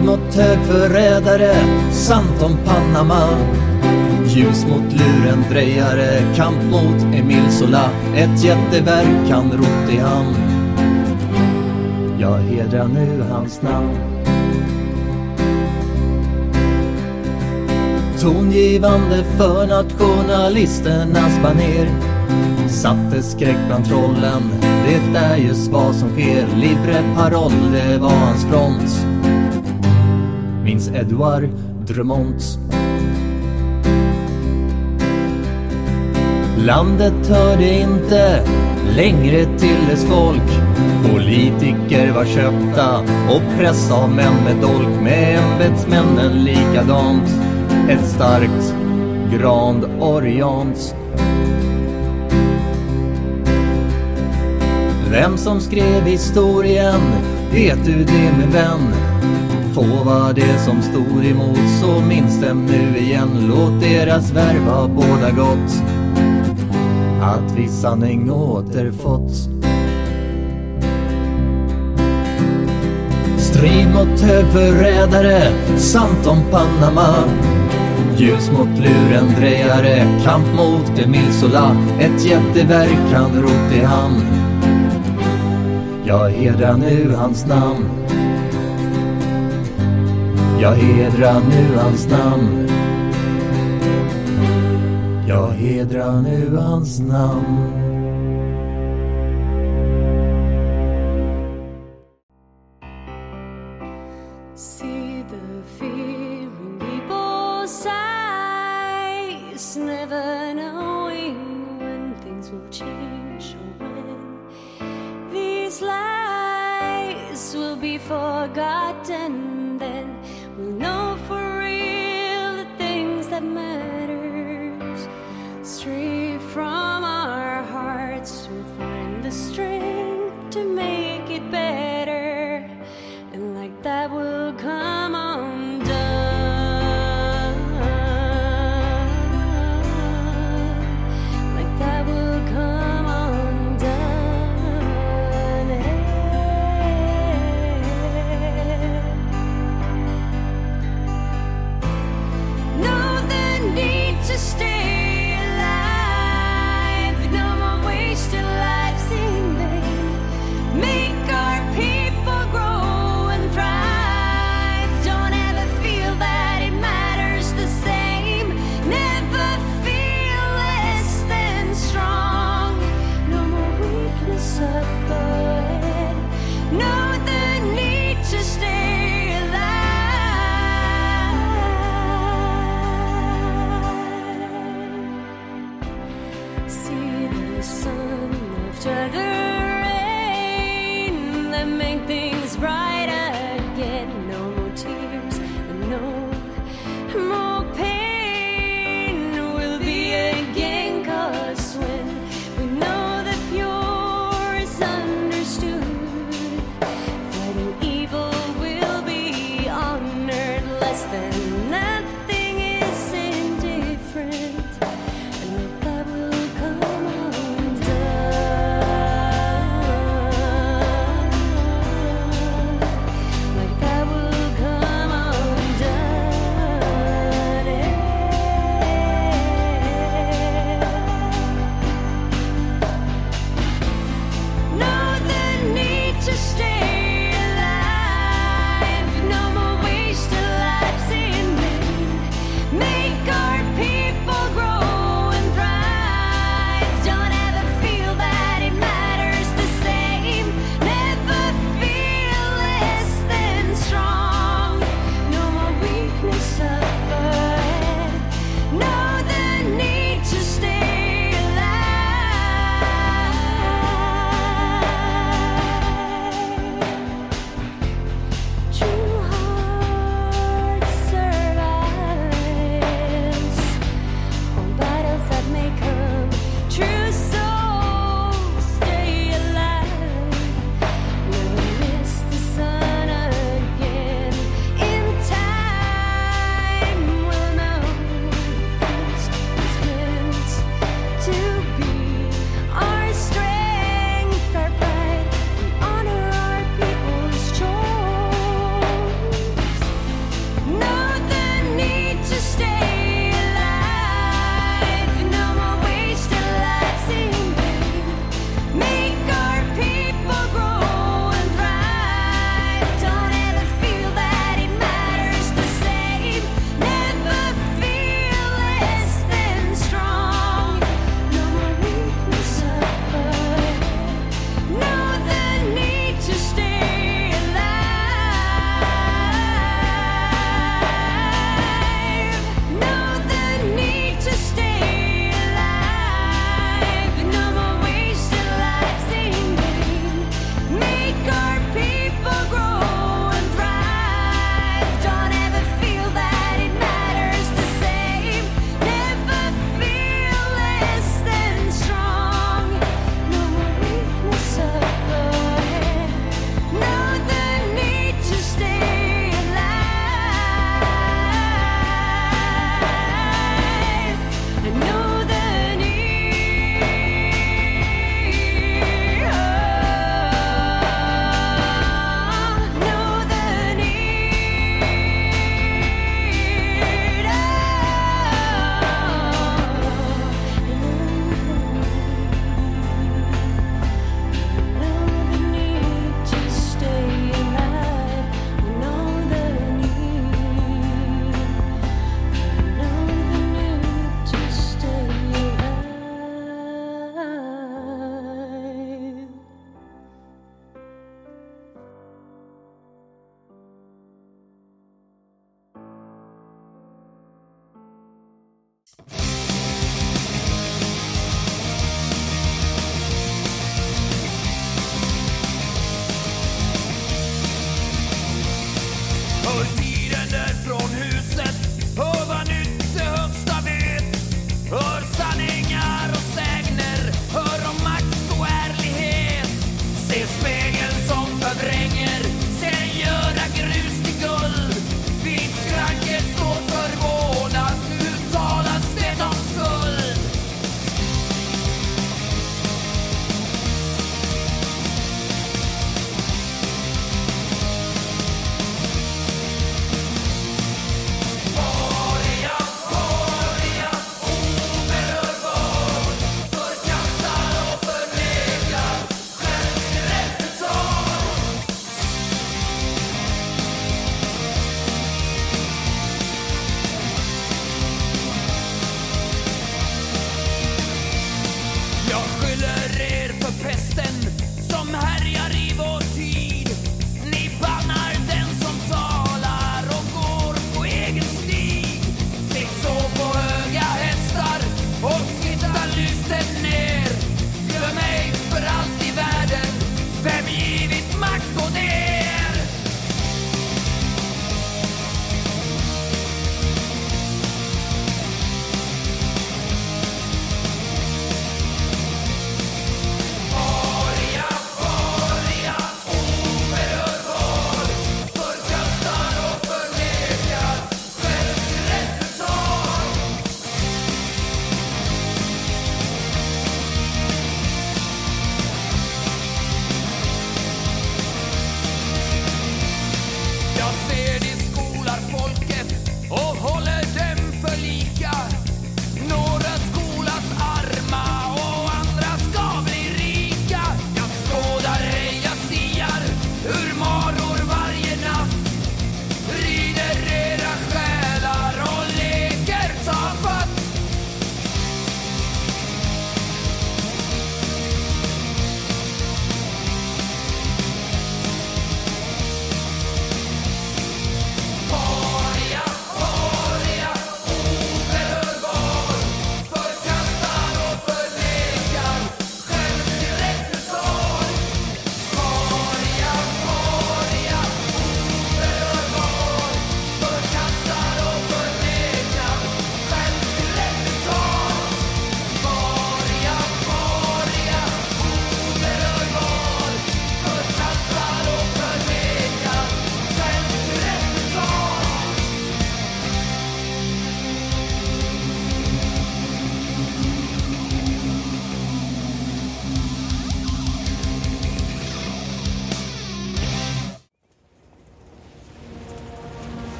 steg mot högförrädare, samt om Panama. Ljus mot lurendrejare, kamp mot Emil Sola. Ett jätteverk kan rott i hamn. Jag hedrar nu hans namn. Tongivande för nationalisternas baner satte skräck bland trollen. Det är just vad som sker. Libre Parole var hans front. Minns Edouard Drumont Landet hörde inte längre till dess folk. Politiker var köpta och press av män med dolk. Med ämbetsmännen likadant. Ett starkt Grand Orient. Vem som skrev historien vet du det min vän? Få var det som stod emot. Så minns dem nu igen. Låt deras värv ha båda gott Att vi sanning återfått. Strid mot högförrädare, sant om Panama. Ljus mot lurendrejare, kamp mot Emil Sola. Ett jätteverk han rott i hamn. Jag hedrar nu hans namn. Jag hedrar nu hans namn. Jag hedrar nu hans namn.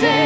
Vi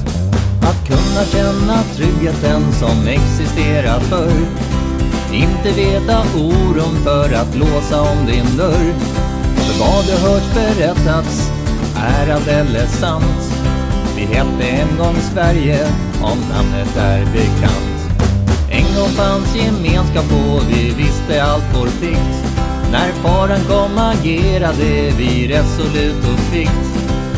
kunna känna tryggheten som existerar förr. Inte veta oron för att låsa om din dörr. För vad du hört berättats är alldeles eller sant. Vi hette en gång Sverige, om namnet är bekant. En gång fanns gemenskap och vi visste allt vår plikt. När faran kom agerade vi resolut och kvickt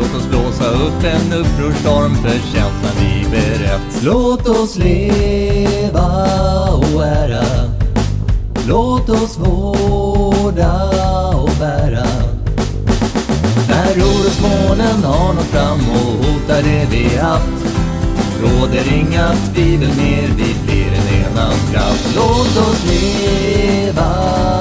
Låt oss blåsa upp en upprorstorm för känslan vi berett Låt oss leva och ära. Låt oss vårda och bära. När orosmolnen har nått fram och hotar det vi haft Råder inga tvivel mer, vi blir en enad kraft. Låt oss leva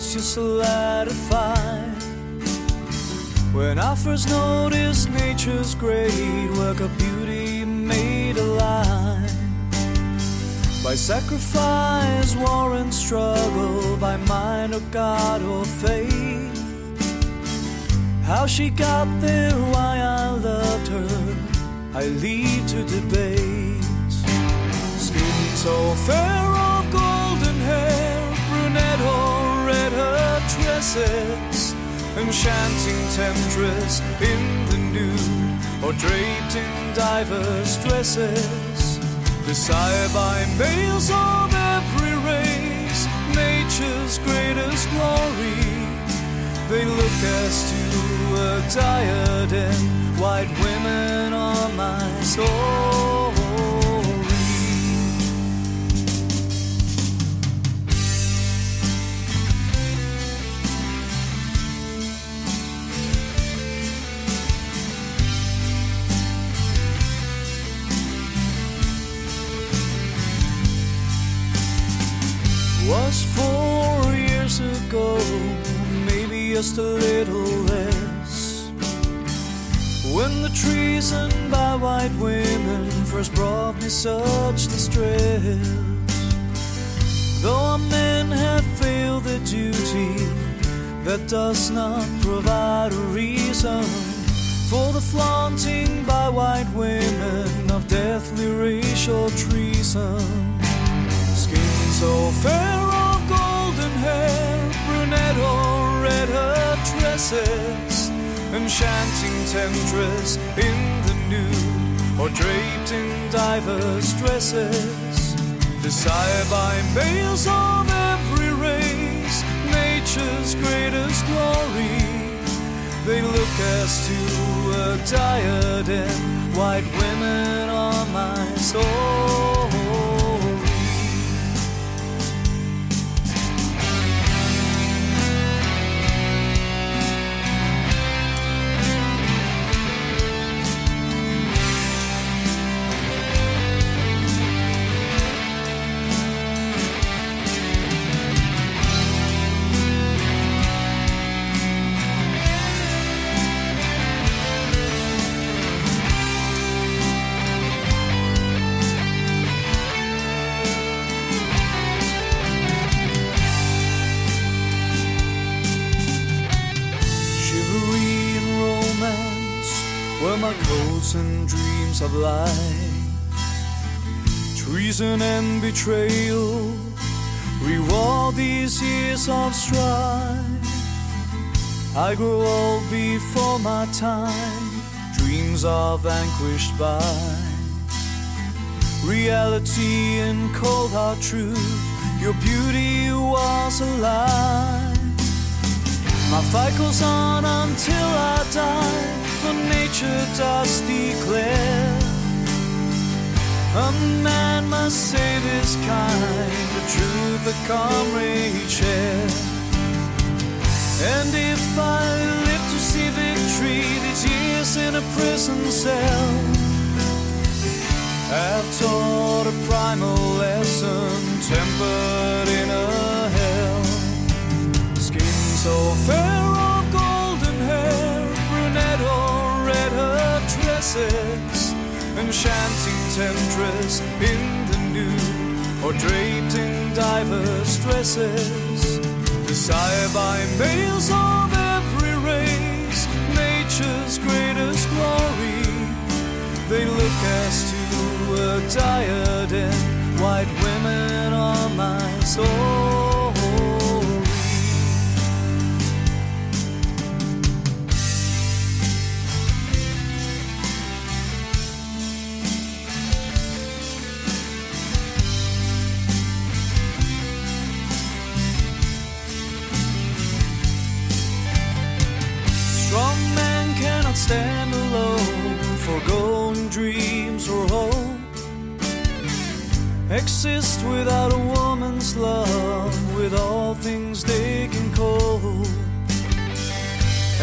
was just a lad of five. When I first noticed nature's great work of beauty made alive. By sacrifice, war, and struggle, by mind or God or faith. How she got there, why I loved her, I leave to debate. Skin so fair her tresses, enchanting temptress in the nude, or draped in diverse dresses. Desired by males of every race, nature's greatest glory. They look as to a diadem, white women are my story. Diverse dresses, desired by males of every race, nature's greatest glory. They look as to a diadem, white women are my story. Of life. Treason and betrayal reward these years of strife. I grow old before my time, dreams are vanquished by reality and cold hard truth. Your beauty was a lie. My fight goes on until I die, for nature does declare. A man must save his kind, the truth comrade share. And if I live to see victory, these years in a prison cell I've taught a primal lesson, tempered in a hell. Skin so fair of golden hair, brunette or red her tresses, enchanting temptress in the nude, or draped in diverse dresses. Desired by males of every race, nature's greatest glory. They look as to a diadem, white women are my story. Stand alone, foregoing dreams or hope. Exist without a woman's love, with all things they can cope.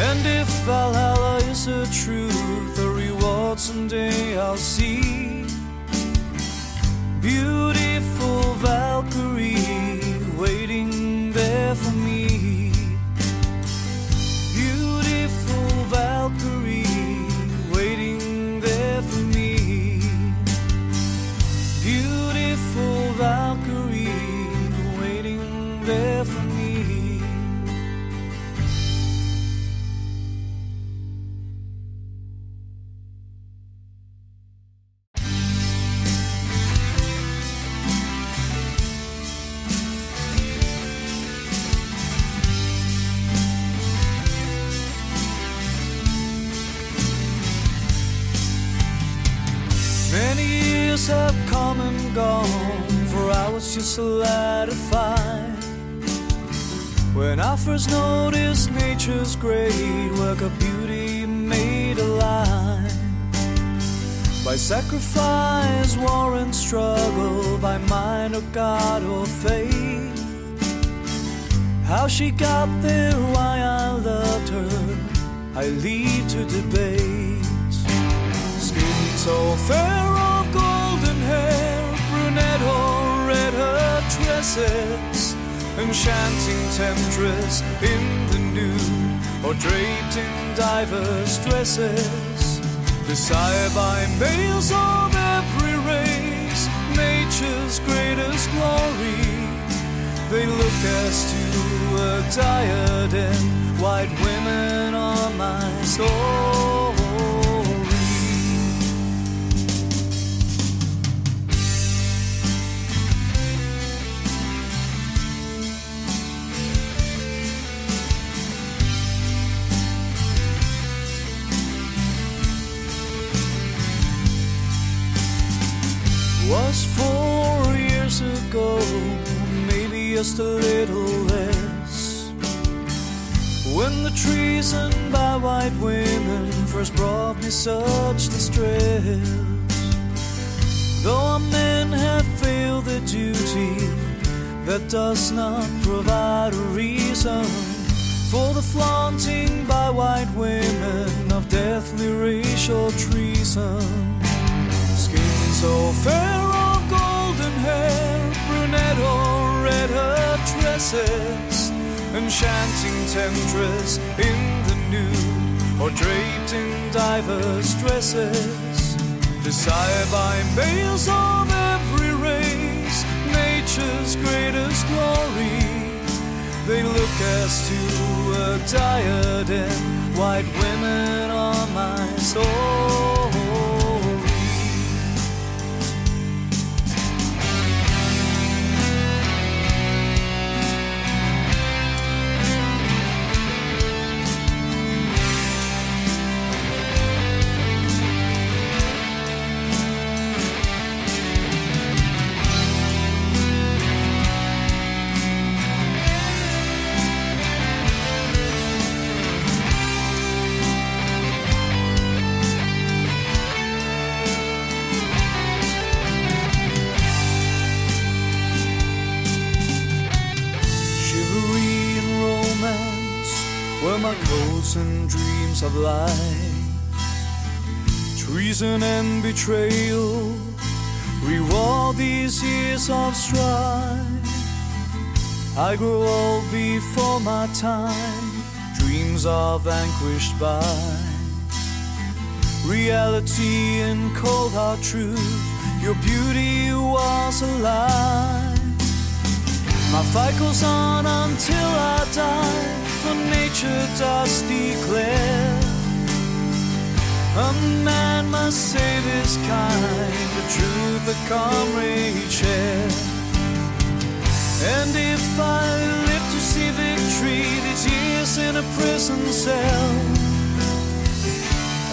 And if Valhalla is a truth, the reward someday I'll see. Beautiful Valkyrie waiting there for me. Was just a five. When I first noticed nature's great work of beauty made alive. By sacrifice, war and struggle, by mind or God or faith. How she got there, why I loved her, I leave to debate. Skin so fair of golden hair, brunette or her tresses, enchanting temptress in the nude, or draped in diverse dresses, desired by males of every race, nature's greatest glory. They look as to a diadem, white women are my story. Was four years ago, maybe just a little less. When the treason by white women first brought me such distress. Though our men have failed their duty, that does not provide a reason for the flaunting by white women of deathly racial treason. So fair of golden hair, brunette or red her tresses, enchanting temptress in the nude, or draped in diverse dresses, desired by males of every race, nature's greatest glory. They look as to a diadem, White women are my story. Of life. Treason and betrayal reward these years of strife. I grow old before my time, dreams are vanquished by reality and cold hard truth. Your beauty was alive. My fight goes on until I die, for nature does declare a man must save his kind, the truth the comrade share. And if I live to see victory, these years in a prison cell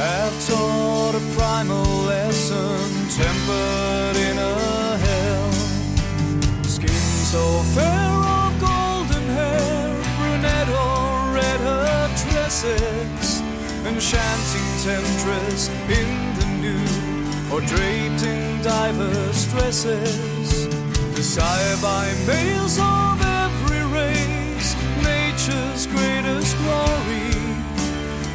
have taught a primal lesson tempered in a so fair of golden hair, brunette or red her tresses, enchanting temptress in the nude, or draped in diverse dresses, desired by males of every race, nature's greatest glory.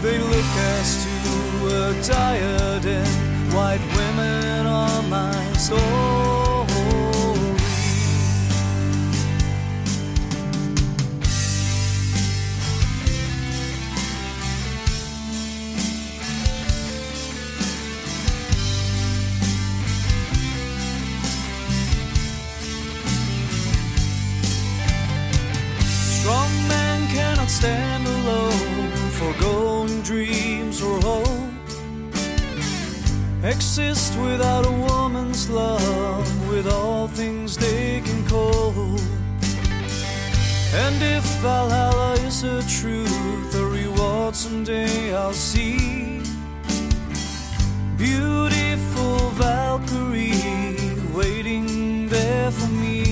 They look as to a diadem, white women are my story. Exist without a woman's love, with all things they can cope. And if Valhalla is a truth, the reward someday I'll see. Beautiful Valkyrie waiting there for me.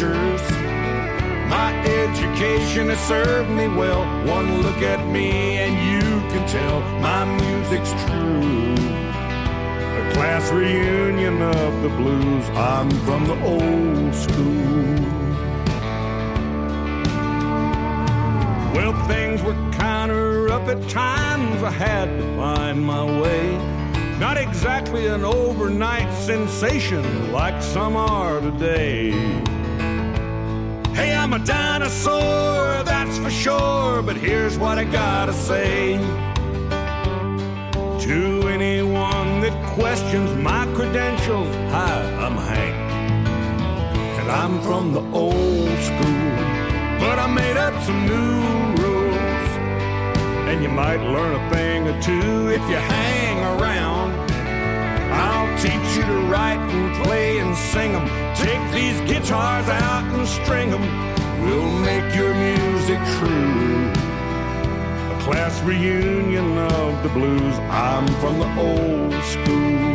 teachers. My education has served me well. One look at me and you can tell my music's true. A class reunion of the blues. I'm from the old school. Well, things were kinda rough at times. I had to find my way. Not exactly an overnight sensation like some are today dinosaur, that's for sure. But here's what I gotta say to anyone that questions my credentials. Hi, I'm Hank, and I'm from the old school. But I made up some new rules, and you might learn a thing or two if you hang around. I'll teach you to write and play and sing them. Take these guitars out and string them. We'll make your music true. A class reunion of the blues. I'm from the old school.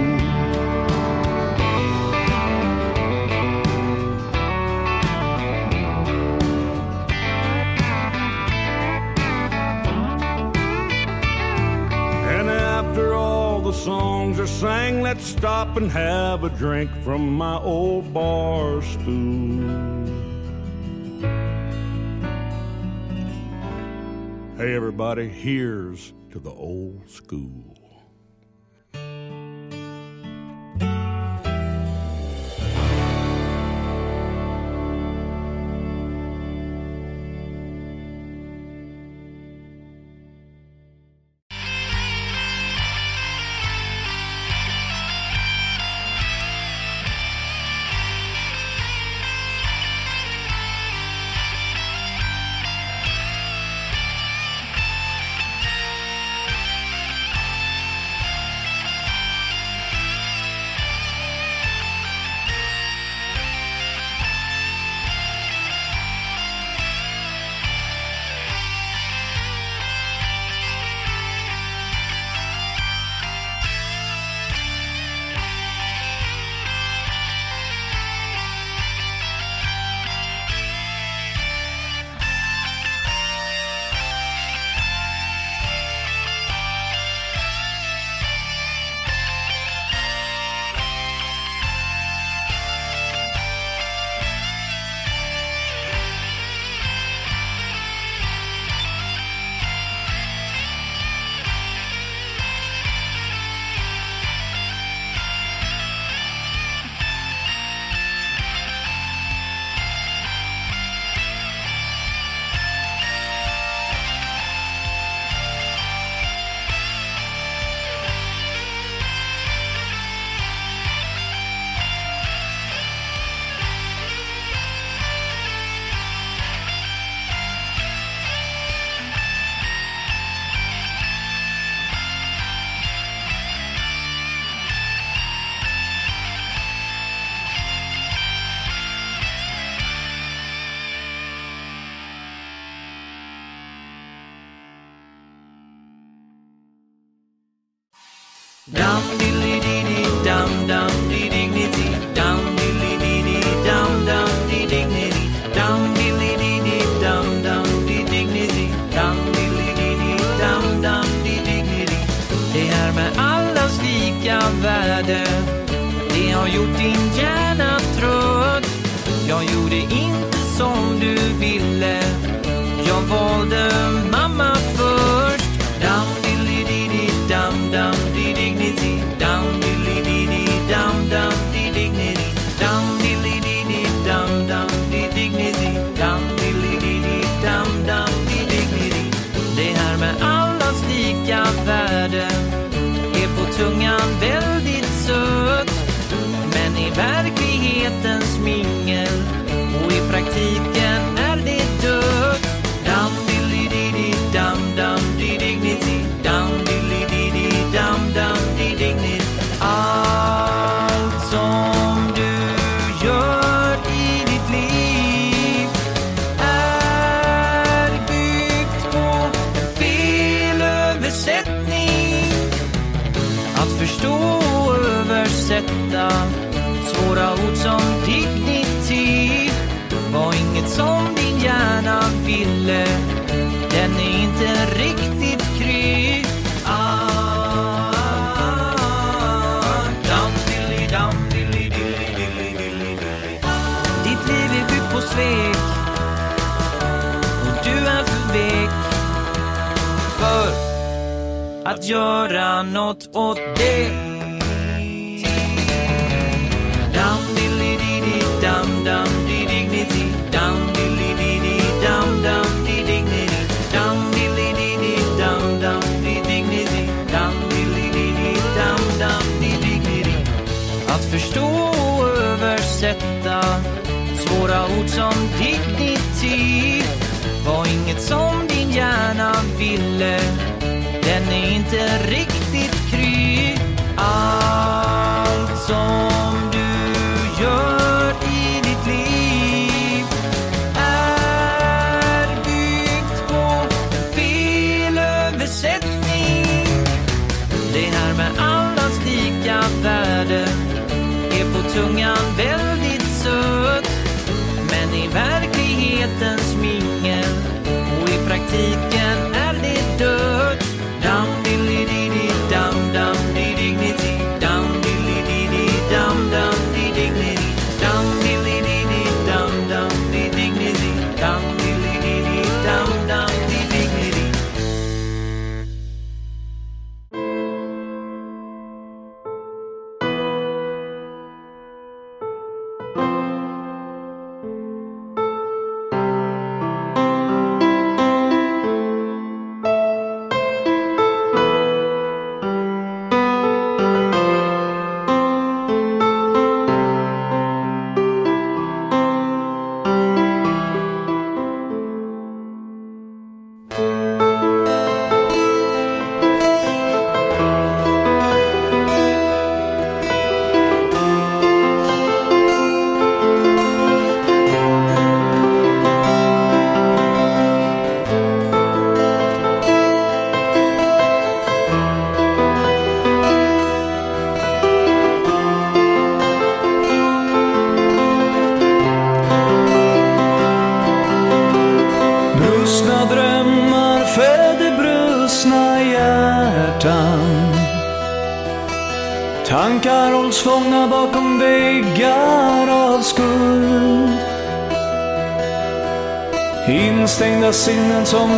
And after all the songs are sang, let's stop and have a drink from my old bar stool. Hey, everybody, here's to the old school.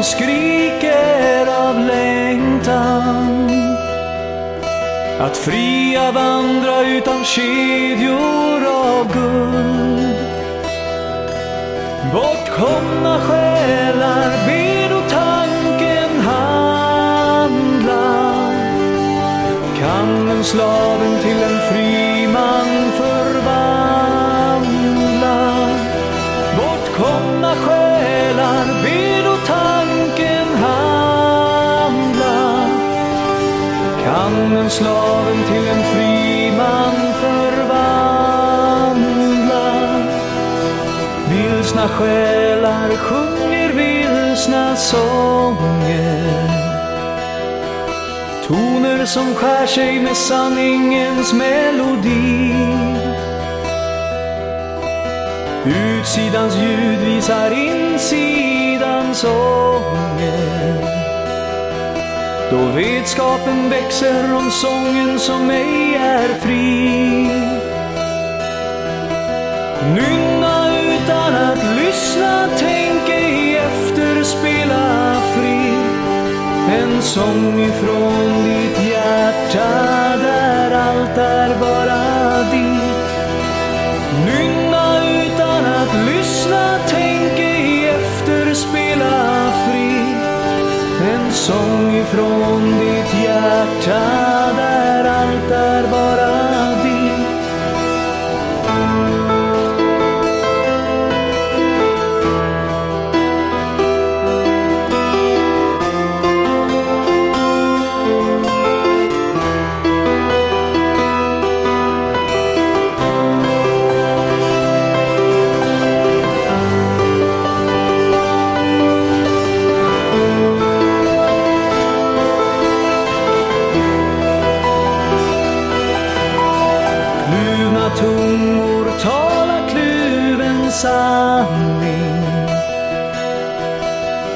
skriver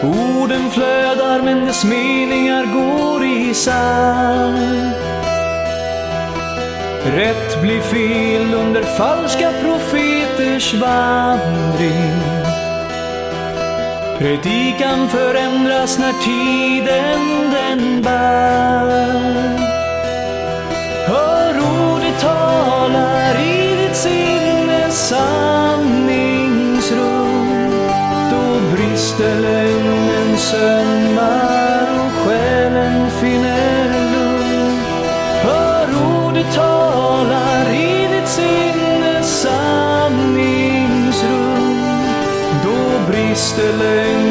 Orden flödar men dess meningar går isär. Rätt blir fel under falska profeters vandring. Predikan förändras när tiden den bär. Hör ordet talar i ditt sinne sanning sömmar och själen finner lugn. Hör ordet talar i ditt sinnes sanningsrum. Då brister lögnen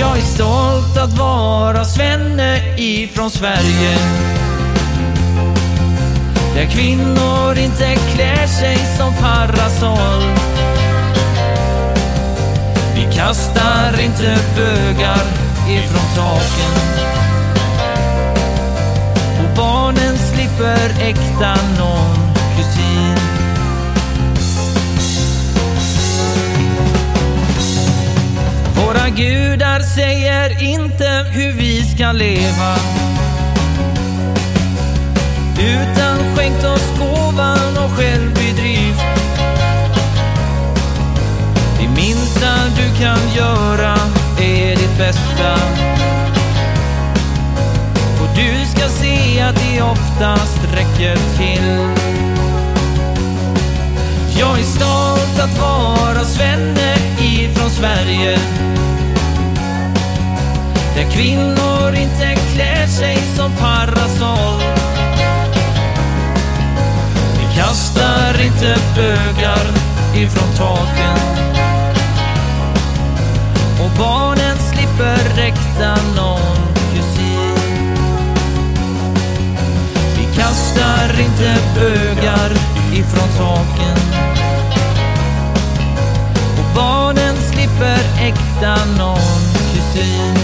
jag är stolt att vara svenne ifrån Sverige. Där kvinnor inte klär sig som parasoll. Vi kastar inte bögar ifrån taken. Och barnen slipper äkta någon kusin. Våra gudar säger inte hur vi ska leva. Utan skänkt oss gåvan och självbedrift. Det minsta du kan göra är ditt bästa. Och du ska se att det oftast räcker till. Jag är stolt att vara svenne ifrån Sverige. Där kvinnor inte klär sig som parasoll. Vi kastar inte bögar ifrån taken. Och barnen slipper räkta någon kusin. Vi kastar inte bögar ifrån saken Och barnen slipper äkta någon kusin.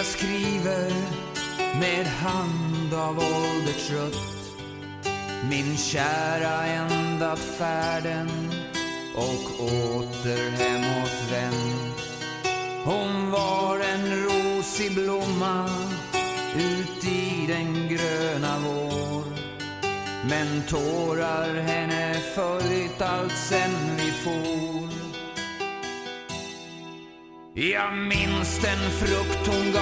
jag skriver med hand av ålder trött. Min kära ändat färden och åter hemåt vänd. Hon var en rosig blomma ut i den gröna vår. Men tårar henne följt allt sen vi for. Jag minns den frukt hon gav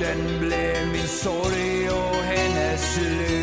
Den blev min sorg och hennes lön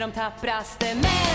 de tappraste. Män